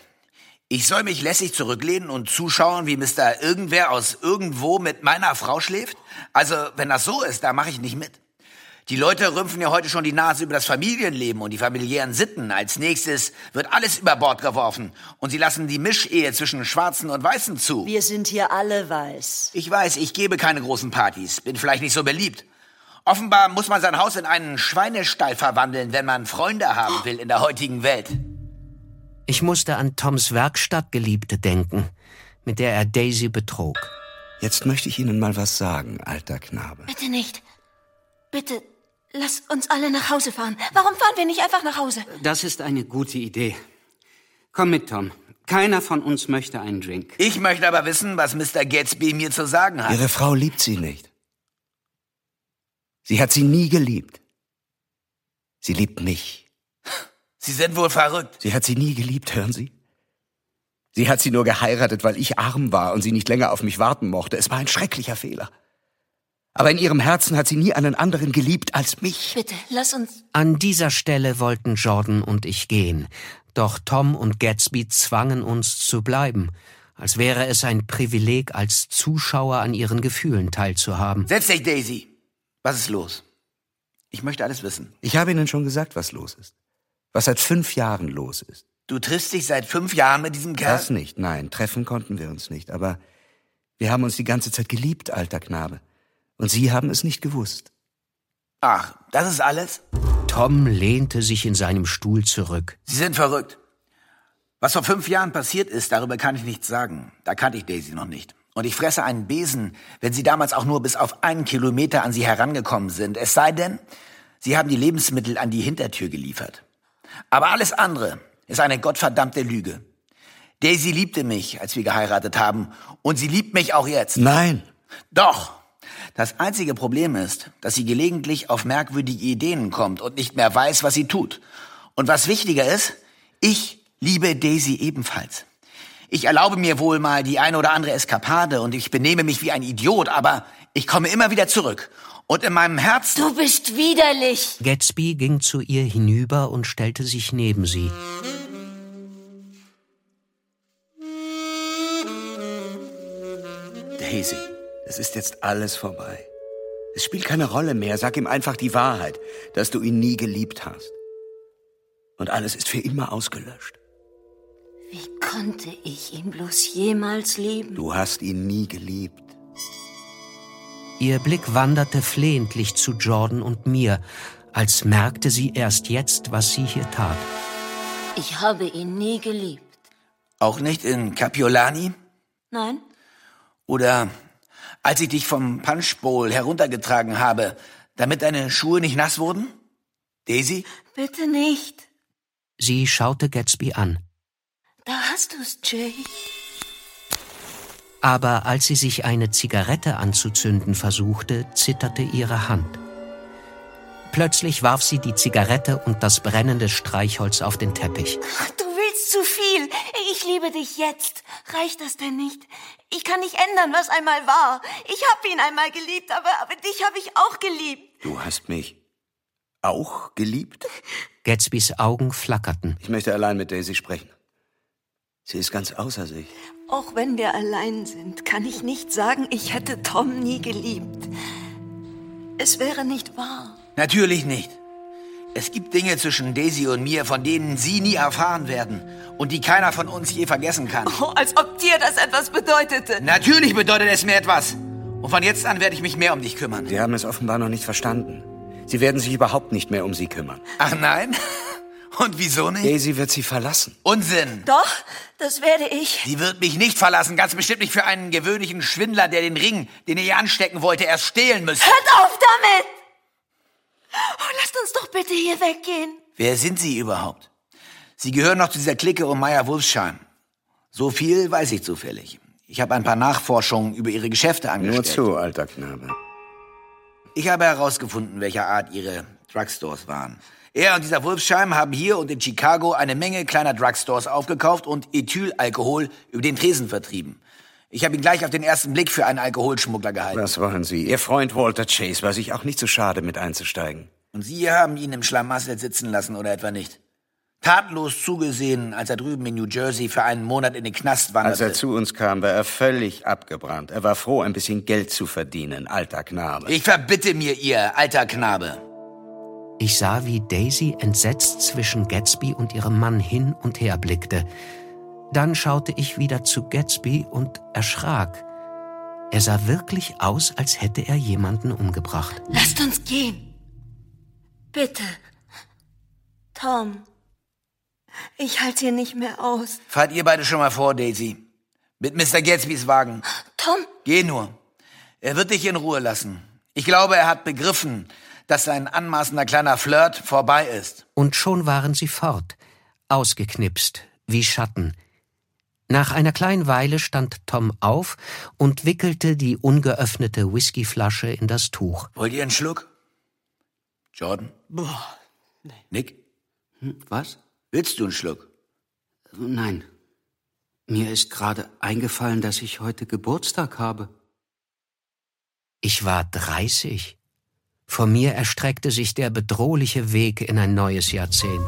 Ich soll mich lässig zurücklehnen und zuschauen, wie Mr. Irgendwer aus irgendwo mit meiner Frau schläft? Also, wenn das so ist, da mache ich nicht mit. Die Leute rümpfen ja heute schon die Nase über das Familienleben und die familiären Sitten. Als nächstes wird alles über Bord geworfen. Und sie lassen die Mischehe zwischen Schwarzen und Weißen zu. Wir sind hier alle weiß. Ich weiß, ich gebe keine großen Partys, bin vielleicht nicht so beliebt. Offenbar muss man sein Haus in einen Schweinestall verwandeln, wenn man Freunde haben will in der heutigen Welt. Ich musste an Toms Werkstattgeliebte denken, mit der er Daisy betrog. Jetzt möchte ich Ihnen mal was sagen, alter Knabe. Bitte nicht. Bitte, lass uns alle nach Hause fahren. Warum fahren wir nicht einfach nach Hause? Das ist eine gute Idee. Komm mit, Tom. Keiner von uns möchte einen Drink. Ich möchte aber wissen, was Mr. Gatsby mir zu sagen hat. Ihre Frau liebt Sie nicht. Sie hat Sie nie geliebt. Sie liebt mich. Sie sind wohl verrückt. Sie hat Sie nie geliebt, hören Sie? Sie hat Sie nur geheiratet, weil ich arm war und sie nicht länger auf mich warten mochte. Es war ein schrecklicher Fehler. Aber in ihrem Herzen hat sie nie einen anderen geliebt als mich. Bitte, lass uns. An dieser Stelle wollten Jordan und ich gehen. Doch Tom und Gatsby zwangen uns zu bleiben, als wäre es ein Privileg, als Zuschauer an ihren Gefühlen teilzuhaben. Setz dich, Daisy. Was ist los? Ich möchte alles wissen. Ich habe Ihnen schon gesagt, was los ist. Was seit fünf Jahren los ist. Du triffst dich seit fünf Jahren mit diesem Kerl? Das nicht, nein. Treffen konnten wir uns nicht. Aber wir haben uns die ganze Zeit geliebt, alter Knabe. Und Sie haben es nicht gewusst. Ach, das ist alles? Tom lehnte sich in seinem Stuhl zurück. Sie sind verrückt. Was vor fünf Jahren passiert ist, darüber kann ich nichts sagen. Da kannte ich Daisy noch nicht. Und ich fresse einen Besen, wenn Sie damals auch nur bis auf einen Kilometer an sie herangekommen sind. Es sei denn, Sie haben die Lebensmittel an die Hintertür geliefert. Aber alles andere ist eine gottverdammte Lüge. Daisy liebte mich, als wir geheiratet haben. Und sie liebt mich auch jetzt. Nein. Doch. Das einzige Problem ist, dass sie gelegentlich auf merkwürdige Ideen kommt und nicht mehr weiß, was sie tut. Und was wichtiger ist, ich liebe Daisy ebenfalls. Ich erlaube mir wohl mal die eine oder andere Eskapade und ich benehme mich wie ein Idiot, aber ich komme immer wieder zurück. Und in meinem Herzen... Du bist widerlich. Gatsby ging zu ihr hinüber und stellte sich neben sie. Daisy, es ist jetzt alles vorbei. Es spielt keine Rolle mehr. Sag ihm einfach die Wahrheit, dass du ihn nie geliebt hast. Und alles ist für immer ausgelöscht. Wie konnte ich ihn bloß jemals lieben? Du hast ihn nie geliebt. Ihr Blick wanderte flehentlich zu Jordan und mir, als merkte sie erst jetzt, was sie hier tat. Ich habe ihn nie geliebt. Auch nicht in Capiolani? Nein? Oder als ich dich vom Punchbowl heruntergetragen habe, damit deine Schuhe nicht nass wurden? Daisy? Bitte nicht. Sie schaute Gatsby an. Da hast du's, Jay. Aber als sie sich eine Zigarette anzuzünden versuchte, zitterte ihre Hand. Plötzlich warf sie die Zigarette und das brennende Streichholz auf den Teppich. Du willst zu viel. Ich liebe dich jetzt. Reicht das denn nicht? Ich kann nicht ändern, was einmal war. Ich habe ihn einmal geliebt, aber, aber dich habe ich auch geliebt. Du hast mich auch geliebt? Gatsbys Augen flackerten. Ich möchte allein mit Daisy sprechen. Sie ist ganz außer sich. Auch wenn wir allein sind, kann ich nicht sagen, ich hätte Tom nie geliebt. Es wäre nicht wahr. Natürlich nicht. Es gibt Dinge zwischen Daisy und mir, von denen Sie nie erfahren werden und die keiner von uns je vergessen kann. Oh, als ob dir das etwas bedeutete. Natürlich bedeutet es mir etwas. Und von jetzt an werde ich mich mehr um dich kümmern. Sie haben es offenbar noch nicht verstanden. Sie werden sich überhaupt nicht mehr um sie kümmern. Ach nein? Und wieso nicht? Daisy wird sie verlassen. Unsinn. Doch, das werde ich. Sie wird mich nicht verlassen, ganz bestimmt nicht für einen gewöhnlichen Schwindler, der den Ring, den ihr ihr anstecken wollte, erst stehlen müsste. Hört auf damit! Oh, lasst uns doch bitte hier weggehen. Wer sind Sie überhaupt? Sie gehören noch zu dieser Clique um Meyer Wulfsheim. So viel weiß ich zufällig. Ich habe ein paar Nachforschungen über Ihre Geschäfte angestellt. Nur zu, alter Knabe. Ich habe herausgefunden, welcher Art Ihre Drugstores waren. Er und dieser Wulfsheim haben hier und in Chicago eine Menge kleiner Drugstores aufgekauft und Ethylalkohol über den Tresen vertrieben. Ich habe ihn gleich auf den ersten Blick für einen Alkoholschmuggler gehalten. Was wollen Sie? Ihr Freund Walter Chase war sich auch nicht so schade, mit einzusteigen. Und Sie haben ihn im Schlamassel sitzen lassen, oder etwa nicht? Tatenlos zugesehen, als er drüben in New Jersey für einen Monat in den Knast wanderte. Als er zu uns kam, war er völlig abgebrannt. Er war froh, ein bisschen Geld zu verdienen, alter Knabe. Ich verbitte mir, ihr alter Knabe. Ich sah, wie Daisy entsetzt zwischen Gatsby und ihrem Mann hin und her blickte. Dann schaute ich wieder zu Gatsby und erschrak. Er sah wirklich aus, als hätte er jemanden umgebracht. Lasst uns gehen. Bitte. Tom. Ich halte hier nicht mehr aus. Fahrt ihr beide schon mal vor, Daisy. Mit Mr. Gatsbys Wagen. Tom. Geh nur. Er wird dich in Ruhe lassen. Ich glaube, er hat begriffen, dass sein anmaßender kleiner Flirt vorbei ist. Und schon waren sie fort, ausgeknipst, wie Schatten. Nach einer kleinen Weile stand Tom auf und wickelte die ungeöffnete Whiskyflasche in das Tuch. Wollt ihr einen Schluck? Jordan? Boah, nee. Nick? Hm, was? Willst du einen Schluck? Nein. Mir ist gerade eingefallen, dass ich heute Geburtstag habe. Ich war dreißig. Vor mir erstreckte sich der bedrohliche Weg in ein neues Jahrzehnt.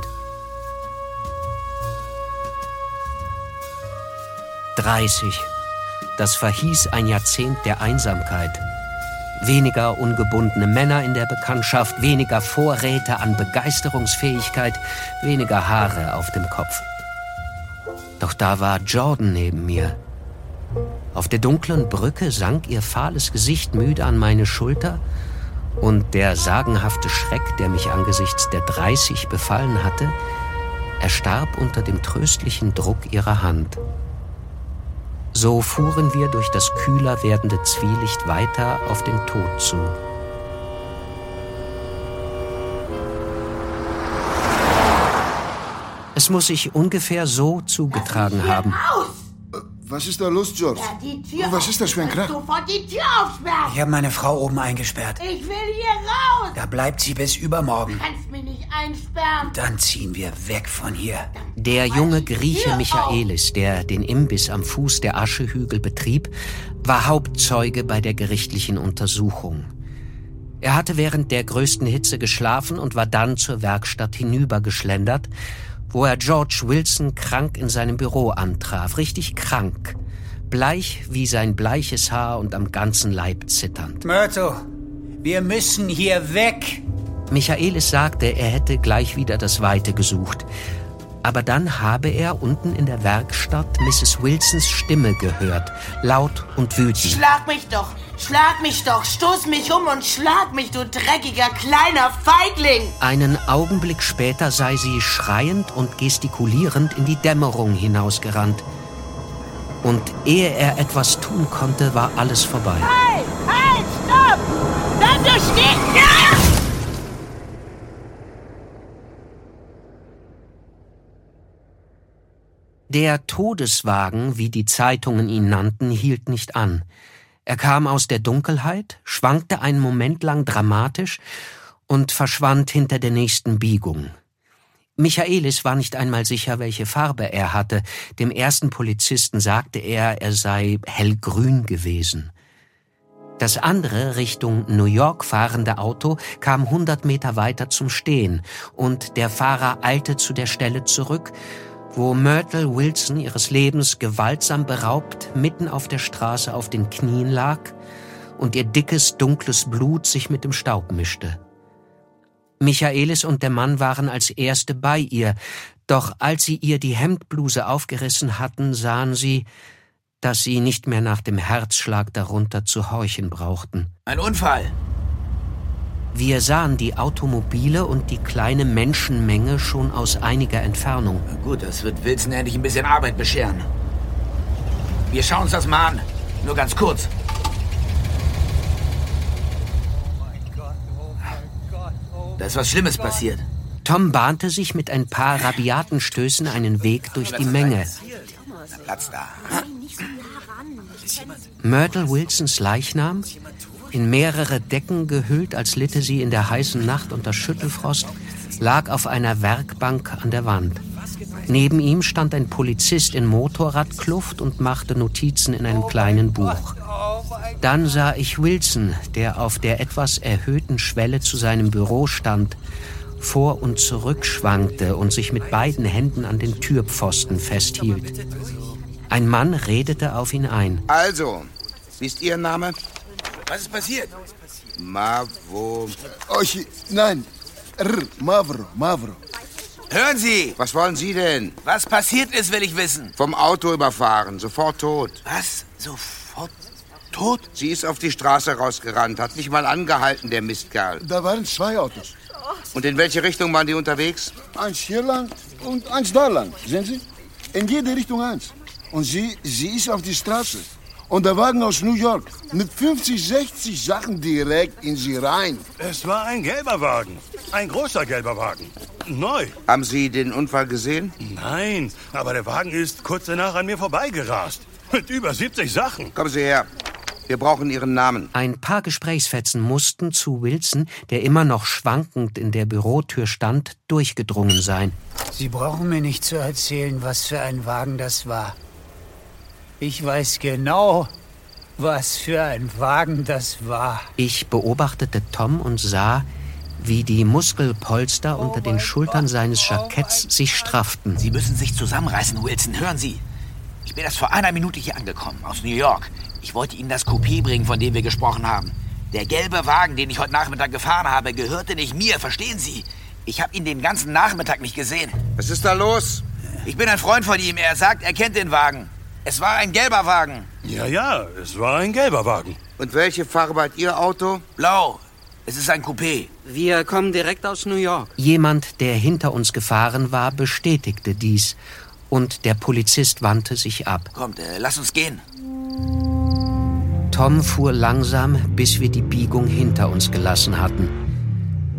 Dreißig. Das verhieß ein Jahrzehnt der Einsamkeit. Weniger ungebundene Männer in der Bekanntschaft, weniger Vorräte an Begeisterungsfähigkeit, weniger Haare auf dem Kopf. Doch da war Jordan neben mir. Auf der dunklen Brücke sank ihr fahles Gesicht müde an meine Schulter, und der sagenhafte Schreck, der mich angesichts der 30 befallen hatte, erstarb unter dem tröstlichen Druck ihrer Hand. So fuhren wir durch das kühler werdende Zwielicht weiter auf den Tod zu. Es muss sich ungefähr so zugetragen haben. Was ist da los, George? Ja, die Tür Was ist das für ein Krach? Sofort die Tür aufsperren. Ich habe meine Frau oben eingesperrt. Ich will hier raus. Da bleibt sie bis übermorgen. Du kannst mich nicht einsperren. Dann ziehen wir weg von hier. Der junge Grieche Michaelis, der den Imbiss am Fuß der Aschehügel betrieb, war Hauptzeuge bei der gerichtlichen Untersuchung. Er hatte während der größten Hitze geschlafen und war dann zur Werkstatt hinübergeschlendert, wo er George Wilson krank in seinem Büro antraf, richtig krank, bleich wie sein bleiches Haar und am ganzen Leib zitternd. Myrto, wir müssen hier weg. Michaelis sagte, er hätte gleich wieder das Weite gesucht. Aber dann habe er unten in der Werkstatt Mrs. Wilsons Stimme gehört, laut und wütend. Schlag mich doch, schlag mich doch, stoß mich um und schlag mich, du dreckiger kleiner Feigling. Einen Augenblick später sei sie schreiend und gestikulierend in die Dämmerung hinausgerannt. Und ehe er etwas tun konnte, war alles vorbei. Halt, halt, stopp! Bleib du stehen! Ja! Der Todeswagen, wie die Zeitungen ihn nannten, hielt nicht an. Er kam aus der Dunkelheit, schwankte einen Moment lang dramatisch und verschwand hinter der nächsten Biegung. Michaelis war nicht einmal sicher, welche Farbe er hatte. Dem ersten Polizisten sagte er, er sei hellgrün gewesen. Das andere Richtung New York fahrende Auto kam 100 Meter weiter zum Stehen und der Fahrer eilte zu der Stelle zurück, wo Myrtle Wilson ihres Lebens gewaltsam beraubt mitten auf der Straße auf den Knien lag und ihr dickes, dunkles Blut sich mit dem Staub mischte. Michaelis und der Mann waren als Erste bei ihr, doch als sie ihr die Hemdbluse aufgerissen hatten, sahen sie, dass sie nicht mehr nach dem Herzschlag darunter zu horchen brauchten. Ein Unfall. Wir sahen die Automobile und die kleine Menschenmenge schon aus einiger Entfernung. Na gut, das wird Wilson endlich ein bisschen Arbeit bescheren. Wir schauen uns das mal an. Nur ganz kurz. Da ist was Schlimmes passiert. Tom bahnte sich mit ein paar rabiaten Stößen einen Weg durch die Menge. Platz da. Myrtle Wilsons Leichnam, in mehrere Decken gehüllt, als litte sie in der heißen Nacht unter Schüttelfrost, lag auf einer Werkbank an der Wand. Neben ihm stand ein Polizist in Motorradkluft und machte Notizen in einem kleinen Buch. Dann sah ich Wilson, der auf der etwas erhöhten Schwelle zu seinem Büro stand, vor und zurück schwankte und sich mit beiden Händen an den Türpfosten festhielt. Ein Mann redete auf ihn ein. Also, wie ist Ihr Name? Was ist passiert? Mavo. Ochi, nein. R, Mavro, Mavro. Hören Sie! Was wollen Sie denn? Was passiert ist, will ich wissen. Vom Auto überfahren, sofort tot. Was? Sofort tot? Sie ist auf die Straße rausgerannt, hat nicht mal angehalten, der Mistkerl. Da waren zwei Autos. Und in welche Richtung waren die unterwegs? Eins hier lang und eins da lang. Sehen Sie? In jede Richtung eins. Und sie, sie ist auf die Straße. Und der Wagen aus New York mit 50, 60 Sachen direkt in sie rein. Es war ein gelber Wagen. Ein großer gelber Wagen. Neu. Haben Sie den Unfall gesehen? Nein, aber der Wagen ist kurz danach an mir vorbeigerast. Mit über 70 Sachen. Kommen Sie her. Wir brauchen Ihren Namen. Ein paar Gesprächsfetzen mussten zu Wilson, der immer noch schwankend in der Bürotür stand, durchgedrungen sein. Sie brauchen mir nicht zu erzählen, was für ein Wagen das war. Ich weiß genau, was für ein Wagen das war. Ich beobachtete Tom und sah, wie die Muskelpolster unter den Schultern seines Jacketts sich strafften. Sie müssen sich zusammenreißen, Wilson. Hören Sie. Ich bin erst vor einer Minute hier angekommen, aus New York. Ich wollte Ihnen das Coupé bringen, von dem wir gesprochen haben. Der gelbe Wagen, den ich heute Nachmittag gefahren habe, gehörte nicht mir, verstehen Sie? Ich habe ihn den ganzen Nachmittag nicht gesehen. Was ist da los? Ich bin ein Freund von ihm. Er sagt, er kennt den Wagen. Es war ein gelber Wagen. Ja, ja, es war ein gelber Wagen. Und welche Farbe hat Ihr Auto? Blau. Es ist ein Coupé. Wir kommen direkt aus New York. Jemand, der hinter uns gefahren war, bestätigte dies. Und der Polizist wandte sich ab. Kommt, äh, lass uns gehen. Tom fuhr langsam, bis wir die Biegung hinter uns gelassen hatten.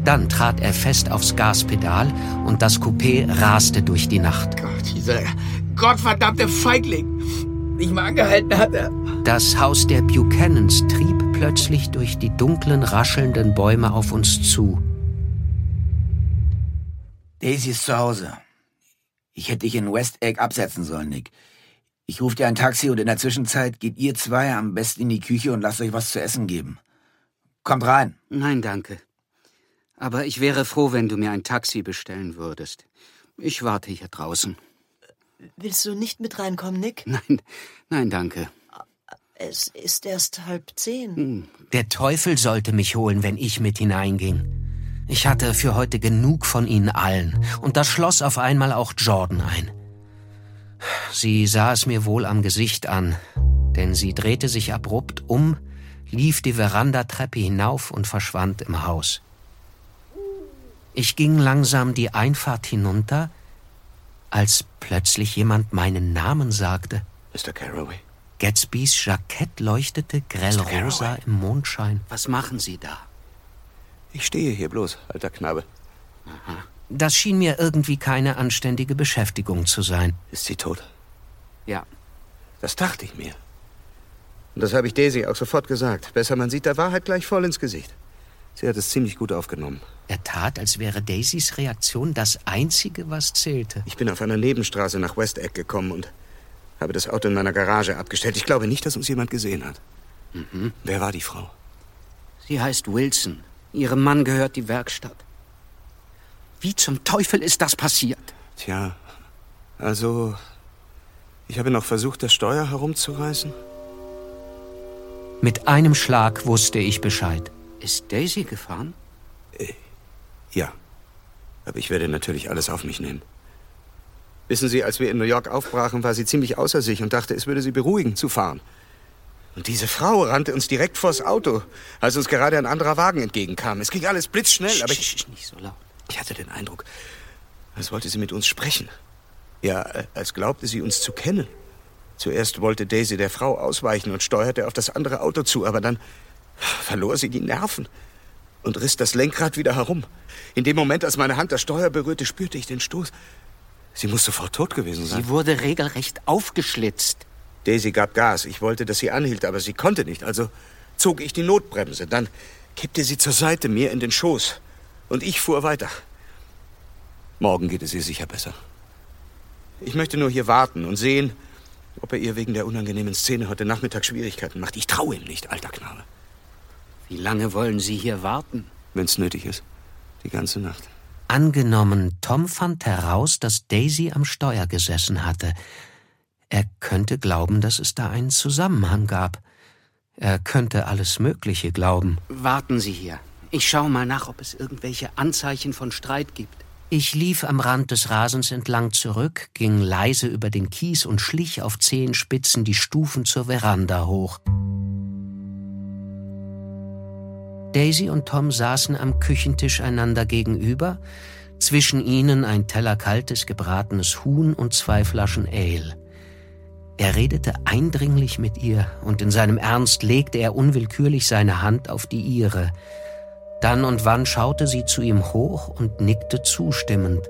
Dann trat er fest aufs Gaspedal und das Coupé raste durch die Nacht. Gott, dieser gottverdammte Feigling. Nicht mal angehalten hat er. Das Haus der Buchanans trieb plötzlich durch die dunklen, raschelnden Bäume auf uns zu. Daisy ist zu Hause. Ich hätte dich in West Egg absetzen sollen, Nick. Ich rufe dir ein Taxi und in der Zwischenzeit geht ihr zwei am besten in die Küche und lasst euch was zu essen geben. Kommt rein. Nein, danke. Aber ich wäre froh, wenn du mir ein Taxi bestellen würdest. Ich warte hier draußen. Willst du nicht mit reinkommen, Nick? Nein, nein, danke. Es ist erst halb zehn. Hm. Der Teufel sollte mich holen, wenn ich mit hineinging. Ich hatte für heute genug von ihnen allen, und da schloss auf einmal auch Jordan ein. Sie sah es mir wohl am Gesicht an, denn sie drehte sich abrupt um, lief die Verandatreppe hinauf und verschwand im Haus. Ich ging langsam die Einfahrt hinunter, als plötzlich jemand meinen Namen sagte. Mr. Carraway. Gatsbys Jackett leuchtete grell rosa im Mondschein. Was machen Sie da? Ich stehe hier bloß, alter Knabe. Aha. Das schien mir irgendwie keine anständige Beschäftigung zu sein. Ist sie tot? Ja. Das dachte ich mir. Und das habe ich Daisy auch sofort gesagt. Besser, man sieht der Wahrheit gleich voll ins Gesicht. Sie hat es ziemlich gut aufgenommen. Er tat, als wäre Daisys Reaktion das Einzige, was zählte. Ich bin auf einer Nebenstraße nach West Egg gekommen und habe das Auto in meiner Garage abgestellt. Ich glaube nicht, dass uns jemand gesehen hat. Mhm. Wer war die Frau? Sie heißt Wilson. Ihrem Mann gehört die Werkstatt. Wie zum Teufel ist das passiert? Tja, also, ich habe noch versucht, das Steuer herumzureißen. Mit einem Schlag wusste ich Bescheid. Ist Daisy gefahren? Äh, ja. Aber ich werde natürlich alles auf mich nehmen. Wissen Sie, als wir in New York aufbrachen, war sie ziemlich außer sich und dachte, es würde sie beruhigen, zu fahren. Und diese Frau rannte uns direkt vors Auto, als uns gerade ein anderer Wagen entgegenkam. Es ging alles blitzschnell, aber ich... nicht so laut. Ich hatte den Eindruck, als wollte sie mit uns sprechen. Ja, äh, als glaubte sie uns zu kennen. Zuerst wollte Daisy der Frau ausweichen und steuerte auf das andere Auto zu, aber dann verlor sie die Nerven und riss das Lenkrad wieder herum. In dem Moment, als meine Hand das Steuer berührte, spürte ich den Stoß. Sie muss sofort tot gewesen sein. Sie wurde regelrecht aufgeschlitzt. Daisy gab Gas. Ich wollte, dass sie anhielt, aber sie konnte nicht. Also zog ich die Notbremse. Dann kippte sie zur Seite mir in den Schoß. Und ich fuhr weiter. Morgen geht es ihr sicher besser. Ich möchte nur hier warten und sehen, ob er ihr wegen der unangenehmen Szene heute Nachmittag Schwierigkeiten macht. Ich traue ihm nicht, alter Knabe. Wie lange wollen Sie hier warten? Wenn es nötig ist. Die ganze Nacht. Angenommen, Tom fand heraus, dass Daisy am Steuer gesessen hatte. Er könnte glauben, dass es da einen Zusammenhang gab. Er könnte alles Mögliche glauben. Warten Sie hier. Ich schaue mal nach, ob es irgendwelche Anzeichen von Streit gibt. Ich lief am Rand des Rasens entlang zurück, ging leise über den Kies und schlich auf Zehenspitzen die Stufen zur Veranda hoch. Daisy und Tom saßen am Küchentisch einander gegenüber, zwischen ihnen ein Teller kaltes gebratenes Huhn und zwei Flaschen Ale. Er redete eindringlich mit ihr, und in seinem Ernst legte er unwillkürlich seine Hand auf die ihre. Dann und wann schaute sie zu ihm hoch und nickte zustimmend.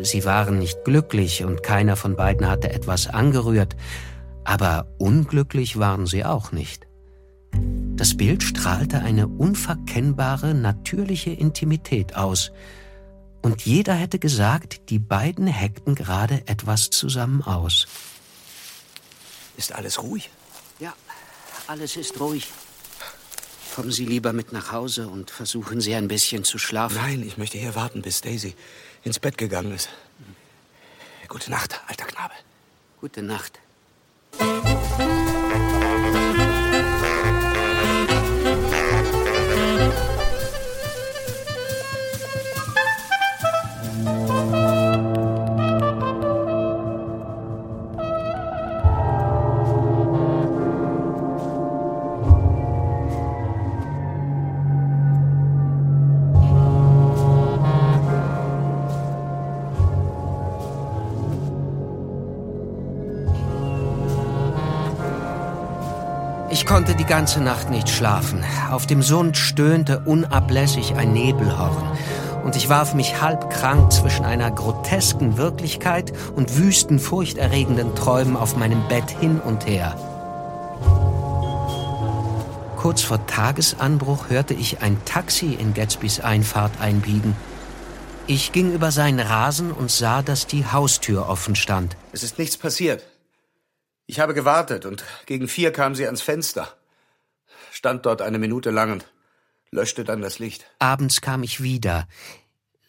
Sie waren nicht glücklich und keiner von beiden hatte etwas angerührt, aber unglücklich waren sie auch nicht. Das Bild strahlte eine unverkennbare, natürliche Intimität aus, und jeder hätte gesagt, die beiden heckten gerade etwas zusammen aus. Ist alles ruhig? Ja, alles ist ruhig. Kommen Sie lieber mit nach Hause und versuchen Sie ein bisschen zu schlafen. Nein, ich möchte hier warten, bis Daisy ins Bett gegangen ist. Gute Nacht, alter Knabe. Gute Nacht. Konnte die ganze Nacht nicht schlafen. Auf dem Sund stöhnte unablässig ein Nebelhorn. Und ich warf mich halb krank zwischen einer grotesken Wirklichkeit und wüsten, furchterregenden Träumen auf meinem Bett hin und her. Kurz vor Tagesanbruch hörte ich ein Taxi in Gatsbys Einfahrt einbiegen. Ich ging über seinen Rasen und sah, dass die Haustür offen stand. Es ist nichts passiert. Ich habe gewartet und gegen vier kam sie ans Fenster. Stand dort eine Minute lang und löschte dann das Licht. Abends kam ich wieder.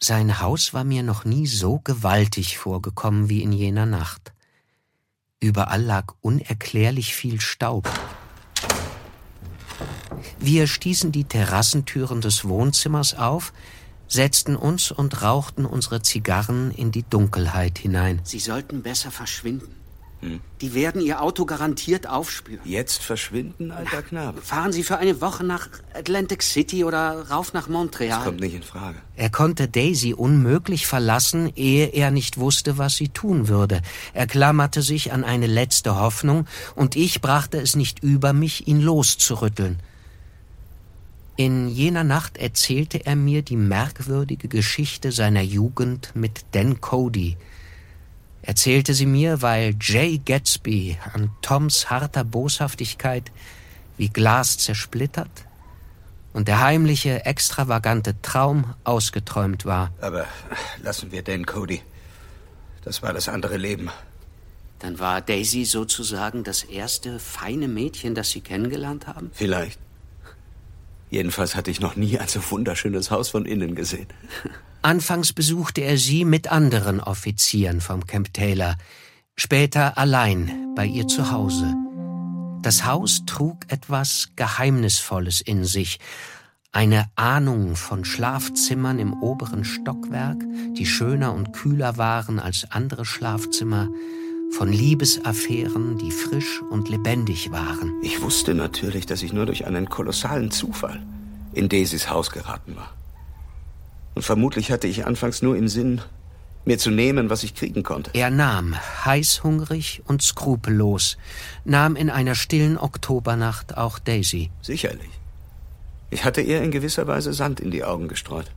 Sein Haus war mir noch nie so gewaltig vorgekommen wie in jener Nacht. Überall lag unerklärlich viel Staub. Wir stießen die Terrassentüren des Wohnzimmers auf, setzten uns und rauchten unsere Zigarren in die Dunkelheit hinein. Sie sollten besser verschwinden. Hm. Die werden Ihr Auto garantiert aufspüren. Jetzt verschwinden, alter Knabe. Fahren Sie für eine Woche nach Atlantic City oder rauf nach Montreal. Das kommt nicht in Frage. Er konnte Daisy unmöglich verlassen, ehe er nicht wusste, was sie tun würde. Er klammerte sich an eine letzte Hoffnung, und ich brachte es nicht über mich, ihn loszurütteln. In jener Nacht erzählte er mir die merkwürdige Geschichte seiner Jugend mit Dan Cody. Erzählte sie mir, weil Jay Gatsby an Toms harter Boshaftigkeit wie Glas zersplittert und der heimliche, extravagante Traum ausgeträumt war. Aber lassen wir den, Cody. Das war das andere Leben. Dann war Daisy sozusagen das erste feine Mädchen, das Sie kennengelernt haben? Vielleicht. Jedenfalls hatte ich noch nie ein so wunderschönes Haus von innen gesehen. Anfangs besuchte er sie mit anderen Offizieren vom Camp Taylor, später allein bei ihr zu Hause. Das Haus trug etwas Geheimnisvolles in sich, eine Ahnung von Schlafzimmern im oberen Stockwerk, die schöner und kühler waren als andere Schlafzimmer, von Liebesaffären, die frisch und lebendig waren. Ich wusste natürlich, dass ich nur durch einen kolossalen Zufall in Daisys Haus geraten war. Und vermutlich hatte ich anfangs nur im Sinn, mir zu nehmen, was ich kriegen konnte. Er nahm, heißhungrig und skrupellos, nahm in einer stillen Oktobernacht auch Daisy. Sicherlich. Ich hatte ihr in gewisser Weise Sand in die Augen gestreut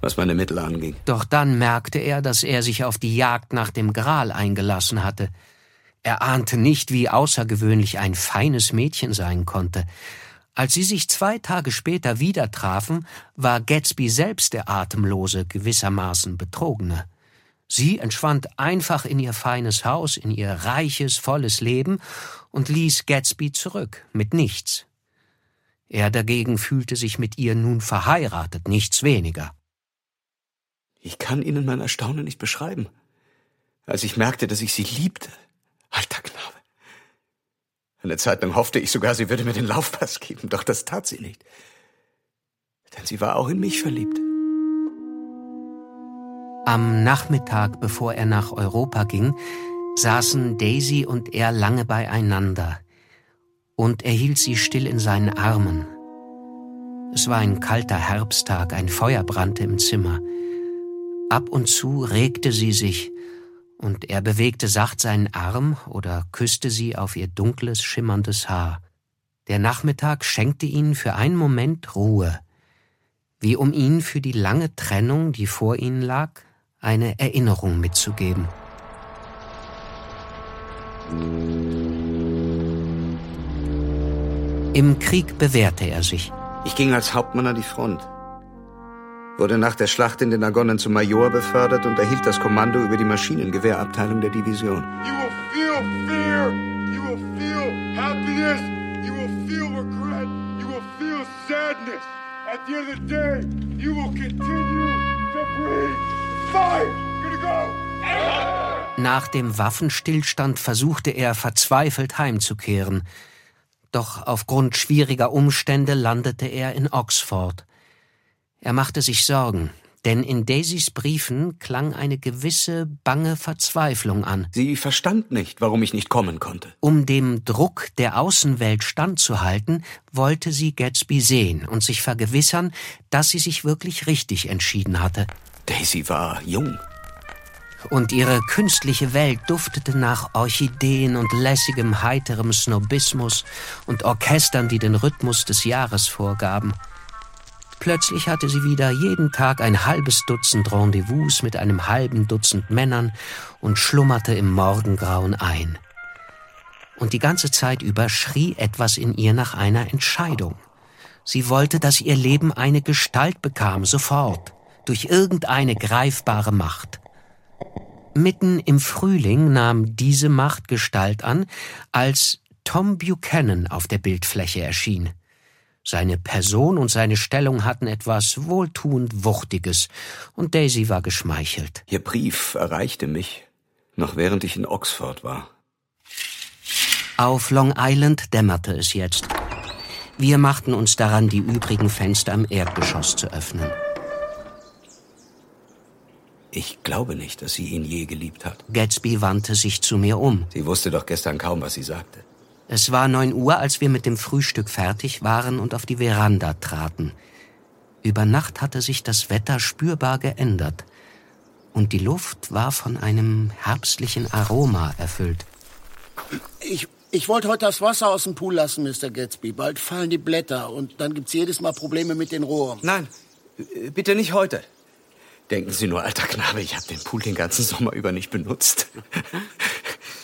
was meine Mittel anging. Doch dann merkte er, dass er sich auf die Jagd nach dem Gral eingelassen hatte. Er ahnte nicht, wie außergewöhnlich ein feines Mädchen sein konnte. Als sie sich zwei Tage später wieder trafen, war Gatsby selbst der atemlose, gewissermaßen Betrogene. Sie entschwand einfach in ihr feines Haus, in ihr reiches, volles Leben und ließ Gatsby zurück, mit nichts. Er dagegen fühlte sich mit ihr nun verheiratet, nichts weniger. Ich kann Ihnen mein Erstaunen nicht beschreiben, als ich merkte, dass ich sie liebte. Alter Knabe. Eine Zeit lang hoffte ich sogar, sie würde mir den Laufpass geben, doch das tat sie nicht. Denn sie war auch in mich verliebt. Am Nachmittag, bevor er nach Europa ging, saßen Daisy und er lange beieinander, und er hielt sie still in seinen Armen. Es war ein kalter Herbsttag, ein Feuer brannte im Zimmer. Ab und zu regte sie sich, und er bewegte sacht seinen Arm oder küsste sie auf ihr dunkles, schimmerndes Haar. Der Nachmittag schenkte ihnen für einen Moment Ruhe, wie um ihnen für die lange Trennung, die vor ihnen lag, eine Erinnerung mitzugeben. Im Krieg bewährte er sich. Ich ging als Hauptmann an die Front wurde nach der Schlacht in den Argonnen zum Major befördert und erhielt das Kommando über die Maschinengewehrabteilung der Division. You will feel fear, you will feel happiness, you will feel regret, you will feel sadness. At the end of the day, you will continue to breathe fire. Gonna go. Nach dem Waffenstillstand versuchte er verzweifelt heimzukehren. Doch aufgrund schwieriger Umstände landete er in Oxford. Er machte sich Sorgen, denn in Daisys Briefen klang eine gewisse bange Verzweiflung an. Sie verstand nicht, warum ich nicht kommen konnte. Um dem Druck der Außenwelt standzuhalten, wollte sie Gatsby sehen und sich vergewissern, dass sie sich wirklich richtig entschieden hatte. Daisy war jung. Und ihre künstliche Welt duftete nach Orchideen und lässigem, heiterem Snobismus und Orchestern, die den Rhythmus des Jahres vorgaben. Plötzlich hatte sie wieder jeden Tag ein halbes Dutzend Rendezvous mit einem halben Dutzend Männern und schlummerte im Morgengrauen ein. Und die ganze Zeit über schrie etwas in ihr nach einer Entscheidung. Sie wollte, dass ihr Leben eine Gestalt bekam, sofort, durch irgendeine greifbare Macht. Mitten im Frühling nahm diese Macht Gestalt an, als Tom Buchanan auf der Bildfläche erschien. Seine Person und seine Stellung hatten etwas wohltuend Wuchtiges, und Daisy war geschmeichelt. Ihr Brief erreichte mich, noch während ich in Oxford war. Auf Long Island dämmerte es jetzt. Wir machten uns daran, die übrigen Fenster am Erdgeschoss zu öffnen. Ich glaube nicht, dass sie ihn je geliebt hat. Gatsby wandte sich zu mir um. Sie wusste doch gestern kaum, was sie sagte. Es war neun Uhr, als wir mit dem Frühstück fertig waren und auf die Veranda traten. Über Nacht hatte sich das Wetter spürbar geändert und die Luft war von einem herbstlichen Aroma erfüllt. Ich, ich wollte heute das Wasser aus dem Pool lassen, Mr. Gatsby. Bald fallen die Blätter und dann gibt's jedes Mal Probleme mit den Rohren. Nein, bitte nicht heute. Denken Sie nur, alter Knabe, ich habe den Pool den ganzen Sommer über nicht benutzt.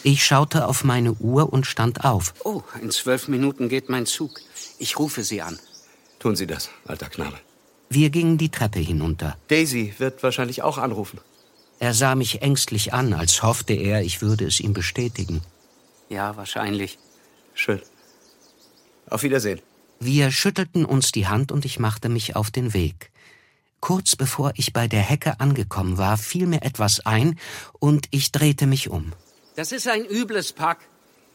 Ich schaute auf meine Uhr und stand auf. Oh, in zwölf Minuten geht mein Zug. Ich rufe Sie an. Tun Sie das, alter Knabe. Wir gingen die Treppe hinunter. Daisy wird wahrscheinlich auch anrufen. Er sah mich ängstlich an, als hoffte er, ich würde es ihm bestätigen. Ja, wahrscheinlich. Schön. Auf Wiedersehen. Wir schüttelten uns die Hand und ich machte mich auf den Weg. Kurz bevor ich bei der Hecke angekommen war, fiel mir etwas ein und ich drehte mich um. Das ist ein übles Pack.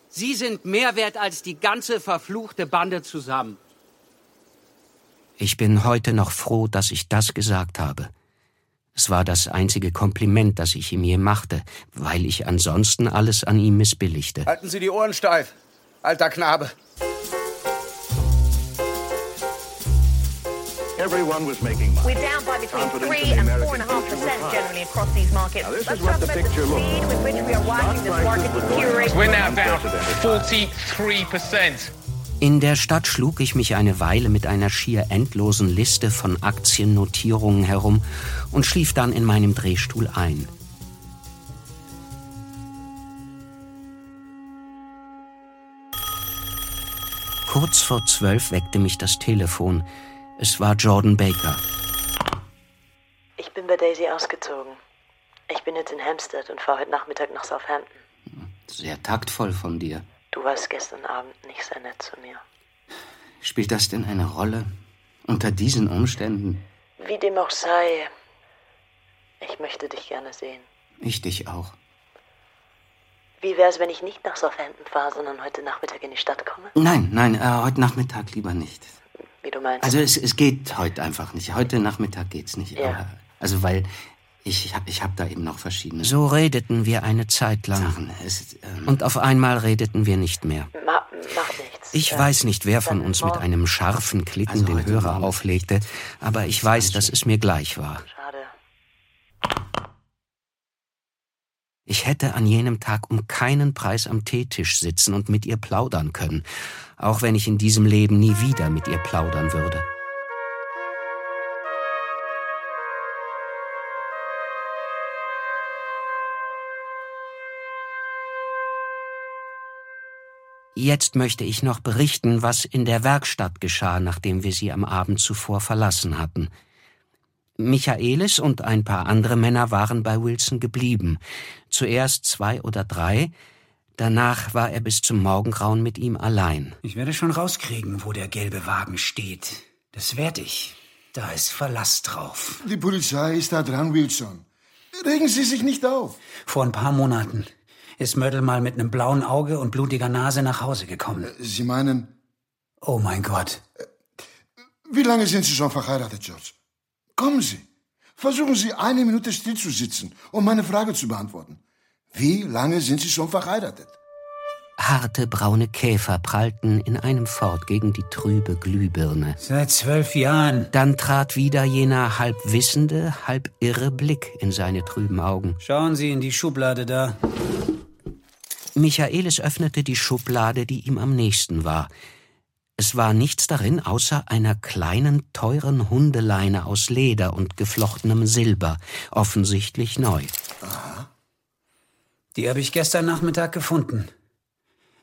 Sie sind mehr wert als die ganze verfluchte Bande zusammen. Ich bin heute noch froh, dass ich das gesagt habe. Es war das einzige Kompliment, das ich ihm je machte, weil ich ansonsten alles an ihm missbilligte. Halten Sie die Ohren steif, alter Knabe. Everyone was making money. We're down by between 3 and 4.5% generally across these markets. Now, this Let's is what the picture the looks speed with which we are watching this market deteriorate. We're now down 43%. In der Stadt schlug ich mich eine Weile mit einer schier endlosen Liste von Aktiennotierungen herum und schlief dann in meinem Drehstuhl ein. Kurz vor zwölf weckte mich das Telefon. Es war Jordan Baker. Ich bin bei Daisy ausgezogen. Ich bin jetzt in Hampstead und fahre heute Nachmittag nach Southampton. Sehr taktvoll von dir. Du warst gestern Abend nicht sehr nett zu mir. Spielt das denn eine Rolle? Unter diesen Umständen? Wie dem auch sei, ich möchte dich gerne sehen. Ich dich auch. Wie wär's, wenn ich nicht nach Southampton fahre, sondern heute Nachmittag in die Stadt komme? Nein, nein, äh, heute Nachmittag lieber nicht. Wie du meinst. Also es, es geht heute einfach nicht. Heute Nachmittag geht's nicht. Ja. Aber, also weil ich hab, ich hab da eben noch verschiedene. So redeten wir eine Zeit lang. Sachen. Es, ähm, Und auf einmal redeten wir nicht mehr. Ma macht nichts. Ich Äh, weiß nicht, wer von uns mit einem scharfen Klicken Also den Hörer Morgen. auflegte, aber ich weiß, dass es mir gleich war. Schade. Ich hätte an jenem Tag um keinen Preis am Teetisch sitzen und mit ihr plaudern können, auch wenn ich in diesem Leben nie wieder mit ihr plaudern würde. Jetzt möchte ich noch berichten, was in der Werkstatt geschah, nachdem wir sie am Abend zuvor verlassen hatten. Michaelis und ein paar andere Männer waren bei Wilson geblieben. Zuerst zwei oder drei, danach war er bis zum Morgengrauen mit ihm allein. Ich werde schon rauskriegen, wo der gelbe Wagen steht. Das werde ich. Da ist Verlass drauf. Die Polizei ist da dran, Wilson. Regen Sie sich nicht auf. Vor ein paar Monaten ist Mörtel mal mit einem blauen Auge und blutiger Nase nach Hause gekommen. Sie meinen, Oh mein Gott. wie lange sind Sie schon verheiratet, George? Kommen Sie. Versuchen Sie eine Minute still zu sitzen, um meine Frage zu beantworten. Wie lange sind Sie schon verheiratet? Harte braune Käfer prallten in einem fort gegen die trübe Glühbirne. Seit zwölf Jahren. Dann trat wieder jener halb wissende, halb irre Blick in seine trüben Augen. Schauen Sie in die Schublade da. Michaelis öffnete die Schublade, die ihm am nächsten war. Es war nichts darin außer einer kleinen, teuren Hundeleine aus Leder und geflochtenem Silber, offensichtlich neu. Die habe ich gestern Nachmittag gefunden.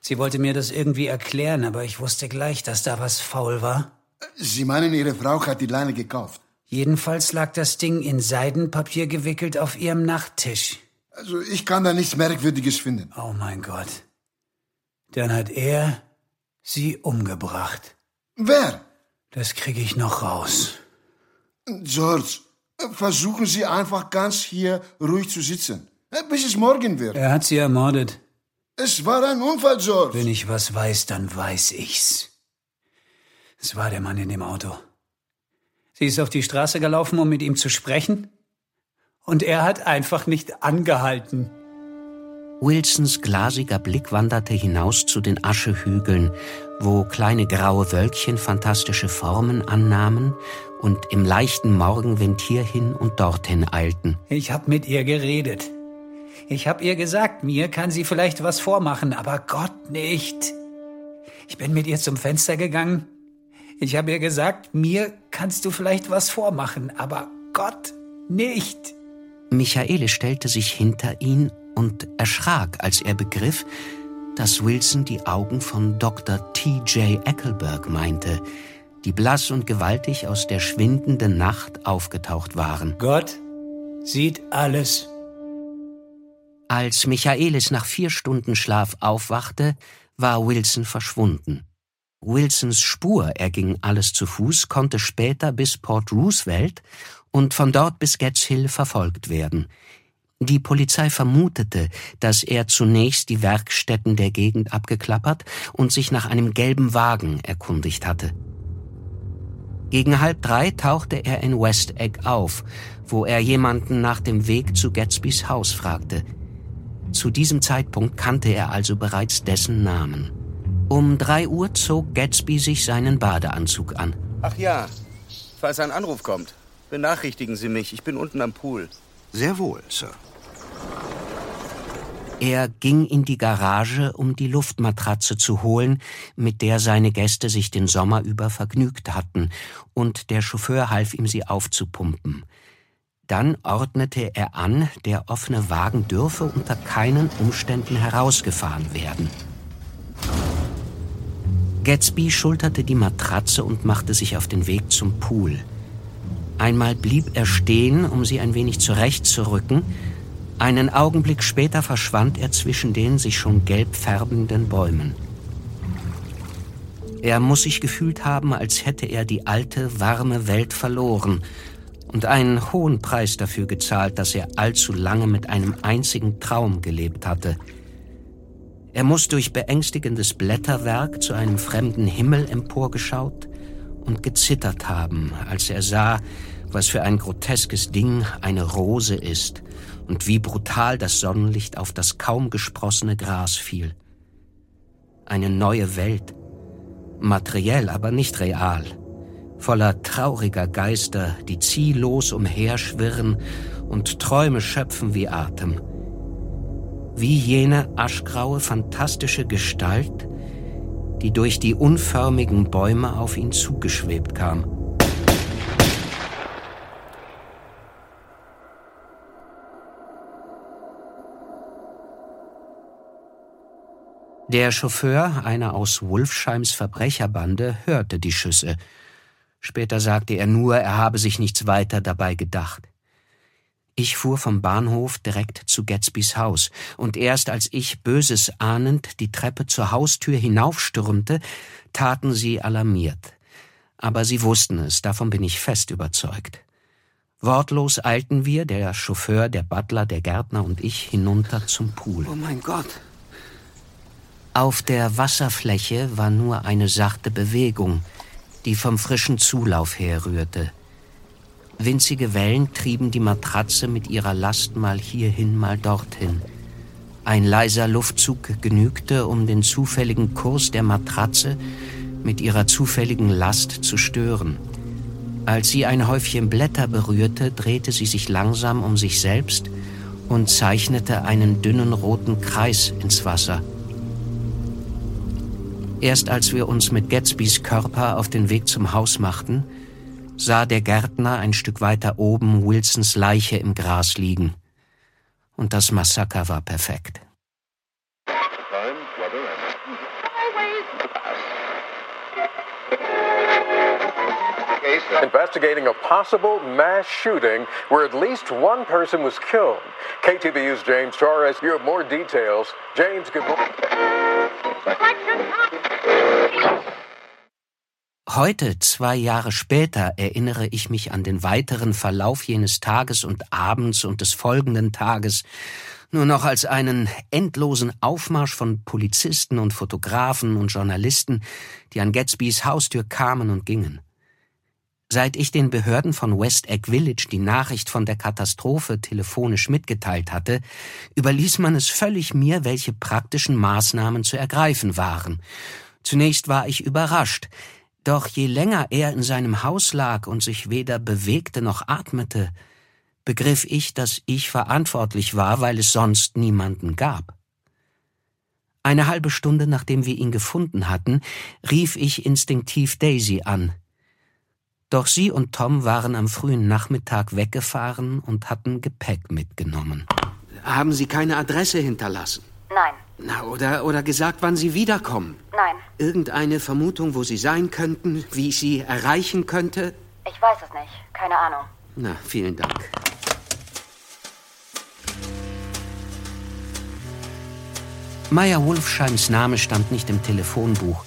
Sie wollte mir das irgendwie erklären, aber ich wusste gleich, dass da was faul war. Sie meinen, Ihre Frau hat die Leine gekauft. Jedenfalls lag das Ding in Seidenpapier gewickelt auf ihrem Nachttisch. Also ich kann da nichts Merkwürdiges finden. Oh mein Gott. Dann hat er sie umgebracht. Wer? Das kriege ich noch raus. George, versuchen Sie einfach ganz hier ruhig zu sitzen, bis es morgen wird. Er hat sie ermordet. Es war ein Unfall, George. Wenn ich was weiß, dann weiß ich's. Es war der Mann in dem Auto. Sie ist auf die Straße gelaufen, um mit ihm zu sprechen. Und er hat einfach nicht angehalten. Wilsons glasiger Blick wanderte hinaus zu den Aschehügeln, wo kleine graue Wölkchen fantastische Formen annahmen und im leichten Morgenwind hierhin und dorthin eilten. Ich hab mit ihr geredet. Ich hab ihr gesagt, mir kann sie vielleicht was vormachen, aber Gott nicht. Ich bin mit ihr zum Fenster gegangen. Ich habe ihr gesagt, mir kannst du vielleicht was vormachen, aber Gott nicht. Michaele stellte sich hinter ihn und erschrak, als er begriff, dass Wilson die Augen von Dr. T.J. Eckelberg meinte, die blass und gewaltig aus der schwindenden Nacht aufgetaucht waren. Gott sieht alles. Als Michaelis nach vier Stunden Schlaf aufwachte, war Wilson verschwunden. Wilsons Spur, er ging alles zu Fuß, konnte später bis Port Roosevelt und von dort bis Getz Hill verfolgt werden. Die Polizei vermutete, dass er zunächst die Werkstätten der Gegend abgeklappert und sich nach einem gelben Wagen erkundigt hatte. Gegen halb drei tauchte er in West Egg auf, wo er jemanden nach dem Weg zu Gatsbys Haus fragte. Zu diesem Zeitpunkt kannte er also bereits dessen Namen. Um drei Uhr zog Gatsby sich seinen Badeanzug an. Ach ja, falls ein Anruf kommt, benachrichtigen Sie mich. Ich bin unten am Pool. Sehr wohl, Sir. Er ging in die Garage, um die Luftmatratze zu holen, mit der seine Gäste sich den Sommer über vergnügt hatten, und der Chauffeur half ihm sie aufzupumpen. Dann ordnete er an, der offene Wagen dürfe unter keinen Umständen herausgefahren werden. Gatsby schulterte die Matratze und machte sich auf den Weg zum Pool. Einmal blieb er stehen, um sie ein wenig zurechtzurücken. Einen Augenblick später verschwand er zwischen den sich schon gelb färbenden Bäumen. Er muss sich gefühlt haben, als hätte er die alte, warme Welt verloren und einen hohen Preis dafür gezahlt, dass er allzu lange mit einem einzigen Traum gelebt hatte – er muss durch beängstigendes Blätterwerk zu einem fremden Himmel emporgeschaut und gezittert haben, als er sah, was für ein groteskes Ding eine Rose ist und wie brutal das Sonnenlicht auf das kaum gesprossene Gras fiel. Eine neue Welt, materiell, aber nicht real, voller trauriger Geister, die ziellos umherschwirren und Träume schöpfen wie Atem – wie jene aschgraue, fantastische Gestalt, die durch die unförmigen Bäume auf ihn zugeschwebt kam. Der Chauffeur, einer aus Wolfsheims Verbrecherbande, hörte die Schüsse. Später sagte er nur, er habe sich nichts weiter dabei gedacht. Ich fuhr vom Bahnhof direkt zu Gatsbys Haus, und erst als ich, Böses ahnend, die Treppe zur Haustür hinaufstürmte, taten sie alarmiert. Aber sie wussten es, davon bin ich fest überzeugt. Wortlos eilten wir, der Chauffeur, der Butler, der Gärtner und ich, hinunter zum Pool. Oh mein Gott! Auf der Wasserfläche war nur eine sachte Bewegung, die vom frischen Zulauf herrührte. Winzige Wellen trieben die Matratze mit ihrer Last mal hierhin, mal dorthin. Ein leiser Luftzug genügte, um den zufälligen Kurs der Matratze mit ihrer zufälligen Last zu stören. Als sie ein Häufchen Blätter berührte, drehte sie sich langsam um sich selbst und zeichnete einen dünnen roten Kreis ins Wasser. Erst als wir uns mit Gatsbys Körper auf den Weg zum Haus machten, sah der Gärtner ein Stück weiter oben Wilsons Leiche im Gras liegen. Und das Massaker war perfekt. Investigating a possible mass shooting where at least one person was killed. KTVU's James Torres, you have more details. James, good morning. Heute, zwei Jahre später, erinnere ich mich an den weiteren Verlauf jenes Tages und Abends und des folgenden Tages nur noch als einen endlosen Aufmarsch von Polizisten und Fotografen und Journalisten, die an Gatsbys Haustür kamen und gingen. Seit ich den Behörden von West Egg Village die Nachricht von der Katastrophe telefonisch mitgeteilt hatte, überließ man es völlig mir, welche praktischen Maßnahmen zu ergreifen waren. Zunächst war ich überrascht, doch je länger er in seinem Haus lag und sich weder bewegte noch atmete, begriff ich, dass ich verantwortlich war, weil es sonst niemanden gab. Eine halbe Stunde nachdem wir ihn gefunden hatten, rief ich instinktiv Daisy an. Doch sie und Tom waren am frühen Nachmittag weggefahren und hatten Gepäck mitgenommen. Haben Sie keine Adresse hinterlassen? Nein. Na, oder, oder gesagt, wann Sie wiederkommen? Nein. Irgendeine Vermutung, wo Sie sein könnten, wie ich Sie erreichen könnte? Ich weiß es nicht. Keine Ahnung. Na, vielen Dank. Meyer Wolfsheims Name stand nicht im Telefonbuch.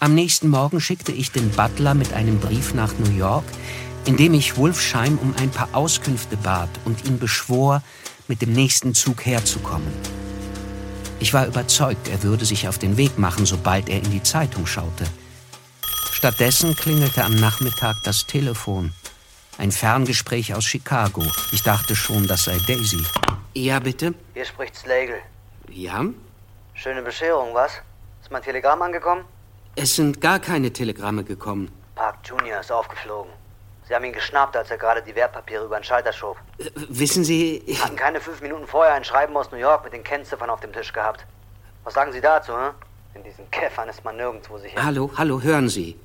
Am nächsten Morgen schickte ich den Butler mit einem Brief nach New York, in dem ich Wolfsheim um ein paar Auskünfte bat und ihn beschwor, mit dem nächsten Zug herzukommen. Ich war überzeugt, er würde sich auf den Weg machen, sobald er in die Zeitung schaute. Stattdessen klingelte am Nachmittag das Telefon. Ein Ferngespräch aus Chicago. Ich dachte schon, das sei Daisy. Ja, bitte? Hier spricht Slagle. Ja? Schöne Bescherung, was? Ist mein Telegramm angekommen? Es sind gar keine Telegramme gekommen. Park Junior ist aufgeflogen. Sie haben ihn geschnappt, als er gerade die Wertpapiere über den Schalter schob. Äh, wissen Sie... Hatten keine fünf Minuten vorher ein Schreiben aus New York mit den Kennziffern auf dem Tisch gehabt. Was sagen Sie dazu, hä? In diesen Käffern ist man nirgendwo sicher. Hallo, hallo, hören Sie.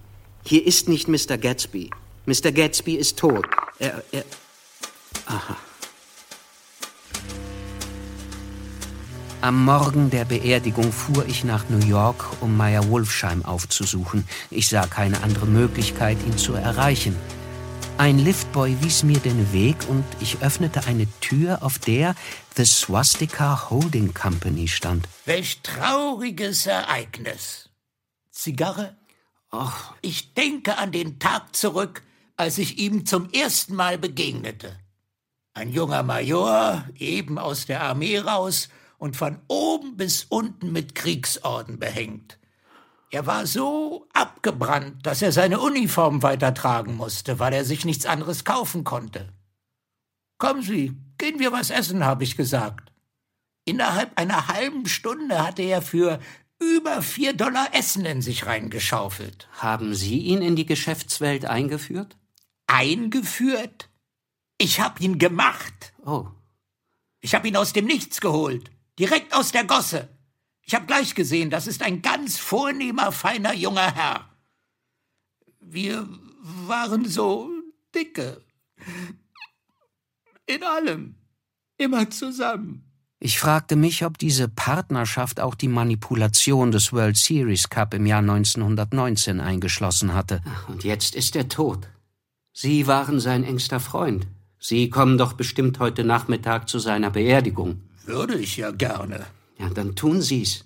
Hier ist nicht Mr. Gatsby. Mr. Gatsby ist tot. Er, er... Aha. Am Morgen der Beerdigung fuhr ich nach New York, um Meyer Wolfsheim aufzusuchen. Ich sah keine andere Möglichkeit, ihn zu erreichen. Ein Liftboy wies mir den Weg und ich öffnete eine Tür, auf der The Swastika Holding Company stand. Welch trauriges Ereignis. Zigarre? Och. Ich denke an den Tag zurück, als ich ihm zum ersten Mal begegnete. Ein junger Major, eben aus der Armee raus und von oben bis unten mit Kriegsorden behängt. Er war so abgebrannt, dass er seine Uniform weitertragen musste, weil er sich nichts anderes kaufen konnte. Kommen Sie, gehen wir was essen, habe ich gesagt. Innerhalb einer halben Stunde hatte er für über vier Dollar Essen in sich reingeschaufelt. Haben Sie ihn in die Geschäftswelt eingeführt? Eingeführt? Ich hab ihn gemacht. Oh. Ich hab ihn aus dem Nichts geholt. Direkt aus der Gosse. Ich habe gleich gesehen, das ist ein ganz vornehmer, feiner junger Herr. Wir waren so dicke. In allem. Immer zusammen. Ich fragte mich, ob diese Partnerschaft auch die Manipulation des World Series Cup im Jahr 1919 eingeschlossen hatte. Und jetzt ist er tot. Sie waren sein engster Freund. Sie kommen doch bestimmt heute Nachmittag zu seiner Beerdigung. Würde ich ja gerne. Ja, dann tun Sie's.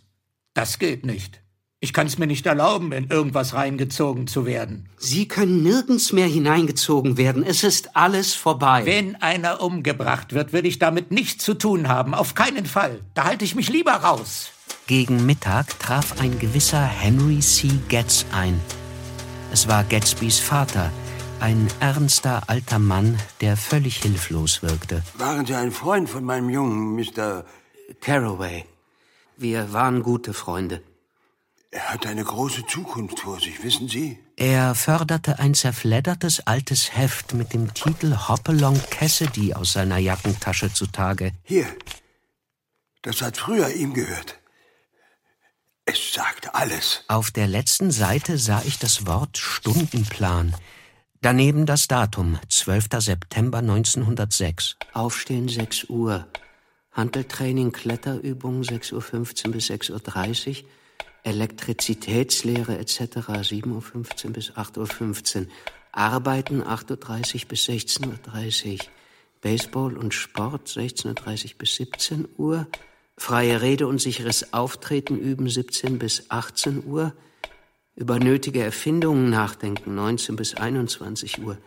Das geht nicht. Ich kann es mir nicht erlauben, in irgendwas reingezogen zu werden. Sie können nirgends mehr hineingezogen werden. Es ist alles vorbei. Wenn einer umgebracht wird, will ich damit nichts zu tun haben. Auf keinen Fall. Da halte ich mich lieber raus. Gegen Mittag traf ein gewisser Henry C. Getz ein. Es war Gatsbys Vater, ein ernster alter Mann, der völlig hilflos wirkte. Waren Sie ein Freund von meinem Jungen, Mr. Caraway? Wir waren gute Freunde. Er hat eine große Zukunft vor sich, wissen Sie? Er förderte ein zerfleddertes altes Heft mit dem Titel Hopalong Cassidy aus seiner Jackentasche zutage. Hier. Das hat früher ihm gehört. Es sagt alles. Auf der letzten Seite sah ich das Wort Stundenplan. Daneben das Datum, 12. September 1906. Aufstehen 6 Uhr. Handeltraining, Kletterübung 6.15 Uhr bis 6.30 Uhr. Elektrizitätslehre etc. 7.15 Uhr bis 8.15 Uhr. Arbeiten 8.30 Uhr bis 16.30 Uhr. Baseball und Sport 16.30 Uhr bis 17 Uhr. Freie Rede und sicheres Auftreten üben 17 bis 18 Uhr. Über nötige Erfindungen nachdenken 19 bis 21 Uhr.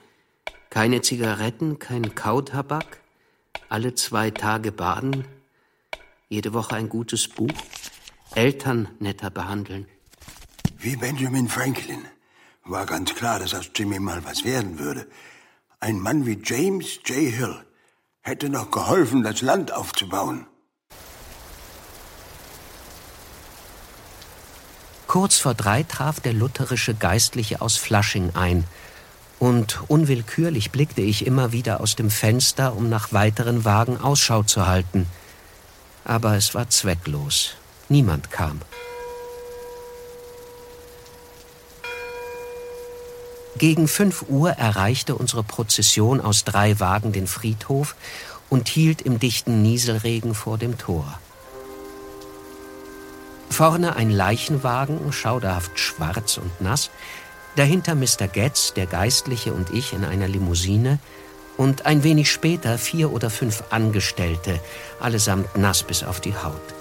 Keine Zigaretten, kein Kautabak. Alle zwei Tage baden. Jede Woche ein gutes Buch. Eltern netter behandeln. Wie Benjamin Franklin. War ganz klar, dass aus Jimmy mal was werden würde. Ein Mann wie James J. Hill hätte noch geholfen, das Land aufzubauen. Kurz vor drei traf der lutherische Geistliche aus Flushing ein, und unwillkürlich blickte ich immer wieder aus dem Fenster, um nach weiteren Wagen Ausschau zu halten. Aber es war zwecklos. Niemand kam. Gegen fünf Uhr erreichte unsere Prozession aus drei Wagen den Friedhof und hielt im dichten Nieselregen vor dem Tor. Vorne ein Leichenwagen, schauderhaft schwarz und nass, dahinter Mr. Getz, der Geistliche und ich in einer Limousine und ein wenig später vier oder fünf Angestellte, allesamt nass bis auf die Haut.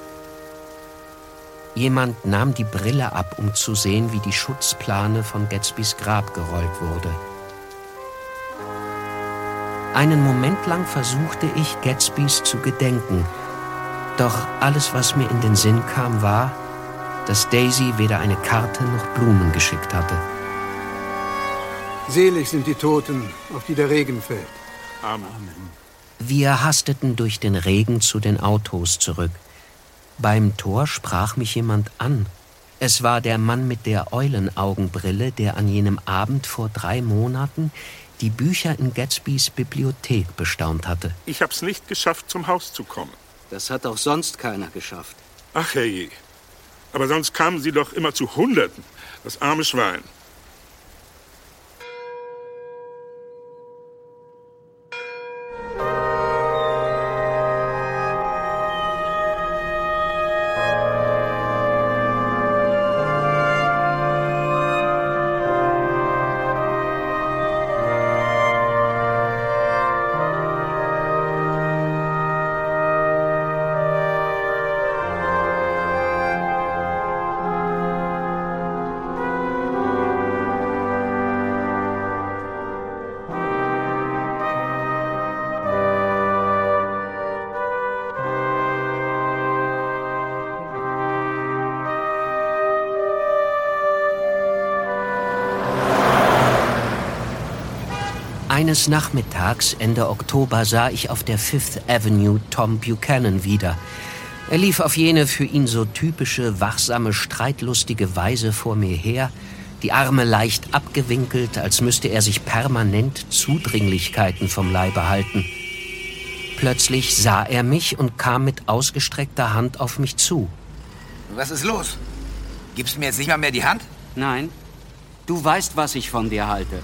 Jemand nahm die Brille ab, um zu sehen, wie die Schutzplane von Gatsbys Grab gerollt wurde. Einen Moment lang versuchte ich, Gatsbys zu gedenken, doch alles, was mir in den Sinn kam, war, dass Daisy weder eine Karte noch Blumen geschickt hatte. Selig sind die Toten, auf die der Regen fällt. Amen. Wir hasteten durch den Regen zu den Autos zurück. Beim Tor sprach mich jemand an. Es war der Mann mit der Eulenaugenbrille, der an jenem Abend vor drei Monaten die Bücher in Gatsbys Bibliothek bestaunt hatte. Ich hab's nicht geschafft, zum Haus zu kommen. Das hat auch sonst keiner geschafft. Ach herrje. Aber sonst kamen sie doch immer zu Hunderten. Das arme Schwein. Eines Nachmittags Ende Oktober sah ich auf der Fifth Avenue Tom Buchanan wieder. Er lief auf jene für ihn so typische, wachsame, streitlustige Weise vor mir her, die Arme leicht abgewinkelt, als müsste er sich permanent Zudringlichkeiten vom Leibe halten. Plötzlich sah er mich und kam mit ausgestreckter Hand auf mich zu. Was ist los? Gibst du mir jetzt nicht mal mehr die Hand? Nein. Du weißt, was ich von dir halte.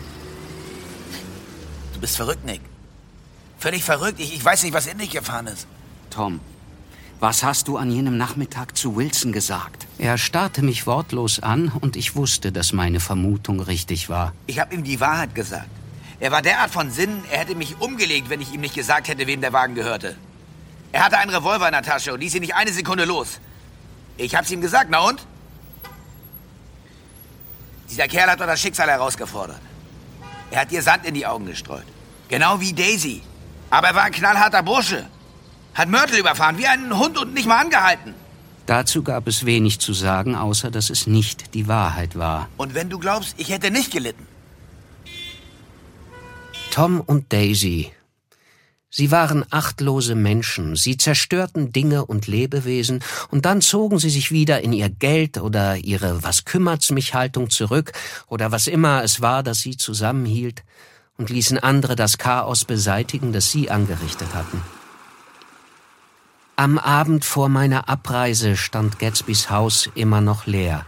Du bist verrückt, Nick. Völlig verrückt. Ich, ich weiß nicht, was in dich gefahren ist. Tom, was hast du an jenem Nachmittag zu Wilson gesagt? Er starrte mich wortlos an und ich wusste, dass meine Vermutung richtig war. Ich habe ihm die Wahrheit gesagt. Er war derart von Sinnen, er hätte mich umgelegt, wenn ich ihm nicht gesagt hätte, wem der Wagen gehörte. Er hatte einen Revolver in der Tasche und ließ ihn nicht eine Sekunde los. Ich hab's ihm gesagt, na und? Dieser Kerl hat doch das Schicksal herausgefordert. Er hat dir Sand in die Augen gestreut. Genau wie Daisy. Aber er war ein knallharter Bursche. Hat Mörtel überfahren, wie ein Hund und nicht mal angehalten. Dazu gab es wenig zu sagen, außer dass es nicht die Wahrheit war. Und wenn du glaubst, ich hätte nicht gelitten. Tom und Daisy. Sie waren achtlose Menschen, sie zerstörten Dinge und Lebewesen, und dann zogen sie sich wieder in ihr Geld oder ihre Was kümmert's mich Haltung zurück oder was immer es war, das sie zusammenhielt, und ließen andere das Chaos beseitigen, das sie angerichtet hatten. Am Abend vor meiner Abreise stand Gatsbys Haus immer noch leer.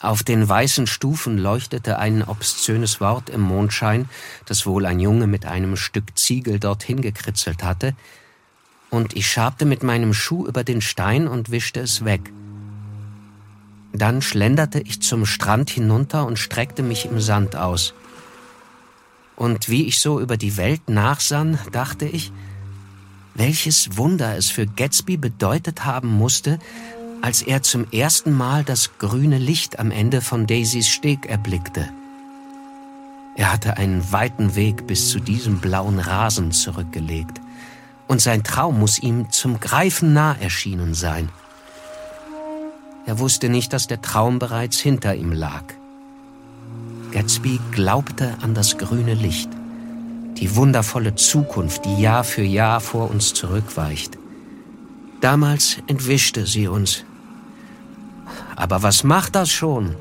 Auf den weißen Stufen leuchtete ein obszönes Wort im Mondschein, das wohl ein Junge mit einem Stück Ziegel dorthin gekritzelt hatte, und ich schabte mit meinem Schuh über den Stein und wischte es weg. Dann schlenderte ich zum Strand hinunter und streckte mich im Sand aus. Und wie ich so über die Welt nachsann, dachte ich, welches Wunder es für Gatsby bedeutet haben musste, als er zum ersten Mal das grüne Licht am Ende von Daisys Steg erblickte. Er hatte einen weiten Weg bis zu diesem blauen Rasen zurückgelegt, und sein Traum muss ihm zum Greifen nah erschienen sein. Er wusste nicht, dass der Traum bereits hinter ihm lag. Gatsby glaubte an das grüne Licht, die wundervolle Zukunft, die Jahr für Jahr vor uns zurückweicht. Damals entwischte sie uns. Aber was macht das schon?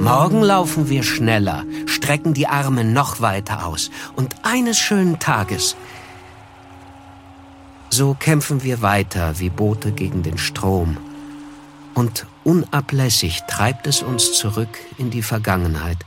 Morgen laufen wir schneller, strecken die Arme noch weiter aus und eines schönen Tages. So kämpfen wir weiter wie Boote gegen den Strom. Und unablässig treibt es uns zurück in die Vergangenheit.